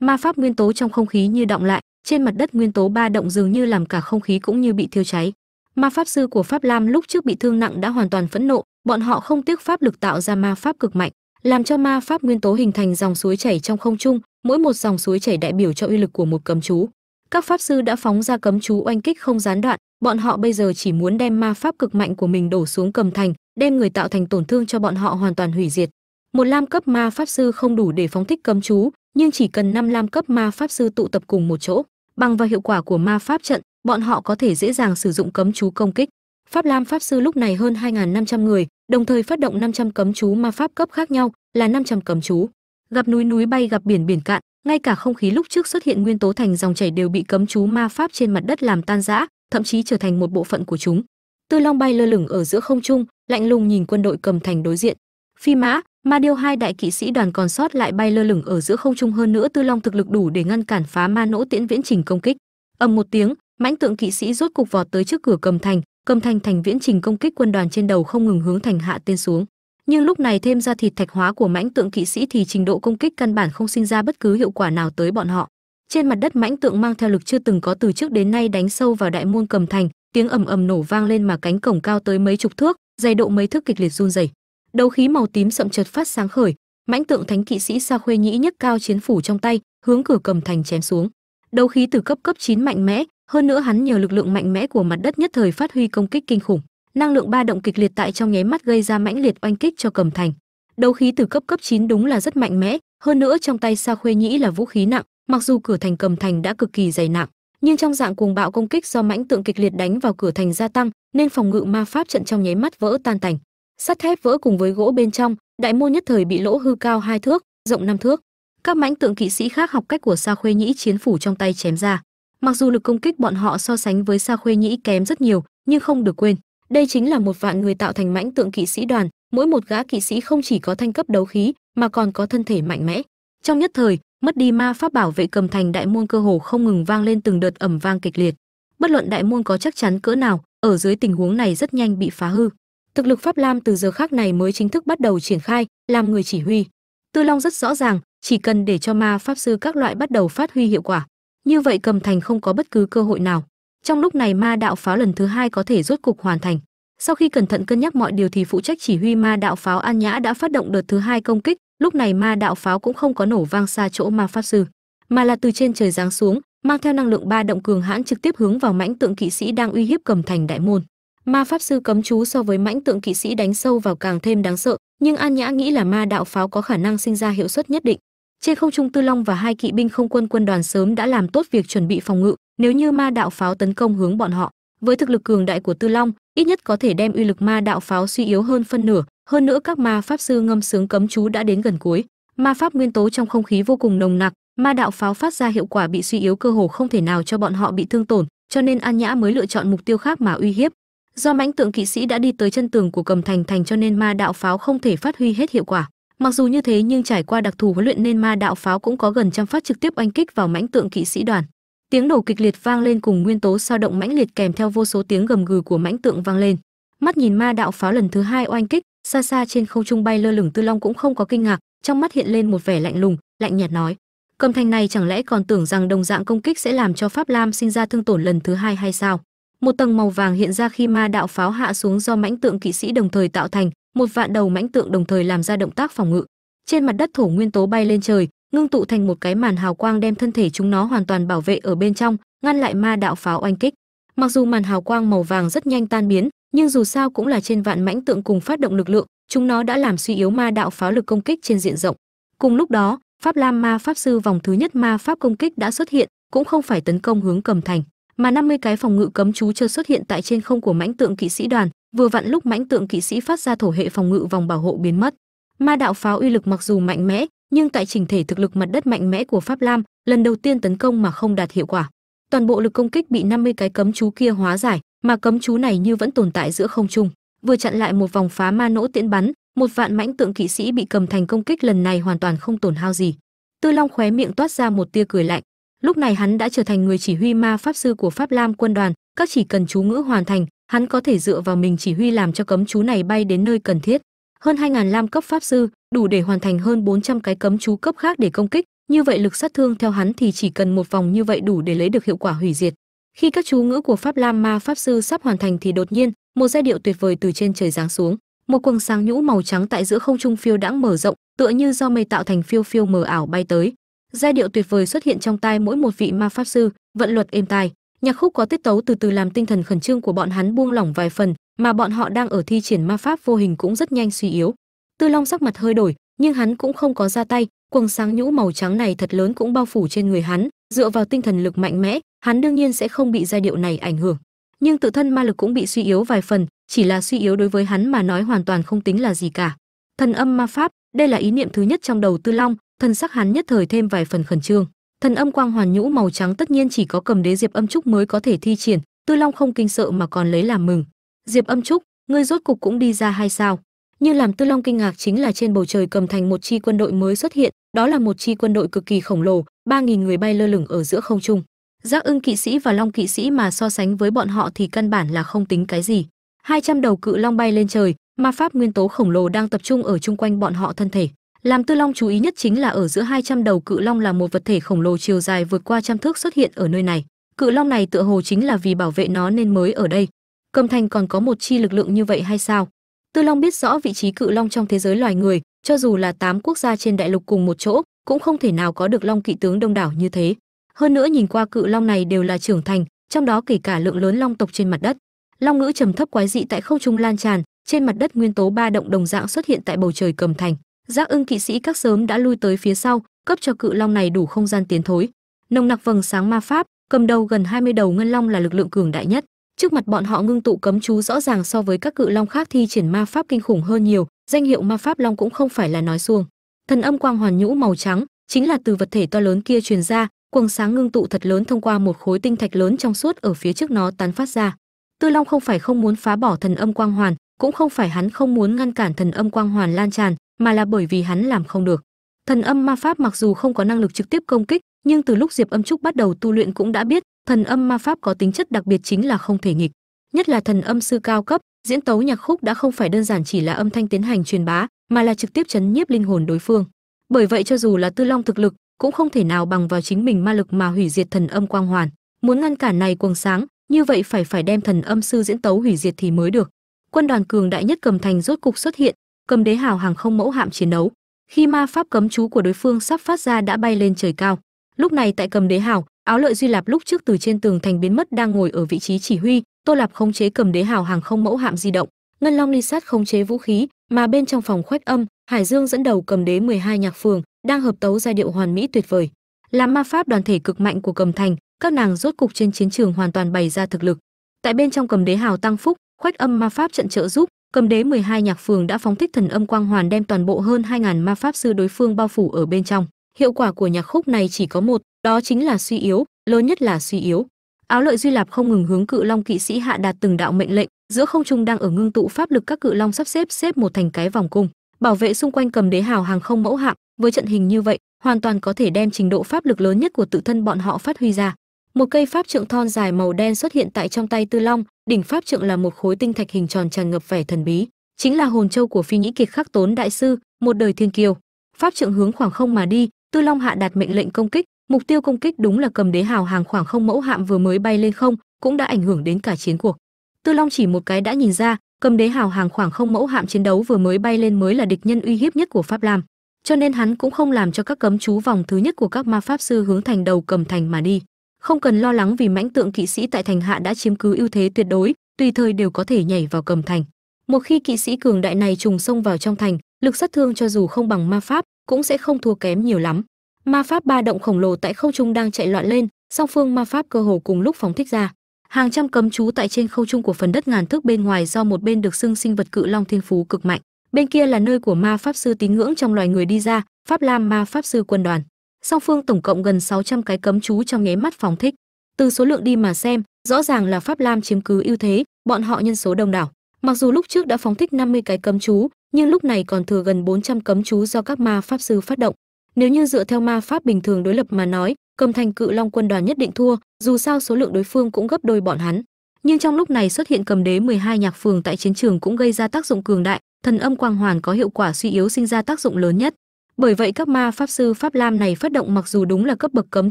Ma pháp nguyên tố trong không khí như động lại, trên mặt đất nguyên tố ba động dường như làm cả không khí cũng như bị thiêu cháy. Ma pháp sư của pháp lam lúc trước bị thương nặng đã hoàn toàn phẫn nộ, bọn họ không tiếc pháp lực tạo ra ma pháp cực mạnh, làm cho ma pháp nguyên tố hình thành dòng suối chảy trong không trung, mỗi một dòng suối chảy đại biểu cho uy lực của một cấm chú. Các pháp sư đã phóng ra cấm chú oanh kích không gián đoạn, bọn họ bây giờ chỉ muốn đem ma pháp cực mạnh của mình đổ xuống cầm thành, đem người tạo thành tổn thương cho bọn họ hoàn toàn hủy diệt. Một lam cấp ma pháp sư không đủ để phóng thích cấm chú nhưng chỉ cần năm lam cấp ma pháp sư tụ tập cùng một chỗ, bằng vào hiệu quả của ma pháp trận, bọn họ có thể dễ dàng sử dụng cấm chú công kích. Pháp lam pháp sư lúc này hơn 2.500 người, đồng thời phát động 500 cấm chú ma pháp cấp khác nhau, là 500 cấm chú. Gặp núi núi bay, gặp biển biển cạn, ngay cả không khí lúc trước xuất hiện nguyên tố thành dòng chảy đều bị cấm chú ma pháp trên mặt đất làm tan rã, thậm chí trở thành một bộ phận của chúng. Tư long bay lơ lửng ở giữa không trung, lạnh lùng nhìn quân đội cầm thành đối diện. Phi mã ma điêu hai đại kỵ sĩ đoàn còn sót lại bay lơ lửng ở giữa không trung hơn nữa tư long thực lực đủ để ngăn cản phá ma nỗ tiễn viễn trình công kích. Ầm một tiếng, mãnh tượng kỵ sĩ rốt cục vọt tới trước cửa cầm thành cầm thành thành viễn trình công kích quân đoàn trên đầu không ngừng hướng thành hạ tên xuống. Nhưng lúc này thêm ra thịt thạch hóa của mãnh tượng kỵ sĩ thì trình độ công kích căn bản không sinh ra bất cứ hiệu quả nào tới bọn họ. Trên mặt đất mãnh tượng mang theo lực chưa từng có từ trước đến nay đánh sâu vào đại môn cầm thành, tiếng ầm ầm nổ vang lên mà cánh cổng cao tới mấy chục thước, dày độ mấy thước kịch liệt run rẩy đấu khí màu tím sậm chợt phát sáng khởi, mãnh tượng thánh kỵ sĩ sa khuê nhĩ nhấc cao chiến phủ trong tay, hướng cửa cầm thành chém xuống. Đấu khí từ cấp cấp 9 mạnh mẽ, hơn nữa hắn nhờ lực lượng mạnh mẽ của mặt đất nhất thời phát huy công kích kinh khủng, năng lượng ba động kịch liệt tại trong nháy mắt gây ra mãnh liệt oanh kích cho cầm thành. Đấu khí từ cấp cấp 9 đúng là rất mạnh mẽ, hơn nữa trong tay sa khuê nhĩ là vũ khí nặng, mặc dù cửa thành cầm thành đã cực kỳ dày nặng, nhưng trong dạng cuồng bạo công kích do mãnh tượng kịch liệt đánh vào cửa thành gia tăng, nên phòng ngự ma pháp trận trong nháy mắt vỡ tan tành sắt thép vỡ cùng với gỗ bên trong, đại môn nhất thời bị lỗ hư cao hai thước, rộng năm thước. Các mãnh tượng kỵ sĩ khác học cách của sa khuê nhĩ chiến phủ trong tay chém ra. Mặc dù lực công kích bọn họ so sánh với sa khuê nhĩ kém rất nhiều, nhưng không được quên, đây chính là một vạn người tạo thành mãnh tượng kỵ sĩ đoàn. Mỗi một gã kỵ sĩ không chỉ có thanh cấp đấu khí, mà còn có thân thể mạnh mẽ. Trong nhất thời, mất đi ma pháp bảo vệ cầm thành đại môn cơ hồ không ngừng vang lên từng đợt ẩm vang kịch liệt. Bất luận đại môn có chắc chắn cỡ nào, ở dưới tình huống này rất nhanh bị phá hư thực lực pháp lam từ giờ khác này mới chính thức bắt đầu triển khai, làm người chỉ huy. Tư long rất rõ ràng, chỉ cần để cho ma pháp sư các loại bắt đầu phát huy hiệu quả. Như vậy cầm thành không có bất cứ cơ hội nào. Trong lúc này ma đạo pháo lần thứ hai có thể rốt cục hoàn thành. Sau khi cẩn thận cân nhắc mọi điều thì phụ trách chỉ huy ma đạo pháo an nhã đã phát động đợt thứ hai công kích. Lúc này ma đạo pháo cũng không có nổ vang xa chỗ ma pháp sư, mà là từ trên trời giáng xuống, mang theo năng lượng ba động cường hãn trực tiếp hướng vào mãnh tượng kỵ sĩ đang uy hiếp cầm thành đại môn ma pháp sư cấm chú so với mãnh tượng kỵ sĩ đánh sâu vào càng thêm đáng sợ, nhưng an nhã nghĩ là ma đạo pháo có khả năng sinh ra hiệu suất nhất định. Trên không trung tư long và hai kỵ binh không quân quân đoàn sớm đã làm tốt việc chuẩn bị phòng ngự, nếu như ma đạo pháo tấn công hướng bọn họ. Với thực lực cường đại của tư long, ít nhất có thể đem uy lực ma đạo pháo suy yếu hơn phân nửa, hơn nữa các ma pháp sư ngâm sướng cấm chú đã đến gần cuối. Ma pháp nguyên tố trong không khí vô cùng nồng nặc, ma đạo pháo phát ra hiệu quả bị suy yếu cơ hồ không thể nào cho bọn họ bị thương tổn, cho nên an nhã mới lựa chọn mục tiêu khác mà uy hiếp do mãnh tượng kỵ sĩ đã đi tới chân tường của cầm thành thành cho nên ma đạo pháo không thể phát huy hết hiệu quả. Mặc dù như thế nhưng trải qua đặc thù huấn luyện nên ma đạo pháo cũng có gần trăm phát trực tiếp oanh kích vào mãnh tượng kỵ sĩ đoàn. Tiếng nổ kịch liệt vang lên cùng nguyên tố sao động mãnh liệt kèm theo vô số tiếng gầm gừ của mãnh tượng vang lên. Mắt nhìn ma đạo pháo lần thứ hai oanh kích, xa xa trên không trung bay lơ lửng tư long cũng không có kinh ngạc, trong mắt hiện lên một vẻ lạnh lùng, lạnh nhạt nói, cầm thành này chẳng lẽ còn tưởng rằng đồng dạng công kích sẽ làm cho pháp lam sinh ra thương tổn lần thứ hai hay sao? Một tầng màu vàng hiện ra khi ma đạo pháo hạ xuống do mãnh tượng kỵ sĩ đồng thời tạo thành, một vạn đầu mãnh tượng đồng thời làm ra động tác phòng ngự. Trên mặt đất thổ nguyên tố bay lên trời, ngưng tụ thành một cái màn hào quang đem thân thể chúng nó hoàn toàn bảo vệ ở bên trong, ngăn lại ma đạo pháo oanh kích. Mặc dù màn hào quang màu vàng rất nhanh tan biến, nhưng dù sao cũng là trên vạn mãnh tượng cùng phát động lực lượng, chúng nó đã làm suy yếu ma đạo pháo lực công kích trên diện rộng. Cùng lúc đó, pháp lam ma pháp sư vòng thứ nhất ma pháp công kích đã xuất hiện, cũng không phải tấn công hướng cầm thành mà 50 cái phòng ngự cấm chú chưa xuất hiện tại trên không của mãnh tượng kỵ sĩ đoàn, vừa vặn lúc mãnh tượng kỵ sĩ phát ra thổ hệ phòng ngự vòng bảo hộ biến mất. Ma đạo pháo uy lực mặc dù mạnh mẽ, nhưng tại trình thể thực lực mặt đất mạnh mẽ của pháp lam, lần đầu tiên tấn công mà không đạt hiệu quả. Toàn bộ lực công kích bị 50 cái cấm chú kia hóa giải, mà cấm chú này như vẫn tồn tại giữa không trung. Vừa chặn lại một vòng phá ma nỗ tiễn bắn, một vạn mãnh tượng kỵ sĩ bị cầm thành công kích lần này hoàn toàn không tổn hao gì. Tư long khóe miệng toát ra một tia cười lạnh lúc này hắn đã trở thành người chỉ huy ma pháp sư của pháp lam quân đoàn, các chỉ cần chú ngữ hoàn thành, hắn có thể dựa vào mình chỉ huy làm cho cấm chú này bay đến nơi cần thiết. Hơn 2.000 lam cấp pháp sư, đủ để hoàn thành hơn 400 cái cấm chú cấp khác để công kích, như vậy lực sát thương theo hắn thì chỉ cần một vòng như vậy đủ để lấy được hiệu quả hủy diệt. Khi các chú ngữ của pháp lam ma pháp sư sắp hoàn thành thì đột nhiên, một giai điệu tuyệt vời từ trên trời giáng xuống. Một quầng sáng nhũ màu trắng tại giữa không trung phiêu đãng mở rộng, tựa như do mây tạo thành phiêu phiêu mờ ảo bay tới giai điệu tuyệt vời xuất hiện trong tai mỗi một vị ma pháp sư, vận luật êm tai. Nhạc khúc có tiết tấu từ từ làm tinh thần khẩn trương của bọn hắn buông lỏng vài phần, mà bọn họ đang ở thi triển ma pháp vô hình cũng rất nhanh suy yếu. Tư long sắc mặt hơi đổi, nhưng hắn cũng không có ra tay. Quần sáng nhũ màu trắng này thật lớn cũng bao phủ trên người hắn. Dựa vào tinh thần lực mạnh mẽ, hắn đương nhiên sẽ không bị giai điệu này ảnh hưởng. Nhưng tự thân ma lực cũng bị suy yếu vài phần, chỉ là suy yếu đối với hắn mà nói hoàn toàn không tính là gì cả. Thần âm ma pháp, đây là ý niệm thứ nhất trong đầu tư long thân sắc hắn nhất thời thêm vài phần khẩn trương. Thần âm quang hoàn nhũ màu trắng tất nhiên chỉ có cầm đế diệp âm trúc mới có thể thi triển, tư long không kinh sợ mà còn lấy làm mừng. Diệp âm trúc, ngươi rốt cục cũng đi ra hay sao? Như làm tư long kinh ngạc chính là trên bầu trời cầm thành một chi quân đội mới xuất hiện, đó là một chi quân đội cực kỳ khổng lồ, ba nghìn người bay lơ lửng ở giữa không trung. Giác ưng kỵ sĩ và long kỵ sĩ mà so sánh với bọn họ thì căn bản là không tính cái gì. 200 đầu cự long bay lên trời, ma pháp nguyên tố khổng lồ đang tập trung ở chung quanh bọn họ thân thể làm tư long chú ý nhất chính là ở giữa 200 đầu cự long là một vật thể khổng lồ chiều dài vượt qua trăm thước xuất hiện ở nơi này. Cự long này tựa hồ chính là vì bảo vệ nó nên mới ở đây. Cầm thành còn có một chi lực lượng như vậy hay sao? Tư long biết rõ vị trí cự long trong thế giới loài người, cho dù là tám quốc gia trên đại lục cùng một chỗ, cũng không thể nào có được long kỵ tướng đông đảo như thế. Hơn nữa nhìn qua cự long này đều là trưởng thành, trong đó kể cả lượng lớn long tộc trên mặt đất. Long ngữ trầm thấp quái dị tại không trung lan tràn, trên mặt đất nguyên tố ba động đồng dạng xuất hiện tại bầu trời cầm thành giác ưng kỵ sĩ các sớm đã lui tới phía sau, cấp cho cự long này đủ không gian tiến thối. Nồng nặc vầng sáng ma pháp, cầm đầu gần 20 đầu ngân long là lực lượng cường đại nhất. Trước mặt bọn họ ngưng tụ cấm chú rõ ràng so với các cự long khác thi triển ma pháp kinh khủng hơn nhiều, danh hiệu ma pháp long cũng không phải là nói xuông. Thần âm quang hoàn nhũ màu trắng, chính là từ vật thể to lớn kia truyền ra, quầng sáng ngưng tụ thật lớn thông qua một khối tinh thạch lớn trong suốt ở phía trước nó tán phát ra. Tư long không phải không muốn phá bỏ thần âm quang hoàn, cũng không phải hắn không muốn ngăn cản thần âm quang hoàn lan tràn mà là bởi vì hắn làm không được. Thần âm ma pháp mặc dù không có năng lực trực tiếp công kích, nhưng từ lúc diệp âm trúc bắt đầu tu luyện cũng đã biết, thần âm ma pháp có tính chất đặc biệt chính là không thể nghịch. Nhất là thần âm sư cao cấp, diễn tấu nhạc khúc đã không phải đơn giản chỉ là âm thanh tiến hành truyền bá, mà là trực tiếp chấn nhiếp linh hồn đối phương. Bởi vậy cho dù là tư long thực lực, cũng không thể nào bằng vào chính mình ma lực mà hủy diệt thần âm quang hoàn. Muốn ngăn cản này cuồng sáng, như vậy phải phải đem thần âm sư diễn tấu hủy diệt thì mới được. Quân đoàn cường đại nhất cầm thành rốt cục xuất hiện cầm đế hào hàng không mẫu hạm chiến đấu. Khi ma pháp cấm chú của đối phương sắp phát ra đã bay lên trời cao. Lúc này tại cầm đế hào áo lợi duy lạp lúc trước từ trên tường thành biến mất đang ngồi ở vị trí chỉ huy, tô lạp khống chế cầm đế hào hàng không mẫu hạm di động. Ngân long ly sát khống chế vũ khí, mà bên trong phòng khoách âm, hải dương dẫn đầu cầm đế 12 nhạc phường, đang hợp tấu giai điệu hoàn mỹ tuyệt vời. Làm ma pháp đoàn thể cực mạnh của cầm thành, các nàng rốt cục trên chiến trường hoàn toàn bày ra thực lực. Tại bên trong cầm đế hào tăng phúc khoách âm ma pháp trận trợ giúp cầm đế 12 nhạc phường đã phóng thích thần âm quang hoàn đem toàn bộ hơn 2000 ma pháp sư đối phương bao phủ ở bên trong. Hiệu quả của nhạc khúc này chỉ có một, đó chính là suy yếu, lớn nhất là suy yếu. Áo lợi duy lạp không ngừng hướng cự long kỵ sĩ hạ đạt từng đạo mệnh lệnh, giữa không trung đang ở ngưng tụ pháp lực các cự long sắp xếp xếp một thành cái vòng cung, bảo vệ xung quanh cầm đế hào hàng không mẫu hạm. Với trận hình như vậy, hoàn toàn có thể đem trình độ pháp lực lớn nhất của tự thân bọn họ phát huy ra. Một cây pháp trượng thon dài màu đen xuất hiện tại trong tay tư long đỉnh pháp trượng là một khối tinh thạch hình tròn tràn ngập vẻ thần bí, chính là hồn châu của phi nhĩ kiệt khắc tốn đại sư, một đời thiên kiều pháp trượng hướng khoảng không mà đi, tư long hạ đạt mệnh lệnh công kích, mục tiêu công kích đúng là cầm đế hào hàng khoảng không mẫu hạm vừa mới bay lên không, cũng đã ảnh hưởng đến cả chiến cuộc. Tư long chỉ một cái đã nhìn ra, cầm đế hào hàng khoảng không mẫu hạm chiến đấu vừa mới bay lên mới là địch nhân uy hiếp nhất của pháp lam, cho nên hắn cũng không làm cho các cấm chú vòng thứ nhất của các ma pháp sư hướng thành đầu cầm thành mà đi không cần lo lắng vì mãnh tượng kỵ sĩ tại thành hạ đã chiếm cứ ưu thế tuyệt đối, tùy thời đều có thể nhảy vào cầm thành. Một khi kỵ sĩ cường đại này trùng xông vào trong thành, lực sát thương cho dù không bằng ma pháp cũng sẽ không thua kém nhiều lắm. Ma pháp ba động khổng lồ tại không trung đang chạy loạn lên, song phương ma pháp cơ hồ cùng lúc phóng thích ra. Hàng trăm cấm chú tại trên không trung của phần đất ngàn thước bên ngoài do một bên được xưng sinh vật cự long thiên phú cực mạnh. Bên kia là nơi của ma pháp sư tín ngưỡng trong loài người đi ra, pháp lam ma pháp sư quân đoàn song phương tổng cộng gần 600 cái cấm chú trong nháy mắt phóng thích. Từ số lượng đi mà xem, rõ ràng là pháp lam chiếm cứ ưu thế, bọn họ nhân số đông đảo. Mặc dù lúc trước đã phóng thích 50 cái cấm chú, nhưng lúc này còn thừa gần 400 cấm chú do các ma pháp sư phát động. Nếu như dựa theo ma pháp bình thường đối lập mà nói, cầm thành cự long quân đoàn nhất định thua, dù sao số lượng đối phương cũng gấp đôi bọn hắn. Nhưng trong lúc này xuất hiện cầm đế 12 nhạc phường tại chiến trường cũng gây ra tác dụng cường đại, thần âm quang hoàn có hiệu quả suy yếu sinh ra tác dụng lớn nhất bởi vậy các ma pháp sư pháp lam này phát động mặc dù đúng là cấp bậc cấm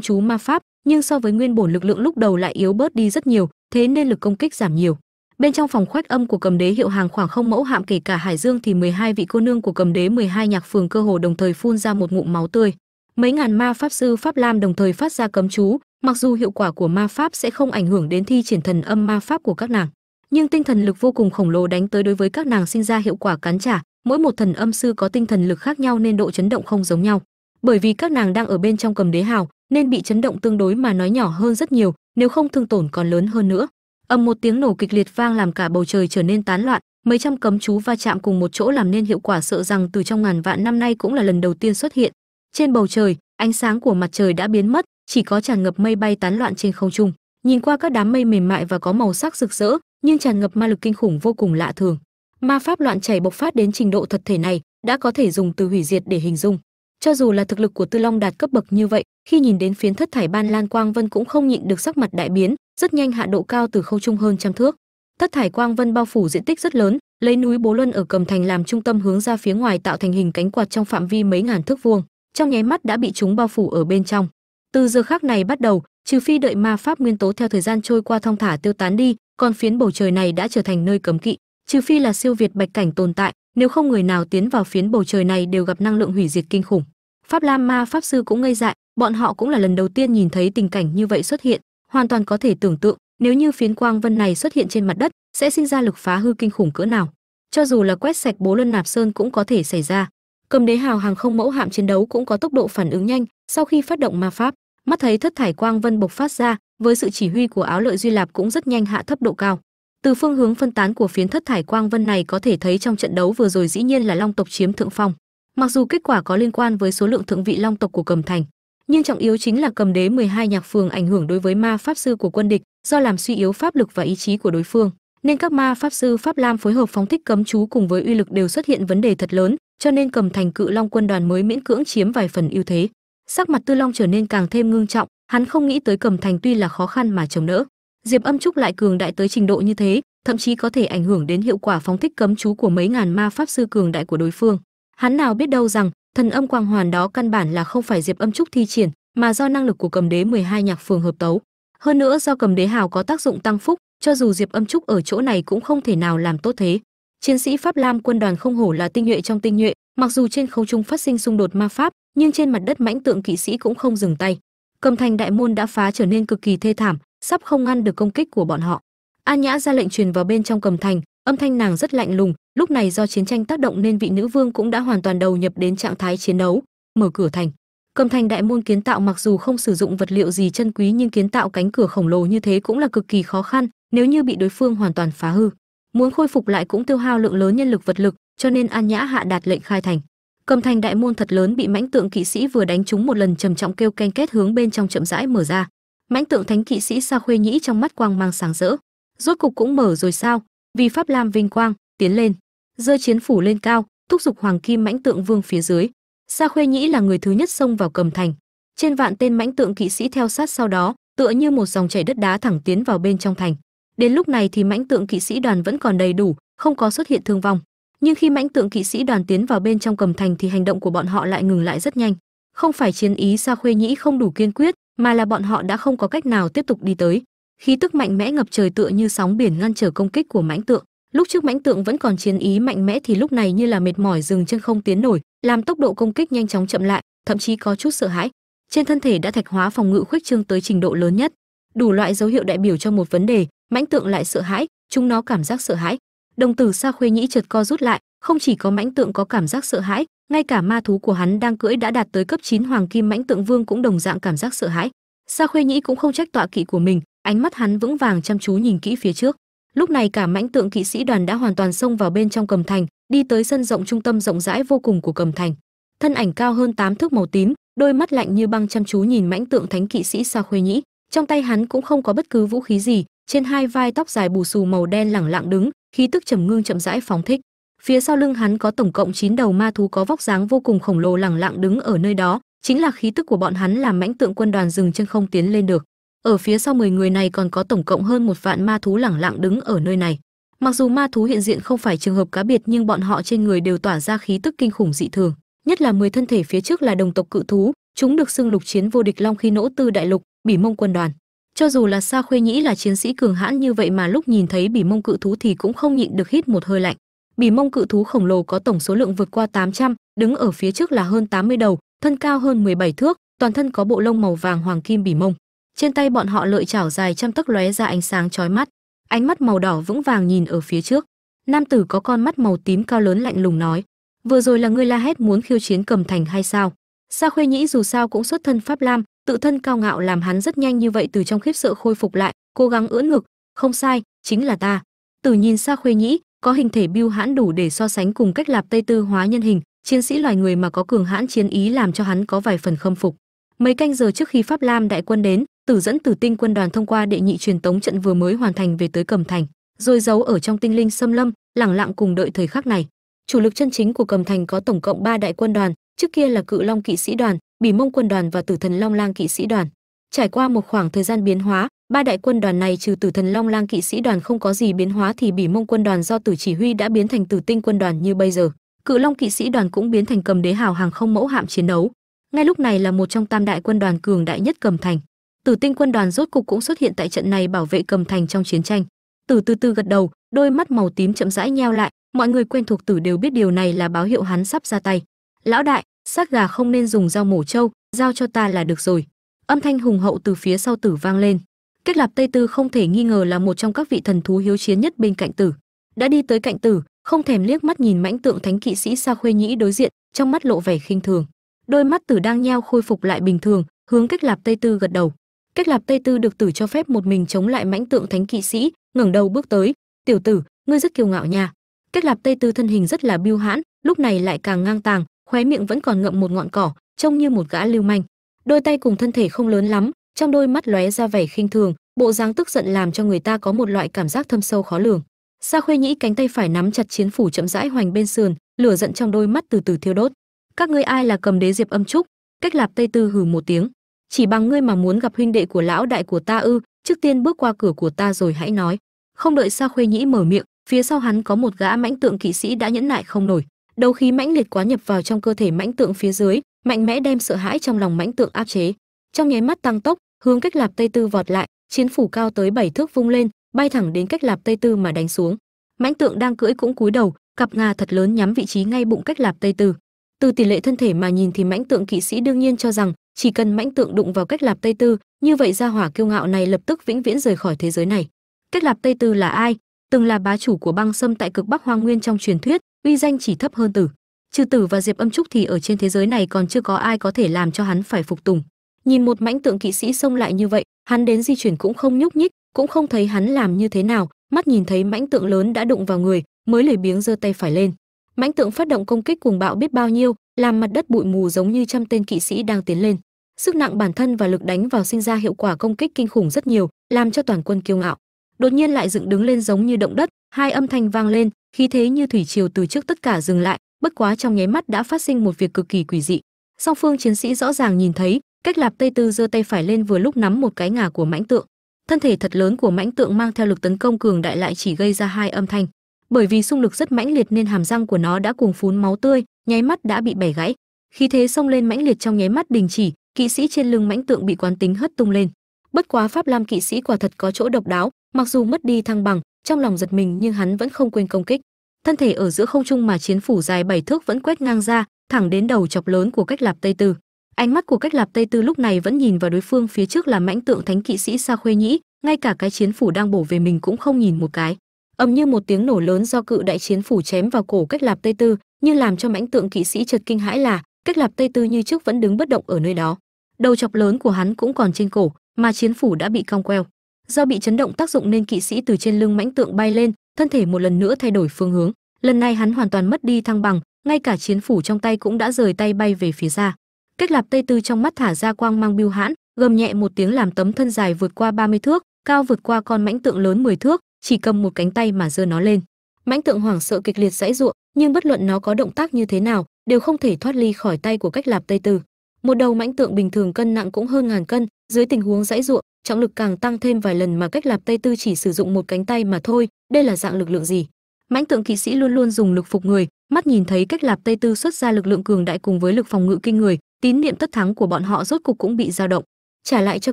chú ma pháp, nhưng so với nguyên bổn lực lượng lúc đầu lại yếu bớt đi rất nhiều, thế nên lực công kích giảm nhiều. Bên trong phòng khoách âm của cầm đế hiệu hàng khoảng không mẫu hạm kể cả hải dương thì 12 vị cô nương của cầm đế 12 nhạc phường cơ hồ đồng thời phun ra một ngụm máu tươi. Mấy ngàn ma pháp sư pháp lam đồng thời phát ra cấm chú, mặc dù hiệu quả của ma pháp sẽ không ảnh hưởng đến thi triển thần âm ma pháp của các nàng, nhưng tinh thần lực vô cùng khổng lồ đánh tới đối với các nàng sinh ra hiệu quả cắn trả mỗi một thần âm sư có tinh thần lực khác nhau nên độ chấn động không giống nhau. Bởi vì các nàng đang ở bên trong cầm đế hào, nên bị chấn động tương đối mà nói nhỏ hơn rất nhiều, nếu không thương tổn còn lớn hơn nữa. Ầm một tiếng nổ kịch liệt vang làm cả bầu trời trở nên tán loạn, mấy trăm cấm chú va chạm cùng một chỗ làm nên hiệu quả sợ rằng từ trong ngàn vạn năm nay cũng là lần đầu tiên xuất hiện. Trên bầu trời, ánh sáng của mặt trời đã biến mất, chỉ có tràn ngập mây bay tán loạn trên không trung. Nhìn qua các đám mây mềm mại và có màu sắc rực rỡ, nhưng tràn ngập ma lực kinh khủng vô cùng lạ thường ma pháp loạn chảy bộc phát đến trình độ thật thể này đã có thể dùng từ hủy diệt để hình dung. Cho dù là thực lực của tư long đạt cấp bậc như vậy, khi nhìn đến phiến thất thải ban lan quang vân cũng không nhịn được sắc mặt đại biến, rất nhanh hạ độ cao từ khâu trung hơn trăm thước. Thất thải quang vân bao phủ diện tích rất lớn, lấy núi bố luân ở cầm thành làm trung tâm hướng ra phía ngoài tạo thành hình cánh quạt trong phạm vi mấy ngàn thước vuông, trong nháy mắt đã bị chúng bao phủ ở bên trong. Từ giờ khác này bắt đầu, trừ phi đợi ma pháp nguyên tố theo thời gian trôi qua thong thả tiêu tán đi, còn phiến bầu trời này đã trở thành nơi cấm kỵ trừ phi là siêu việt bạch cảnh tồn tại, nếu không người nào tiến vào phiến bầu trời này đều gặp năng lượng hủy diệt kinh khủng. Pháp lam ma pháp sư cũng ngây dại, bọn họ cũng là lần đầu tiên nhìn thấy tình cảnh như vậy xuất hiện, hoàn toàn có thể tưởng tượng, nếu như phiến quang vân này xuất hiện trên mặt đất, sẽ sinh ra lực phá hư kinh khủng cỡ nào. Cho dù là quét sạch bố luân nạp sơn cũng có thể xảy ra. Cầm đế hào hàng không mẫu hạm chiến đấu cũng có tốc độ phản ứng nhanh, sau khi phát động ma pháp, mắt thấy thất thải quang vân bộc phát ra, với sự chỉ huy của áo lợi duy lạp cũng rất nhanh hạ thấp độ cao từ phương hướng phân tán của phiến thất thải quang vân này có thể thấy trong trận đấu vừa rồi dĩ nhiên là long tộc chiếm thượng phong. Mặc dù kết quả có liên quan với số lượng thượng vị long tộc của cầm thành, nhưng trọng yếu chính là cầm đế 12 nhạc phường ảnh hưởng đối với ma pháp sư của quân địch do làm suy yếu pháp lực và ý chí của đối phương. Nên các ma pháp sư pháp lam phối hợp phóng thích cấm chú cùng với uy lực đều xuất hiện vấn đề thật lớn, cho nên cầm thành cự long quân đoàn mới miễn cưỡng chiếm vài phần ưu thế. Sắc mặt tư long trở nên càng thêm ngưng trọng, hắn không nghĩ tới cầm thành tuy là khó khăn mà chống đỡ diệp âm trúc lại cường đại tới trình độ như thế, thậm chí có thể ảnh hưởng đến hiệu quả phóng thích cấm chú của mấy ngàn ma pháp sư cường đại của đối phương. Hắn nào biết đâu rằng, thần âm quang hoàn đó căn bản là không phải diệp âm trúc thi triển, mà do năng lực của cầm đế 12 nhạc phường hợp tấu. Hơn nữa do cầm đế hào có tác dụng tăng phúc, cho dù diệp âm trúc ở chỗ này cũng không thể nào làm tốt thế. Chiến sĩ pháp lam quân đoàn không hổ là tinh nhuệ trong tinh nhuệ, mặc dù trên không trung phát sinh xung đột ma pháp, nhưng trên mặt đất mãnh tượng kỵ sĩ cũng không dừng tay. Cầm thành đại môn đã phá trở nên cực kỳ thê thảm sắp không ngăn được công kích của bọn họ. An nhã ra lệnh truyền vào bên trong cầm thành, âm thanh nàng rất lạnh lùng, lúc này do chiến tranh tác động nên vị nữ vương cũng đã hoàn toàn đầu nhập đến trạng thái chiến đấu, mở cửa thành. Cầm thành đại môn kiến tạo mặc dù không sử dụng vật liệu gì chân quý nhưng kiến tạo cánh cửa khổng lồ như thế cũng là cực kỳ khó khăn, nếu như bị đối phương hoàn toàn phá hư. Muốn khôi phục lại cũng tiêu hao lượng lớn nhân lực vật lực, cho nên an nhã hạ đạt lệnh khai thành. Cầm thành đại môn thật lớn bị mãnh tượng kỵ sĩ vừa đánh trúng một lần trầm trọng kêu ken kết hướng bên trong chậm rãi mở ra mãnh tượng thánh kỵ sĩ sa khuê nhĩ trong mắt quang mang sáng rỡ. Rốt cục cũng mở rồi sao? Vì pháp lam vinh quang, tiến lên. Rơi chiến phủ lên cao, thúc giục hoàng kim mãnh tượng vương phía dưới. Sa khuê nhĩ là người thứ nhất xông vào cầm thành. Trên vạn tên mãnh tượng kỵ sĩ theo sát sau đó, tựa như một dòng chảy đất đá thẳng tiến vào bên trong thành. Đến lúc này thì mãnh tượng kỵ sĩ đoàn vẫn còn đầy đủ, không có xuất hiện thương vong. Nhưng khi mãnh tượng kỵ sĩ đoàn tiến vào bên trong cầm thành thì hành động của bọn họ lại ngừng lại rất nhanh. Không phải chiến ý sa khuê nhĩ không đủ kiên quyết mà là bọn họ đã không có cách nào tiếp tục đi tới. Khí tức mạnh mẽ ngập trời tựa như sóng biển ngăn trở công kích của mãnh tượng. Lúc trước mãnh tượng vẫn còn chiến ý mạnh mẽ thì lúc này như là mệt mỏi dừng chân không tiến nổi, làm tốc độ công kích nhanh chóng chậm lại, thậm chí có chút sợ hãi. Trên thân thể đã thạch hóa phòng ngự khuếch trương tới trình độ lớn nhất. Đủ loại dấu hiệu đại biểu cho một vấn đề, mãnh tượng lại sợ hãi, chúng nó cảm giác sợ hãi. Đồng tử sa khuê nhĩ chợt co rút lại không chỉ có mãnh tượng có cảm giác sợ hãi, ngay cả ma thú của hắn đang cưỡi đã đạt tới cấp 9 hoàng kim mãnh tượng vương cũng đồng dạng cảm giác sợ hãi. Sa khuê nhĩ cũng không trách tọa kỵ của mình, ánh mắt hắn vững vàng chăm chú nhìn kỹ phía trước. Lúc này cả mãnh tượng kỵ sĩ đoàn đã hoàn toàn xông vào bên trong cầm thành, đi tới sân rộng trung tâm rộng rãi vô cùng của cầm thành. Thân ảnh cao hơn 8 thước màu tím, đôi mắt lạnh như băng chăm chú nhìn mãnh tượng thánh kỵ sĩ sa khuê nhĩ. Trong tay hắn cũng không có bất cứ vũ khí gì, trên hai vai tóc dài bù xù màu đen lẳng lặng đứng, khí tức trầm ngưng chậm rãi phóng thích phía sau lưng hắn có tổng cộng 9 đầu ma thú có vóc dáng vô cùng khổng lồ lẳng lặng đứng ở nơi đó, chính là khí tức của bọn hắn làm mãnh tượng quân đoàn dừng chân không tiến lên được. Ở phía sau 10 người này còn có tổng cộng hơn một vạn ma thú lẳng lặng đứng ở nơi này. Mặc dù ma thú hiện diện không phải trường hợp cá biệt nhưng bọn họ trên người đều tỏa ra khí tức kinh khủng dị thường, nhất là 10 thân thể phía trước là đồng tộc cự thú, chúng được xưng lục chiến vô địch long khi nỗ tư đại lục, bỉ mông quân đoàn. Cho dù là sa khuê nhĩ là chiến sĩ cường hãn như vậy mà lúc nhìn thấy bỉ mông cự thú thì cũng không nhịn được hít một hơi lạnh bỉ mông cự thú khổng lồ có tổng số lượng vượt qua 800, đứng ở phía trước là hơn 80 đầu thân cao hơn 17 thước toàn thân có bộ lông màu vàng hoàng kim bỉ mông. Trên tay bọn họ lợi chảo dài trăm tấc lóe ra ánh sáng chói mắt. Ánh mắt màu đỏ vững vàng nhìn ở phía trước. Nam tử có con mắt màu tím cao lớn lạnh lùng nói vừa rồi là ngươi la hét muốn khiêu chiến cầm thành hay sao? Sa khuê nhĩ dù sao cũng xuất thân pháp lam tự thân cao ngạo làm hắn rất nhanh như vậy từ trong khiếp sợ khôi phục lại cố gắng ưỡn ngực. Không sai chính là ta. Tử nhìn sa khuê nhĩ có hình thể biêu hãn đủ để so sánh cùng cách lạp tây tư hóa nhân hình, chiến sĩ loài người mà có cường hãn chiến ý làm cho hắn có vài phần khâm phục. Mấy canh giờ trước khi pháp lam đại quân đến, tử dẫn tử tinh quân đoàn thông qua đệ nhị truyền tống trận vừa mới hoàn thành về tới cầm thành, rồi giấu ở trong tinh linh xâm lâm, lẳng lặng cùng đợi thời khắc này. Chủ lực chân chính của cầm thành có tổng cộng 3 đại quân đoàn, trước kia là cự long kỵ sĩ đoàn, bỉ mông quân đoàn và tử thần long lang kỵ sĩ đoàn. Trải qua một khoảng thời gian biến hóa ba đại quân đoàn này trừ tử thần long lang kỵ sĩ đoàn không có gì biến hóa thì bỉ mông quân đoàn do tử chỉ huy đã biến thành tử tinh quân đoàn như bây giờ. Cự long kỵ sĩ đoàn cũng biến thành cầm đế hào hàng không mẫu hạm chiến đấu. Ngay lúc này là một trong tam đại quân đoàn cường đại nhất cầm thành. Tử tinh quân đoàn rốt cục cũng xuất hiện tại trận này bảo vệ cầm thành trong chiến tranh. Tử từ từ gật đầu, đôi mắt màu tím chậm rãi nheo lại. Mọi người quen thuộc tử đều biết điều này là báo hiệu hắn sắp ra tay. Lão đại xác gà không nên dùng dao mổ trâu, giao cho ta là được rồi. Âm thanh hùng hậu từ phía sau tử vang lên kết lạp tây tư không thể nghi ngờ là một trong các vị thần thú hiếu chiến nhất bên cạnh tử. Đã đi tới cạnh tử, không thèm liếc mắt nhìn mãnh tượng thánh kỵ sĩ sa khuê nhĩ đối diện, trong mắt lộ vẻ khinh thường. Đôi mắt tử đang nheo khôi phục lại bình thường, hướng cách lạp tây tư gật đầu. Cách lạp tây tư được tử cho phép một mình chống lại mãnh tượng thánh kỵ sĩ, ngẩng đầu bước tới. Tiểu tử, ngươi rất kiêu ngạo nha. Cách lạp tây tư thân hình rất là biêu hãn, lúc này lại càng ngang tàng, khóe miệng vẫn còn ngậm một ngọn cỏ, trông như một gã lưu manh. Đôi tay cùng thân thể không lớn lắm trong đôi mắt lóe ra vẻ khinh thường, bộ dáng tức giận làm cho người ta có một loại cảm giác thâm sâu khó lường. Sa khuê nhĩ cánh tay phải nắm chặt chiến phủ chậm rãi hoành bên sườn, lửa giận trong đôi mắt từ từ thiêu đốt. Các ngươi ai là cầm đế diệp âm trúc? Cách lạp tây tư hừ một tiếng. Chỉ bằng ngươi mà muốn gặp huynh đệ của lão đại của ta ư, trước tiên bước qua cửa của ta rồi hãy nói. Không đợi sa khuê nhĩ mở miệng, phía sau hắn có một gã mãnh tượng kỵ sĩ đã nhẫn nại không nổi. Đầu khí mãnh liệt quá nhập vào trong cơ thể mãnh tượng phía dưới, mạnh mẽ đem sợ hãi trong lòng mãnh tượng áp chế. Trong nháy mắt tăng tốc hướng cách lạp tây tư vọt lại, chiến phủ cao tới bảy thước vung lên, bay thẳng đến cách lạp tây tư mà đánh xuống. Mãnh tượng đang cưỡi cũng cúi đầu, cặp ngà thật lớn nhắm vị trí ngay bụng cách lạp tây tư. Từ tỷ lệ thân thể mà nhìn thì mãnh tượng kỵ sĩ đương nhiên cho rằng, chỉ cần mãnh tượng đụng vào cách lạp tây tư, như vậy gia hỏa kiêu ngạo này lập tức vĩnh viễn rời khỏi thế giới này. Cách lạp tây tư là ai? Từng là bá chủ của băng sâm tại cực bắc hoang nguyên trong truyền thuyết, uy danh chỉ thấp hơn tử. Trừ tử và diệp âm trúc thì ở trên thế giới này còn chưa có ai có thể làm cho hắn phải phục tùng nhìn một mãnh tượng kỵ sĩ xông lại như vậy, hắn đến di chuyển cũng không nhúc nhích, cũng không thấy hắn làm như thế nào, mắt nhìn thấy mãnh tượng lớn đã đụng vào người, mới lười biếng giơ tay phải lên. Mãnh tượng phát động công kích cuồng bạo biết bao nhiêu, làm mặt đất bụi mù giống như trăm tên kỵ sĩ đang tiến lên. Sức nặng bản thân và lực đánh vào sinh ra hiệu quả công kích kinh khủng rất nhiều, làm cho toàn quân kiêu ngạo. Đột nhiên lại dựng đứng lên giống như động đất, hai âm thanh vang lên, khí thế như thủy triều từ trước tất cả dừng lại, bất quá trong nháy mắt đã phát sinh một việc cực kỳ quỷ dị. Song phương chiến sĩ rõ ràng nhìn thấy cách lạp tây tư giơ tay phải lên vừa lúc nắm một cái ngà của mãnh tượng. Thân thể thật lớn của mãnh tượng mang theo lực tấn công cường đại lại chỉ gây ra hai âm thanh. Bởi vì xung lực rất mãnh liệt nên hàm răng của nó đã cuồng phún máu tươi, nháy mắt đã bị bẻ gãy. Khí thế xông lên mãnh liệt trong nháy mắt đình chỉ, kỵ sĩ trên lưng mãnh tượng bị quán tính hất tung lên. Bất quá pháp lam kỵ sĩ quả thật có chỗ độc đáo, mặc dù mất đi thăng bằng, trong lòng giật mình nhưng hắn vẫn không quên công kích. Thân thể ở giữa không trung mà chiến phủ dài bảy thước vẫn quét ngang ra, thẳng đến đầu chọc lớn của cách lạp tây tư ánh mắt của cách lạp tây tư lúc này vẫn nhìn vào đối phương phía trước là mãnh tượng thánh kỵ sĩ sa khuê nhĩ, ngay cả cái chiến phủ đang bổ về mình cũng không nhìn một cái. Ầm như một tiếng nổ lớn do cự đại chiến phủ chém vào cổ cách lạp tây tư nhưng làm cho mãnh tượng kỵ sĩ chợt kinh hãi là, cách lạp tây tư như trước vẫn đứng bất động ở nơi đó. Đầu chọc lớn của hắn cũng còn trên cổ, mà chiến phủ đã bị cong queo. Do bị chấn động tác dụng nên kỵ sĩ từ trên lưng mãnh tượng bay lên, thân thể một lần nữa thay đổi phương hướng. Lần này hắn hoàn toàn mất đi thăng bằng, ngay cả chiến phủ trong tay cũng đã rời tay bay về phía xa cách lạp tây tư trong mắt thả ra quang mang biêu hãn, gầm nhẹ một tiếng làm tấm thân dài vượt qua 30 thước, cao vượt qua con mãnh tượng lớn 10 thước, chỉ cầm một cánh tay mà giơ nó lên. Mãnh tượng hoảng sợ kịch liệt dãy ruộng, nhưng bất luận nó có động tác như thế nào, đều không thể thoát ly khỏi tay của cách lạp tây tư. Một đầu mãnh tượng bình thường cân nặng cũng hơn ngàn cân, dưới tình huống dãy ruộng, trọng lực càng tăng thêm vài lần mà cách lạp tây tư chỉ sử dụng một cánh tay mà thôi, đây là dạng lực lượng gì? Mãnh tượng kỵ sĩ luôn luôn dùng lực phục người, mắt nhìn thấy cách lạp tây tư xuất ra lực lượng cường đại cùng với lực phòng ngự kinh người tín niệm tất thắng của bọn họ rốt cục cũng bị dao động. Trả lại cho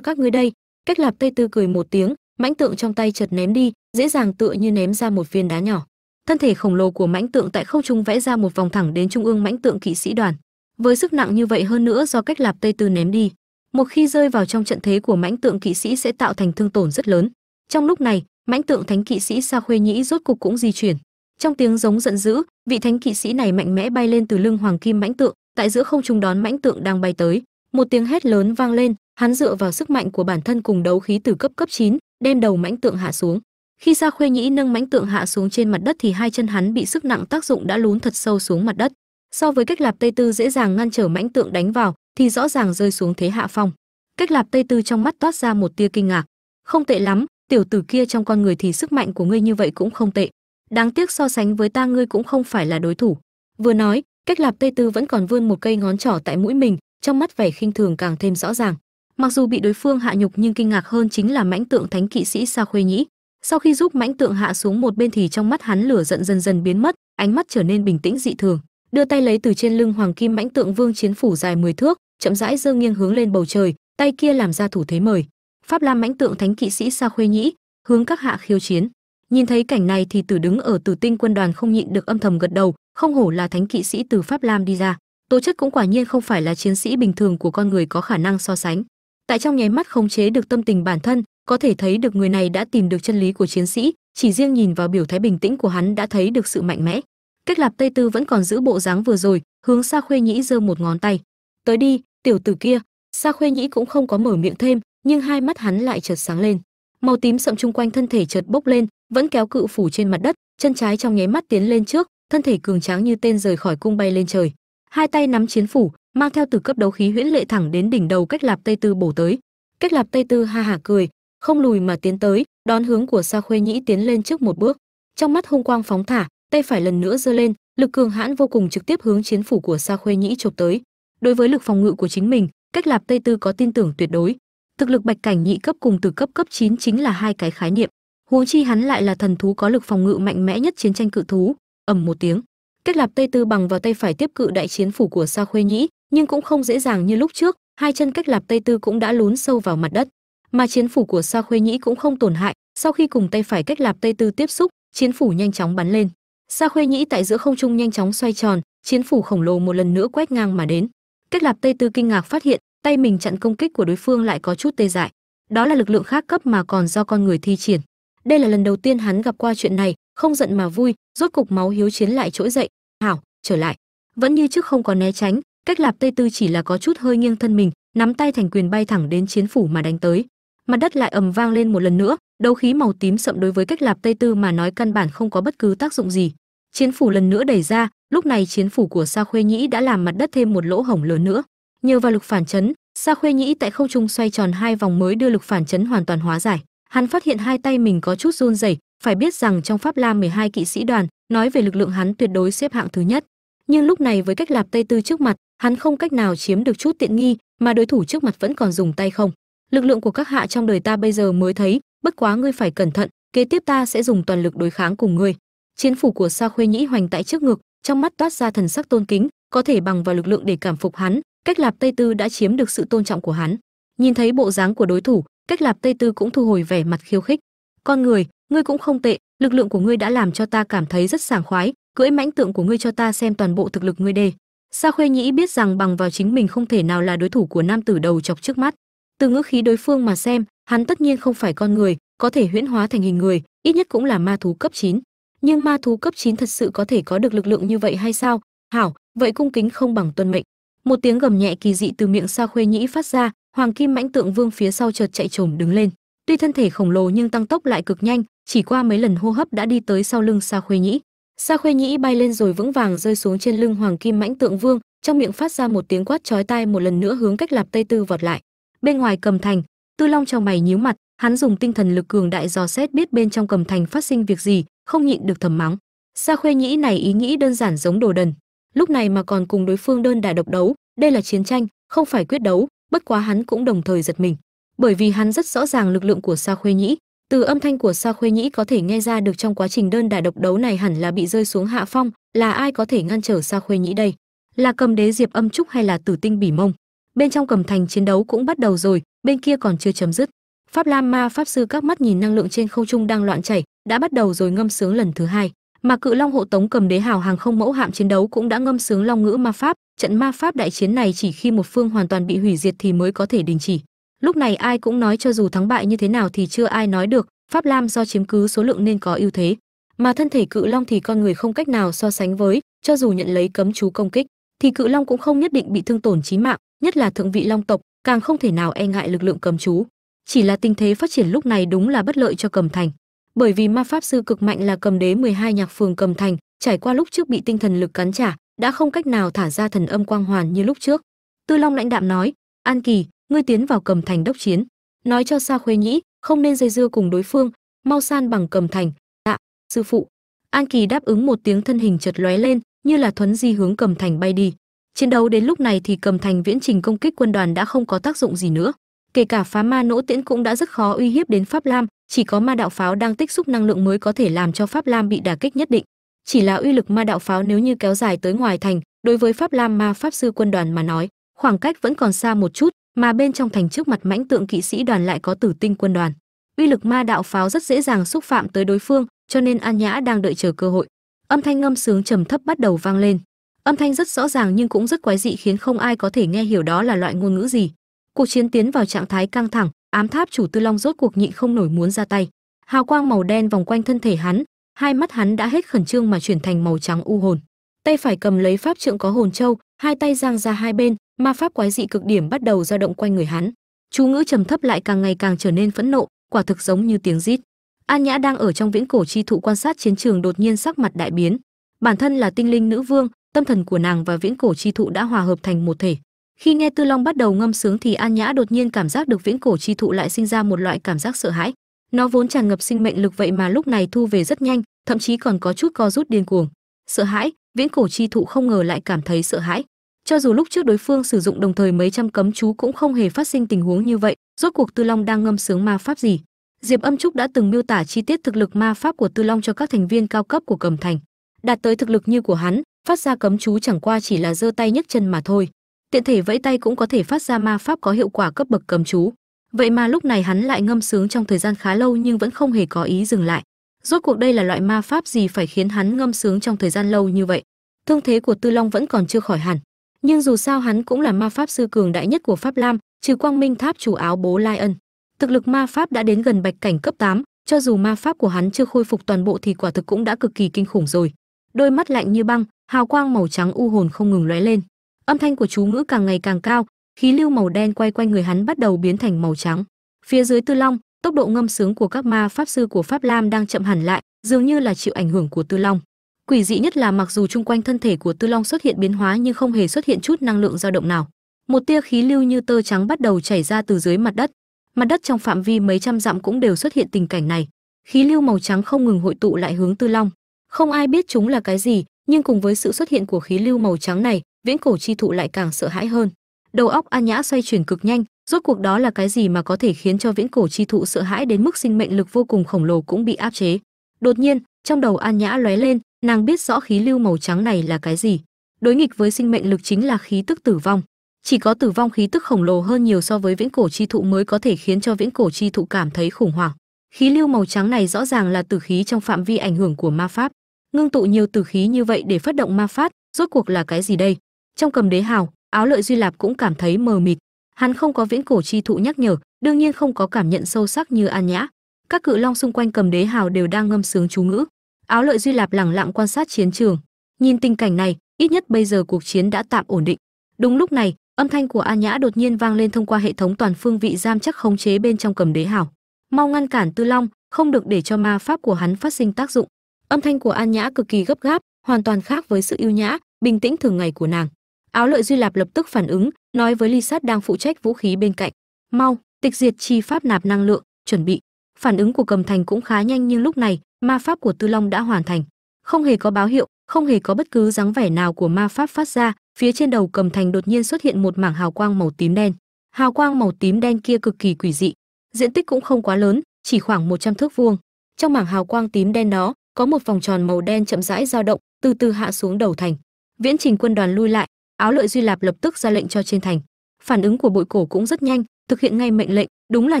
các ngươi đây. Cách lạp tây tư cười một tiếng, mãnh tượng trong tay chợt ném đi, dễ dàng tựa như ném ra một viên đá nhỏ. Thân thể khổng lồ của mãnh tượng tại không trung vẽ ra một vòng thẳng đến trung ương mãnh tượng kỵ sĩ đoàn. Với sức nặng như vậy hơn nữa do cách lạp tây tư ném đi, một khi rơi vào trong trận thế của mãnh tượng kỵ sĩ sẽ tạo thành thương tổn rất lớn. Trong lúc này, mãnh tượng thánh kỵ sĩ sa khuê nhĩ rốt cục cũng di chuyển. Trong tiếng giống giận dữ, vị thánh kỵ sĩ này mạnh mẽ bay lên từ lưng hoàng kim mãnh tượng tại giữa không trung đón mãnh tượng đang bay tới một tiếng hét lớn vang lên hắn dựa vào sức mạnh của bản thân cùng đấu khí từ cấp cấp 9, đem đầu mãnh tượng hạ xuống. Khi sa khuê nhĩ nâng mãnh tượng hạ xuống trên mặt đất thì hai chân hắn bị sức nặng tác dụng đã lún thật sâu xuống mặt đất. So với cách lạp tây tư dễ dàng ngăn trở mãnh tượng đánh vào thì rõ ràng rơi xuống thế hạ phong. Cách lạp tây tư trong mắt toát ra một tia kinh ngạc. Không tệ lắm tiểu tử kia trong con người thì sức mạnh của ngươi như vậy cũng không tệ. Đáng tiếc so sánh với ta ngươi cũng không phải là đối thủ. Vừa nói cách lạp tây tư vẫn còn vươn một cây ngón trỏ tại mũi mình, trong mắt vẻ khinh thường càng thêm rõ ràng. Mặc dù bị đối phương hạ nhục nhưng kinh ngạc hơn chính là mãnh tượng thánh kỵ sĩ sa khuê nhĩ. Sau khi giúp mãnh tượng hạ xuống một bên thì trong mắt hắn lửa giận dần dần biến mất, ánh mắt trở nên bình tĩnh dị thường. Đưa tay lấy từ trên lưng hoàng kim mãnh tượng vương chiến phủ dài 10 thước, chậm rãi dơ nghiêng hướng lên bầu trời, tay kia làm ra thủ thế mời. Pháp lam mãnh tượng thánh kỵ sĩ sa khuê nhĩ, hướng các hạ khiêu chiến. Nhìn thấy cảnh này thì tử đứng ở tử tinh quân đoàn không nhịn được âm thầm gật đầu không hổ là thánh kỵ sĩ từ pháp lam đi ra, tố chất cũng quả nhiên không phải là chiến sĩ bình thường của con người có khả năng so sánh. Tại trong nháy mắt khống chế được tâm tình bản thân, có thể thấy được người này đã tìm được chân lý của chiến sĩ, chỉ riêng nhìn vào biểu thái bình tĩnh của hắn đã thấy được sự mạnh mẽ. Cách lạp tây tư vẫn còn giữ bộ dáng vừa rồi, hướng xa khuê nhĩ giơ một ngón tay. Tới đi, tiểu tử kia. Xa khuê nhĩ cũng không có mở miệng thêm, nhưng hai mắt hắn lại chợt sáng lên. Màu tím sậm chung quanh thân thể chợt bốc lên, vẫn kéo cự phủ trên mặt đất, chân trái trong nháy mắt tiến lên trước thân thể cường tráng như tên rời khỏi cung bay lên trời. Hai tay nắm chiến phủ, mang theo từ cấp đấu khí huyễn lệ thẳng đến đỉnh đầu cách lạp tây tư bổ tới. Cách lạp tây tư ha hả cười, không lùi mà tiến tới, đón hướng của sa khuê nhĩ tiến lên trước một bước. Trong mắt hung quang phóng thả, tay phải lần nữa giơ lên, lực cường hãn vô cùng trực tiếp hướng chiến phủ của sa khuê nhĩ chụp tới. Đối với lực phòng ngự của chính mình, cách lạp tây tư có tin tưởng tuyệt đối. Thực lực bạch cảnh nhị cấp cùng từ cấp cấp 9 chính là hai cái khái niệm. Huống chi hắn lại là thần thú có lực phòng ngự mạnh mẽ nhất chiến tranh cự thú ầm một tiếng. Cách lạp tây tư bằng vào tay phải tiếp cự đại chiến phủ của sa khuê nhĩ, nhưng cũng không dễ dàng như lúc trước, hai chân cách lạp tây tư cũng đã lún sâu vào mặt đất. Mà chiến phủ của sa khuê nhĩ cũng không tổn hại, sau khi cùng tay phải cách lạp tây tư tiếp xúc, chiến phủ nhanh chóng bắn lên. Sa khuê nhĩ tại giữa không trung nhanh chóng xoay tròn, chiến phủ khổng lồ một lần nữa quét ngang mà đến. Cách lạp tây tư kinh ngạc phát hiện, tay mình chặn công kích của đối phương lại có chút tê dại. Đó là lực lượng khác cấp mà còn do con người thi triển. Đây là lần đầu tiên hắn gặp qua chuyện này không giận mà vui, rốt cục máu hiếu chiến lại trỗi dậy. Hảo, trở lại. Vẫn như trước không có né tránh, cách lạp tây tư chỉ là có chút hơi nghiêng thân mình, nắm tay thành quyền bay thẳng đến chiến phủ mà đánh tới. Mặt đất lại ầm vang lên một lần nữa, đấu khí màu tím sậm đối với cách lạp tây tư mà nói căn bản không có bất cứ tác dụng gì. Chiến phủ lần nữa đẩy ra, lúc này chiến phủ của sa khuê nhĩ đã làm mặt đất thêm một lỗ hổng lớn nữa. Nhờ vào lực phản chấn, sa khuê nhĩ tại không trung xoay tròn hai vòng mới đưa lực phản chấn hoàn toàn hóa giải. Hắn phát hiện hai tay mình có chút run rẩy phải biết rằng trong pháp lam 12 kỵ sĩ đoàn nói về lực lượng hắn tuyệt đối xếp hạng thứ nhất. Nhưng lúc này với cách lạp tây tư trước mặt, hắn không cách nào chiếm được chút tiện nghi mà đối thủ trước mặt vẫn còn dùng tay không. Lực lượng của các hạ trong đời ta bây giờ mới thấy, bất quá ngươi phải cẩn thận, kế tiếp ta sẽ dùng toàn lực đối kháng cùng ngươi. Chiến phủ của sa khuê nhĩ hoành tại trước ngực, trong mắt toát ra thần sắc tôn kính, có thể bằng vào lực lượng để cảm phục hắn, cách lạp tây tư đã chiếm được sự tôn trọng của hắn. Nhìn thấy bộ dáng của đối thủ, cách lạp tây tư cũng thu hồi vẻ mặt khiêu khích. Con người ngươi cũng không tệ, lực lượng của ngươi đã làm cho ta cảm thấy rất sảng khoái, cưỡi mãnh tượng của ngươi cho ta xem toàn bộ thực lực ngươi đề sa khuê nhĩ biết rằng bằng vào chính mình không thể nào là đối thủ của nam tử đầu chọc trước mắt. Từ ngữ khí đối phương mà xem, hắn tất nhiên không phải con người, có thể huyễn hóa thành hình người, ít nhất cũng là ma thú cấp 9. nhưng ma thú cấp 9 thật sự có thể có được lực lượng như vậy hay sao? Hảo, vậy cung kính không bằng tuân mệnh. Một tiếng gầm nhẹ kỳ dị từ miệng sa khuê nhĩ phát ra, hoàng kim mãnh tượng vương phía sau chợt chạy trồm đứng lên tuy thân thể khổng lồ nhưng tăng tốc lại cực nhanh, chỉ qua mấy lần hô hấp đã đi tới sau lưng sa khuê nhĩ. Sa khuê nhĩ bay lên rồi vững vàng rơi xuống trên lưng hoàng kim mãnh tượng vương, trong miệng phát ra một tiếng quát chói tai một lần nữa hướng cách lạp tây tư vọt lại. Bên ngoài cầm thành, tư long trong mày nhíu mặt, hắn dùng tinh thần lực cường đại dò xét biết bên trong cầm thành phát sinh việc gì, không nhịn được thầm mắng. Sa khuê nhĩ này ý nghĩ đơn giản giống đồ đần. Lúc này mà còn cùng đối phương đơn đả độc đấu, đây là chiến tranh, không phải quyết đấu, bất quá hắn cũng đồng thời giật mình bởi vì hắn rất rõ ràng lực lượng của sa khuê nhĩ, từ âm thanh của sa khuê nhĩ có thể nghe ra được trong quá trình đơn đả độc đấu này hẳn là bị rơi xuống hạ phong, là ai có thể ngăn trở sa khuê nhĩ đây? Là cầm đế diệp âm trúc hay là tử tinh bỉ mông? Bên trong cầm thành chiến đấu cũng bắt đầu rồi, bên kia còn chưa chấm dứt. Pháp lam ma, pháp sư các mắt nhìn năng lượng trên không trung đang loạn chảy, đã bắt đầu rồi ngâm sướng lần thứ hai. Mà cự long hộ tống cầm đế hào hàng không mẫu hạm chiến đấu cũng đã ngâm sướng long ngữ ma pháp, trận ma pháp đại chiến này chỉ khi một phương hoàn toàn bị hủy diệt thì mới có thể đình chỉ lúc này ai cũng nói cho dù thắng bại như thế nào thì chưa ai nói được, pháp lam do chiếm cứ số lượng nên có ưu thế. Mà thân thể cự long thì con người không cách nào so sánh với, cho dù nhận lấy cấm chú công kích, thì cự long cũng không nhất định bị thương tổn chí mạng, nhất là thượng vị long tộc, càng không thể nào e ngại lực lượng cấm chú. Chỉ là tình thế phát triển lúc này đúng là bất lợi cho cầm thành. Bởi vì ma pháp sư cực mạnh là cầm đế 12 nhạc phường cầm thành, trải qua lúc trước bị tinh thần lực cắn trả, đã không cách nào thả ra thần âm quang hoàn như lúc trước. Tư long lãnh đạm nói, an kỳ ngươi tiến vào cầm thành đốc chiến. Nói cho sa khuê nhĩ, không nên dây dưa cùng đối phương. Mau san bằng cầm thành. Tạ sư phụ. An kỳ đáp ứng một tiếng thân hình chật lóe lên, như là thuấn di hướng cầm thành bay đi. Chiến đấu đến lúc này thì cầm thành viễn trình công kích quân đoàn đã không có tác dụng gì nữa. Kể cả phá ma nỗ tiễn cũng đã rất khó uy hiếp đến pháp lam, chỉ có ma đạo pháo đang tích xúc năng lượng mới có thể làm cho pháp lam bị đả kích nhất định. Chỉ là uy lực ma đạo pháo nếu như kéo dài tới ngoài thành, đối với pháp lam ma pháp sư quân đoàn mà nói, khoảng cách vẫn còn xa một chút mà bên trong thành trước mặt mãnh tượng kỵ sĩ đoàn lại có tử tinh quân đoàn. Uy lực ma đạo pháo rất dễ dàng xúc phạm tới đối phương, cho nên an nhã đang đợi chờ cơ hội. Âm thanh ngâm sướng trầm thấp bắt đầu vang lên. Âm thanh rất rõ ràng nhưng cũng rất quái dị khiến không ai có thể nghe hiểu đó là loại ngôn ngữ gì. Cuộc chiến tiến vào trạng thái căng thẳng, ám tháp chủ tư long rốt cuộc nhịn không nổi muốn ra tay. Hào quang màu đen vòng quanh thân thể hắn, hai mắt hắn đã hết khẩn trương mà chuyển thành màu trắng u hồn. Tay phải cầm lấy pháp trượng có hồn châu, hai tay giang ra hai bên ma pháp quái dị cực điểm bắt đầu dao động quanh người hắn. Chú ngữ trầm thấp lại càng ngày càng trở nên phẫn nộ, quả thực giống như tiếng rít. An nhã đang ở trong viễn cổ chi thụ quan sát chiến trường đột nhiên sắc mặt đại biến. Bản thân là tinh linh nữ vương, tâm thần của nàng và viễn cổ chi thụ đã hòa hợp thành một thể. Khi nghe tư long bắt đầu ngâm sướng thì an nhã đột nhiên cảm giác được viễn cổ chi thụ lại sinh ra một loại cảm giác sợ hãi. Nó vốn tràn ngập sinh mệnh lực vậy mà lúc này thu về rất nhanh, thậm chí còn có chút co rút điên cuồng. Sợ hãi, viễn cổ chi thụ không ngờ lại cảm thấy sợ hãi cho dù lúc trước đối phương sử dụng đồng thời mấy trăm cấm chú cũng không hề phát sinh tình huống như vậy, rốt cuộc tư long đang ngâm sướng ma pháp gì? Diệp âm trúc đã từng miêu tả chi tiết thực lực ma pháp của tư long cho các thành viên cao cấp của cầm thành. Đạt tới thực lực như của hắn, phát ra cấm chú chẳng qua chỉ là giơ tay nhấc chân mà thôi. Tiện thể vẫy tay cũng có thể phát ra ma pháp có hiệu quả cấp bậc cấm chú. Vậy mà lúc này hắn lại ngâm sướng trong thời gian khá lâu nhưng vẫn không hề có ý dừng lại. Rốt cuộc đây là loại ma pháp gì phải khiến hắn ngâm sướng trong thời gian lâu như vậy? Thương thế của tư long vẫn còn chưa khỏi hẳn nhưng dù sao hắn cũng là ma pháp sư cường đại nhất của pháp lam trừ quang minh tháp chủ áo bố lai ân. Thực lực ma pháp đã đến gần bạch cảnh cấp 8, cho dù ma pháp của hắn chưa khôi phục toàn bộ thì quả thực cũng đã cực kỳ kinh khủng rồi. Đôi mắt lạnh như băng hào quang màu trắng u hồn không ngừng lóe lên. Âm thanh của chú ngữ càng ngày càng cao khí lưu màu đen quay quanh người hắn bắt đầu biến thành màu trắng. Phía dưới tư long tốc độ ngâm sướng của các ma pháp sư của pháp lam đang chậm hẳn lại dường như là chịu ảnh hưởng của tư long quỷ dị nhất là mặc dù chung quanh thân thể của tư long xuất hiện biến hóa nhưng không hề xuất hiện chút năng lượng dao động nào. Một tia khí lưu như tơ trắng bắt đầu chảy ra từ dưới mặt đất. Mặt đất trong phạm vi mấy trăm dặm cũng đều xuất hiện tình cảnh này. Khí lưu màu trắng không ngừng hội tụ lại hướng tư long. Không ai biết chúng là cái gì, nhưng cùng với sự xuất hiện của khí lưu màu trắng này, viễn cổ chi thụ lại càng sợ hãi hơn. Đầu óc an nhã xoay chuyển cực nhanh, rốt cuộc đó là cái gì mà có thể khiến cho viễn cổ chi thụ sợ hãi đến mức sinh mệnh lực vô cùng khổng lồ cũng bị áp chế. Đột nhiên, trong đầu an nhã lóe lên nàng biết rõ khí lưu màu trắng này là cái gì. Đối nghịch với sinh mệnh lực chính là khí tức tử vong. Chỉ có tử vong khí tức khổng lồ hơn nhiều so với viễn cổ chi thụ mới có thể khiến cho viễn cổ chi thụ cảm thấy khủng hoảng. Khí lưu màu trắng này rõ ràng là tử khí trong phạm vi ảnh hưởng của ma pháp. Ngưng tụ nhiều tử khí như vậy để phát động ma pháp, rốt cuộc là cái gì đây? Trong cầm đế hào, áo lợi duy lạp cũng cảm thấy mờ mịt. Hắn không có viễn cổ chi thụ nhắc nhở, đương nhiên không có cảm nhận sâu sắc như an nhã. Các cự long xung quanh cầm đế hào đều đang ngâm sướng chú ngữ áo lợi duy lạp lẳng lặng quan sát chiến trường. Nhìn tình cảnh này, ít nhất bây giờ cuộc chiến đã tạm ổn định. Đúng lúc này, âm thanh của an nhã đột nhiên vang lên thông qua hệ thống toàn phương vị giam chắc khống chế bên trong cầm đế hào. Mau ngăn cản tư long, không được để cho ma pháp của hắn phát sinh tác dụng. Âm thanh của an nhã cực kỳ gấp gáp, hoàn toàn khác với sự yêu nhã, bình tĩnh thường ngày của nàng. Áo lợi duy lạp lập tức phản ứng, nói với ly sát đang phụ trách vũ khí bên cạnh. Mau, tịch diệt chi pháp nạp năng lượng, chuẩn bị. Phản ứng của cầm thành cũng khá nhanh nhưng lúc này ma pháp của tư long đã hoàn thành. Không hề có báo hiệu, không hề có bất cứ dáng vẻ nào của ma pháp phát ra, phía trên đầu cầm thành đột nhiên xuất hiện một mảng hào quang màu tím đen. Hào quang màu tím đen kia cực kỳ quỷ dị, diện tích cũng không quá lớn, chỉ khoảng 100 thước vuông. Trong mảng hào quang tím đen đó, có một vòng tròn màu đen chậm rãi dao động, từ từ hạ xuống đầu thành. Viễn trình quân đoàn lui lại, áo lợi duy lạp lập tức ra lệnh cho trên thành. Phản ứng của bội cổ cũng rất nhanh, thực hiện ngay mệnh lệnh, đúng là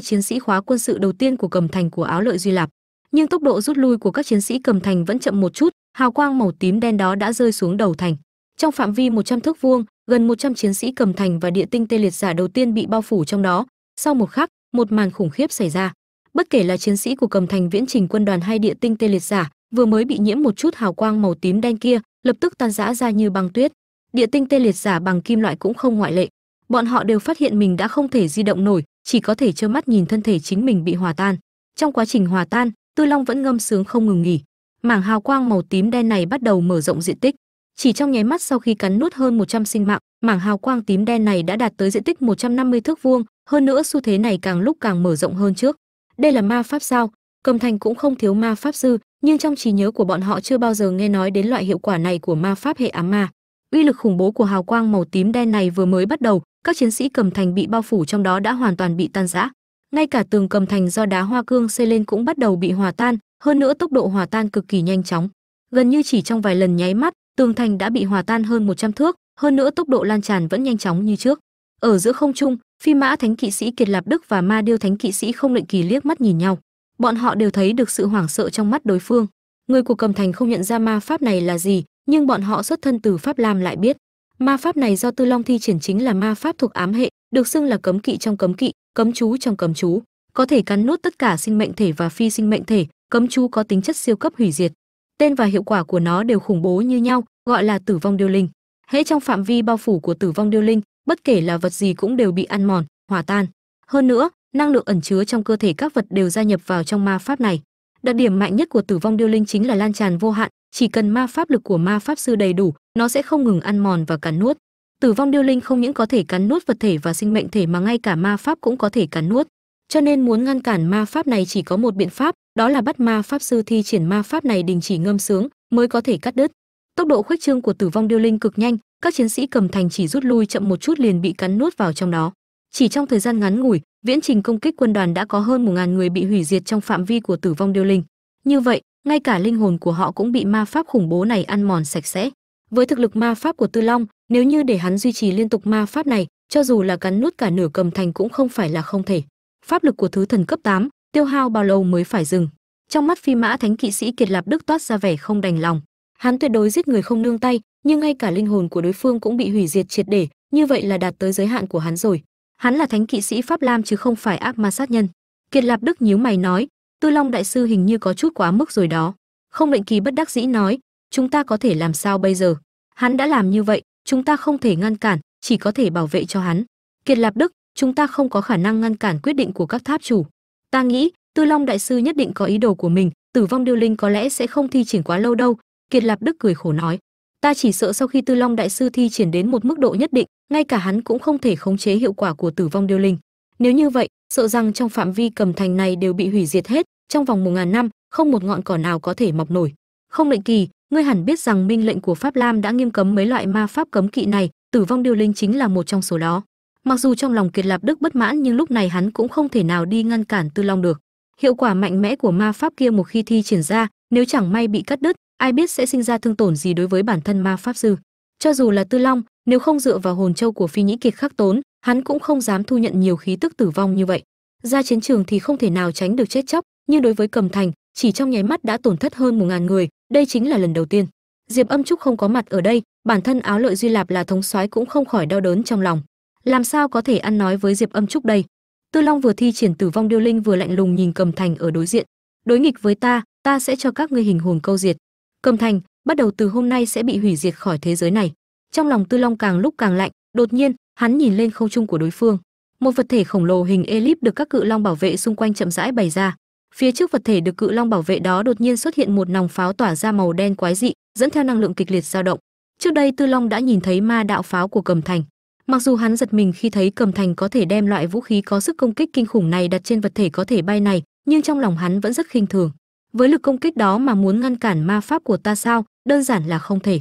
chiến sĩ khóa quân sự đầu tiên của cầm thành của áo lợi duy lạp nhưng tốc độ rút lui của các chiến sĩ cầm thành vẫn chậm một chút, hào quang màu tím đen đó đã rơi xuống đầu thành. Trong phạm vi 100 thước vuông, gần 100 chiến sĩ cầm thành và địa tinh tê liệt giả đầu tiên bị bao phủ trong đó. Sau một khắc, một màn khủng khiếp xảy ra. Bất kể là chiến sĩ của cầm thành viễn trình quân đoàn hay địa tinh tê liệt giả, vừa mới bị nhiễm một chút hào quang màu tím đen kia, lập tức tan rã ra như băng tuyết. Địa tinh tê liệt giả bằng kim loại cũng không ngoại lệ. Bọn họ đều phát hiện mình đã không thể di động nổi, chỉ có thể trơ mắt nhìn thân thể chính mình bị hòa tan. Trong quá trình hòa tan tư long vẫn ngâm sướng không ngừng nghỉ. Mảng hào quang màu tím đen này bắt đầu mở rộng diện tích. Chỉ trong nháy mắt sau khi cắn nuốt hơn 100 sinh mạng, mảng hào quang tím đen này đã đạt tới diện tích 150 thước vuông, hơn nữa xu thế này càng lúc càng mở rộng hơn trước. Đây là ma pháp sao? Cầm thành cũng không thiếu ma pháp sư, nhưng trong trí nhớ của bọn họ chưa bao giờ nghe nói đến loại hiệu quả này của ma pháp hệ ám ma. Uy lực khủng bố của hào quang màu tím đen này vừa mới bắt đầu, các chiến sĩ cầm thành bị bao phủ trong đó đã hoàn toàn bị tan rã ngay cả tường cầm thành do đá hoa cương xây lên cũng bắt đầu bị hòa tan, hơn nữa tốc độ hòa tan cực kỳ nhanh chóng. Gần như chỉ trong vài lần nháy mắt, tường thành đã bị hòa tan hơn 100 thước, hơn nữa tốc độ lan tràn vẫn nhanh chóng như trước. Ở giữa không trung, phi mã thánh kỵ sĩ kiệt lạp đức và ma điêu thánh kỵ sĩ không lệnh kỳ liếc mắt nhìn nhau. Bọn họ đều thấy được sự hoảng sợ trong mắt đối phương. Người của cầm thành không nhận ra ma pháp này là gì, nhưng bọn họ xuất thân từ pháp lam lại biết. Ma pháp này do tư long thi triển chính là ma pháp thuộc ám hệ, được xưng là cấm kỵ trong cấm kỵ cấm chú trong cấm chú, có thể cắn nuốt tất cả sinh mệnh thể và phi sinh mệnh thể, cấm chú có tính chất siêu cấp hủy diệt. Tên và hiệu quả của nó đều khủng bố như nhau, gọi là tử vong điêu linh. Hễ trong phạm vi bao phủ của tử vong điêu linh, bất kể là vật gì cũng đều bị ăn mòn, hòa tan. Hơn nữa, năng lượng ẩn chứa trong cơ thể các vật đều gia nhập vào trong ma pháp này. Đặc điểm mạnh nhất của tử vong điêu linh chính là lan tràn vô hạn, chỉ cần ma pháp lực của ma pháp sư đầy đủ, nó sẽ không ngừng ăn mòn và cắn nuốt tử vong điêu linh không những có thể cắn nuốt vật thể và sinh mệnh thể mà ngay cả ma pháp cũng có thể cắn nuốt. Cho nên muốn ngăn cản ma pháp này chỉ có một biện pháp, đó là bắt ma pháp sư thi triển ma pháp này đình chỉ ngâm sướng mới có thể cắt đứt. Tốc độ khuếch trương của tử vong điêu linh cực nhanh, các chiến sĩ cầm thành chỉ rút lui chậm một chút liền bị cắn nuốt vào trong đó. Chỉ trong thời gian ngắn ngủi, viễn trình công kích quân đoàn đã có hơn một ngàn người bị hủy diệt trong phạm vi của tử vong điêu linh. Như vậy, ngay cả linh hồn của họ cũng bị ma pháp khủng bố này ăn mòn sạch sẽ với thực lực ma pháp của tư long nếu như để hắn duy trì liên tục ma pháp này cho dù là cắn nút cả nửa cầm thành cũng không phải là không thể. Pháp lực của thứ thần cấp 8, tiêu hao bao lâu mới phải dừng? Trong mắt phi mã thánh kỵ sĩ kiệt lạp đức toát ra vẻ không đành lòng. Hắn tuyệt đối giết người không nương tay nhưng ngay cả linh hồn của đối phương cũng bị hủy diệt triệt để như vậy là đạt tới giới hạn của hắn rồi. Hắn là thánh kỵ sĩ pháp lam chứ không phải ác ma sát nhân. Kiệt lạp đức nhíu mày nói tư long đại sư hình như có chút quá mức rồi đó. Không lệnh kỳ bất đắc dĩ nói chúng ta có thể làm sao bây giờ? Hắn đã làm như vậy, chúng ta không thể ngăn cản, chỉ có thể bảo vệ cho hắn. Kiệt lạp đức, chúng ta không có khả năng ngăn cản quyết định của các tháp chủ. Ta nghĩ, tư long đại sư nhất định có ý đồ của mình, tử vong điêu linh có lẽ sẽ không thi triển quá lâu đâu. Kiệt lạp đức cười khổ nói, ta chỉ sợ sau khi tư long đại sư thi triển đến một mức độ nhất định, ngay cả hắn cũng không thể khống chế hiệu quả của tử vong điêu linh. Nếu như vậy, sợ rằng trong phạm vi cầm thành này đều bị hủy diệt hết, trong vòng một ngàn năm, không một ngọn cỏ nào có thể mọc nổi không lệnh kỳ, ngươi hẳn biết rằng minh lệnh của pháp lam đã nghiêm cấm mấy loại ma pháp cấm kỵ này, tử vong điêu linh chính là một trong số đó. Mặc dù trong lòng kiệt lạp đức bất mãn nhưng lúc này hắn cũng không thể nào đi ngăn cản tư long được. Hiệu quả mạnh mẽ của ma pháp kia một khi thi triển ra, nếu chẳng may bị cắt đứt, ai biết sẽ sinh ra thương tổn gì đối với bản thân ma pháp sư. Cho dù là tư long, nếu không dựa vào hồn châu của phi nhĩ kiệt khắc tốn, hắn cũng không dám thu nhận nhiều khí tức tử vong như vậy. Ra chiến trường thì không thể nào tránh được chết chóc, nhưng đối với cầm thành, chỉ trong nháy mắt đã tổn thất hơn một ngàn người đây chính là lần đầu tiên. Diệp âm trúc không có mặt ở đây, bản thân áo lợi duy lạp là thống soái cũng không khỏi đau đớn trong lòng. Làm sao có thể ăn nói với diệp âm trúc đây? Tư long vừa thi triển tử vong điêu linh vừa lạnh lùng nhìn cầm thành ở đối diện. Đối nghịch với ta ta sẽ cho các ngươi hình hồn câu diệt. Cầm thành, bắt đầu từ hôm nay sẽ bị hủy diệt khỏi thế giới này. Trong lòng tư long càng lúc càng lạnh, đột nhiên, hắn nhìn lên không trung của đối phương. Một vật thể khổng lồ hình elip được các cự long bảo vệ xung quanh chậm rãi bày ra phía trước vật thể được cự long bảo vệ đó đột nhiên xuất hiện một nòng pháo tỏa ra màu đen quái dị, dẫn theo năng lượng kịch liệt dao động. Trước đây tư long đã nhìn thấy ma đạo pháo của cầm thành. Mặc dù hắn giật mình khi thấy cầm thành có thể đem loại vũ khí có sức công kích kinh khủng này đặt trên vật thể có thể bay này, nhưng trong lòng hắn vẫn rất khinh thường. Với lực công kích đó mà muốn ngăn cản ma pháp của ta sao, đơn giản là không thể.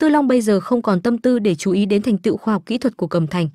Tư long bây giờ không còn tâm tư để chú ý đến thành tựu khoa học kỹ thuật của cầm thành.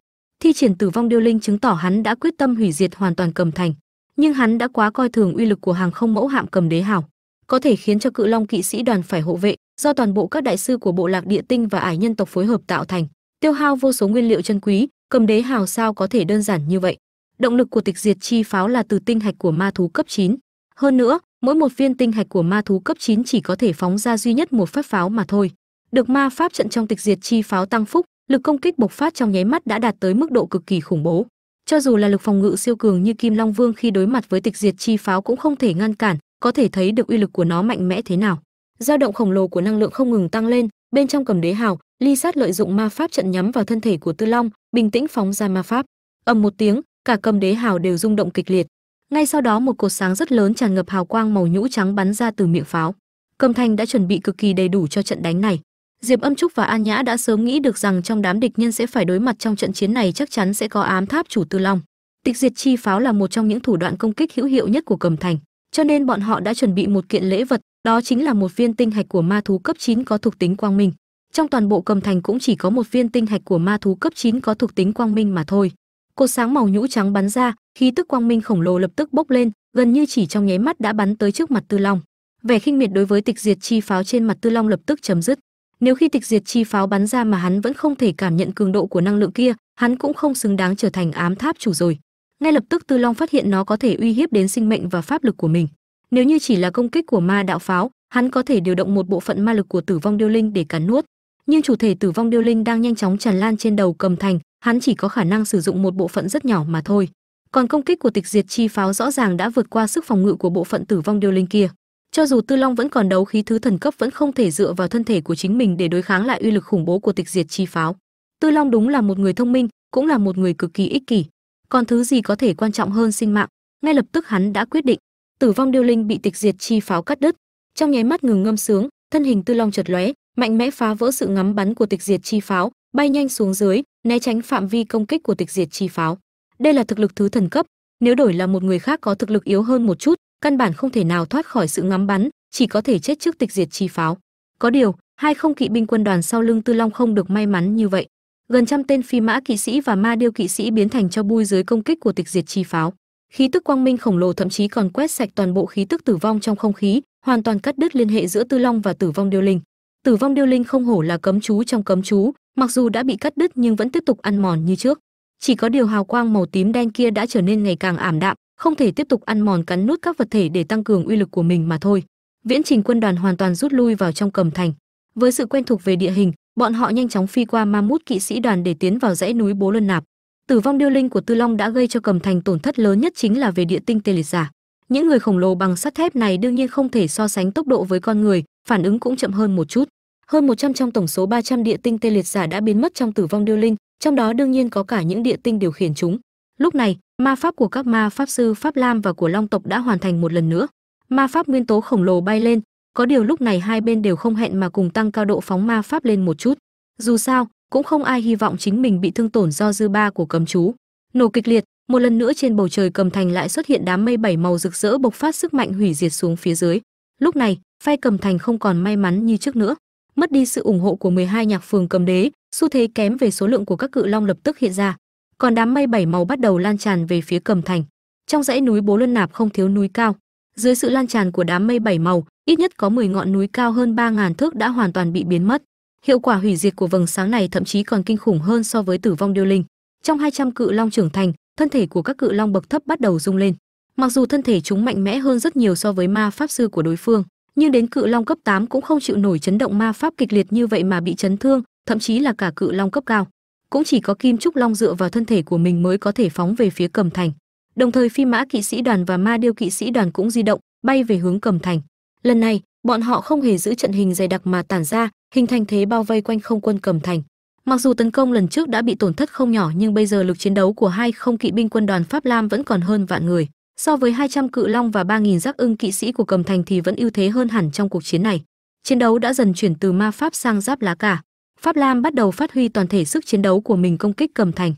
Thi triển tử vong điêu linh chứng tỏ hắn đã quyết tâm hủy diệt hoàn toàn cầm thành nhưng hắn đã quá coi thường uy lực của hàng không mẫu hạm cầm đế hảo. Có thể khiến cho cự long kỵ sĩ đoàn phải hộ vệ, do toàn bộ các đại sư của bộ lạc địa tinh và ải nhân tộc phối hợp tạo thành. Tiêu hao vô số nguyên liệu chân quý, cầm đế hào sao có thể đơn giản như vậy? Động lực của tịch diệt chi pháo là từ tinh hạch của ma thú cấp 9. hơn nữa, mỗi một viên tinh hạch của ma thú cấp 9 chỉ có thể phóng ra duy nhất một phát pháo mà thôi. Được ma pháp trận trong tịch diệt chi pháo tăng phúc, lực công kích bộc phát trong nháy mắt đã đạt tới mức độ cực kỳ khủng bố cho dù là lực phòng ngự siêu cường như kim long vương khi đối mặt với tịch diệt chi pháo cũng không thể ngăn cản, có thể thấy được uy lực của nó mạnh mẽ thế nào. Dao động khổng lồ của năng lượng không ngừng tăng lên, bên trong cầm đế hào, ly sát lợi dụng ma pháp trận nhắm vào thân thể của tư long, bình tĩnh phóng ra ma pháp. Ầm một tiếng, cả cầm đế hào đều rung động kịch liệt. Ngay sau đó một cột sáng rất lớn tràn ngập hào quang màu nhũ trắng bắn ra từ miệng pháo. Cầm thanh đã chuẩn bị cực kỳ đầy đủ cho trận đánh này diệp âm trúc và an nhã đã sớm nghĩ được rằng trong đám địch nhân sẽ phải đối mặt trong trận chiến này chắc chắn sẽ có ám tháp chủ tư long. Tịch diệt chi pháo là một trong những thủ đoạn công kích hữu hiệu nhất của cầm thành, cho nên bọn họ đã chuẩn bị một kiện lễ vật, đó chính là một viên tinh hạch của ma thú cấp 9 có thuộc tính quang minh. Trong toàn bộ cầm thành cũng chỉ có một viên tinh hạch của ma thú cấp 9 có thuộc tính quang minh mà thôi. Cột sáng màu nhũ trắng bắn ra, khí tức quang minh khổng lồ lập tức bốc lên, gần như chỉ trong nháy mắt đã bắn tới trước mặt tư long. Vẻ khinh miệt đối với tịch diệt chi pháo trên mặt tư long lập tức chấm dứt nếu khi tịch diệt chi pháo bắn ra mà hắn vẫn không thể cảm nhận cường độ của năng lượng kia, hắn cũng không xứng đáng trở thành ám tháp chủ rồi. Ngay lập tức tư long phát hiện nó có thể uy hiếp đến sinh mệnh và pháp lực của mình. Nếu như chỉ là công kích của ma đạo pháo, hắn có thể điều động một bộ phận ma lực của tử vong điêu linh để cắn nuốt. Nhưng chủ thể tử vong điêu linh đang nhanh chóng tràn lan trên đầu cầm thành, hắn chỉ có khả năng sử dụng một bộ phận rất nhỏ mà thôi. Còn công kích của tịch diệt chi pháo rõ ràng đã vượt qua sức phòng ngự của bộ phận tử vong điêu linh kia cho dù tư long vẫn còn đấu khí thứ thần cấp vẫn không thể dựa vào thân thể của chính mình để đối kháng lại uy lực khủng bố của tịch diệt chi pháo. Tư long đúng là một người thông minh, cũng là một người cực kỳ ích kỷ. Còn thứ gì có thể quan trọng hơn sinh mạng? Ngay lập tức hắn đã quyết định. Tử vong điêu linh bị tịch diệt chi pháo cắt đứt. Trong nháy mắt ngừng ngâm sướng, thân hình tư long chật lóe, mạnh mẽ phá vỡ sự ngắm bắn của tịch diệt chi pháo, bay nhanh xuống dưới, né tránh phạm vi công kích của tịch diệt chi pháo. Đây là thực lực thứ thần cấp, nếu đổi là một người khác có thực lực yếu hơn một chút căn bản không thể nào thoát khỏi sự ngắm bắn, chỉ có thể chết trước tịch diệt chi pháo. Có điều, hai không kỵ binh quân đoàn sau lưng tư long không được may mắn như vậy. Gần trăm tên phi mã kỵ sĩ và ma điêu kỵ sĩ biến thành cho bui dưới công kích của tịch diệt chi pháo. Khí tức quang minh khổng lồ thậm chí còn quét sạch toàn bộ khí tức tử vong trong không khí, hoàn toàn cắt đứt liên hệ giữa tư long và tử vong điêu linh. Tử vong điêu linh không hổ là cấm chú trong cấm chú, mặc dù đã bị cắt đứt nhưng vẫn tiếp tục ăn mòn như trước. Chỉ có điều hào quang màu tím đen kia đã trở nên ngày càng ảm đạm không thể tiếp tục ăn mòn cắn nuốt các vật thể để tăng cường uy lực của mình mà thôi. Viễn trình quân đoàn hoàn toàn rút lui vào trong cầm thành. Với sự quen thuộc về địa hình, bọn họ nhanh chóng phi qua ma mút kỵ sĩ đoàn để tiến vào dãy núi bố Luân nạp. Tử vong điêu linh của tư long đã gây cho cầm thành tổn thất lớn nhất chính là về địa tinh tê liệt giả. Những người khổng lồ bằng sắt thép này đương nhiên không thể so sánh tốc độ với con người, phản ứng cũng chậm hơn một chút. Hơn 100 trong tổng số 300 địa tinh tê liệt giả đã biến mất trong tử vong điêu linh, trong đó đương nhiên có cả những địa tinh điều khiển chúng. Lúc này, ma pháp của các ma pháp sư Pháp Lam và của Long tộc đã hoàn thành một lần nữa. Ma pháp nguyên tố khổng lồ bay lên, có điều lúc này hai bên đều không hẹn mà cùng tăng cao độ phóng ma pháp lên một chút. Dù sao, cũng không ai hy vọng chính mình bị thương tổn do dư ba của cấm chú. Nổ kịch liệt, một lần nữa trên bầu trời cầm thành lại xuất hiện đám mây bảy màu rực rỡ bộc phát sức mạnh hủy diệt xuống phía dưới. Lúc này, phe cầm thành không còn may mắn như trước nữa. Mất đi sự ủng hộ của 12 nhạc phường cầm đế, xu thế kém về số lượng của các cự long lập tức hiện ra. Còn đám mây bảy màu bắt đầu lan tràn về phía cầm thành. Trong dãy núi Bố Luân Nạp không thiếu núi cao. Dưới sự lan tràn của đám mây bảy màu, ít nhất có 10 ngọn núi cao hơn 3000 thước đã hoàn toàn bị biến mất. Hiệu quả hủy diệt của vầng sáng này thậm chí còn kinh khủng hơn so với tử vong điêu linh. Trong 200 cự long trưởng thành, thân thể của các cự long bậc thấp bắt đầu rung lên. Mặc dù thân thể chúng mạnh mẽ hơn rất nhiều so với ma pháp sư của đối phương, nhưng đến cự long cấp 8 cũng không chịu nổi chấn động ma pháp kịch liệt như vậy mà bị chấn thương, thậm chí là cả cự long cấp cao. Cũng chỉ có Kim Trúc Long dựa vào thân thể của mình mới có thể phóng về phía Cầm Thành. Đồng thời Phi Mã kỵ sĩ đoàn và Ma Điêu kỵ sĩ đoàn cũng di động, bay về hướng Cầm Thành. Lần này, bọn họ không hề giữ trận hình dày đặc mà tản ra, hình thành thế bao vây quanh không quân Cầm Thành. Mặc dù tấn công lần trước đã bị tổn thất không nhỏ nhưng bây giờ lực chiến đấu của hai không kỵ binh quân đoàn Pháp Lam vẫn còn hơn vạn người. So với 200 cự long và 3000 giác ưng kỵ sĩ của Cầm Thành thì vẫn ưu thế hơn hẳn trong cuộc chiến này. Chiến đấu đã dần chuyển từ ma pháp sang giáp lá cả. Pháp Lam bắt đầu phát huy toàn thể sức chiến đấu của mình công kích Cầm Thành.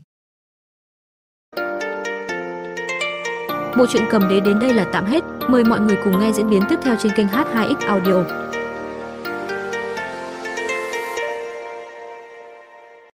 Bộ truyện cầm đế đến đây là tạm hết. Mời mọi người cùng nghe diễn biến tiếp theo trên kênh H2X Audio.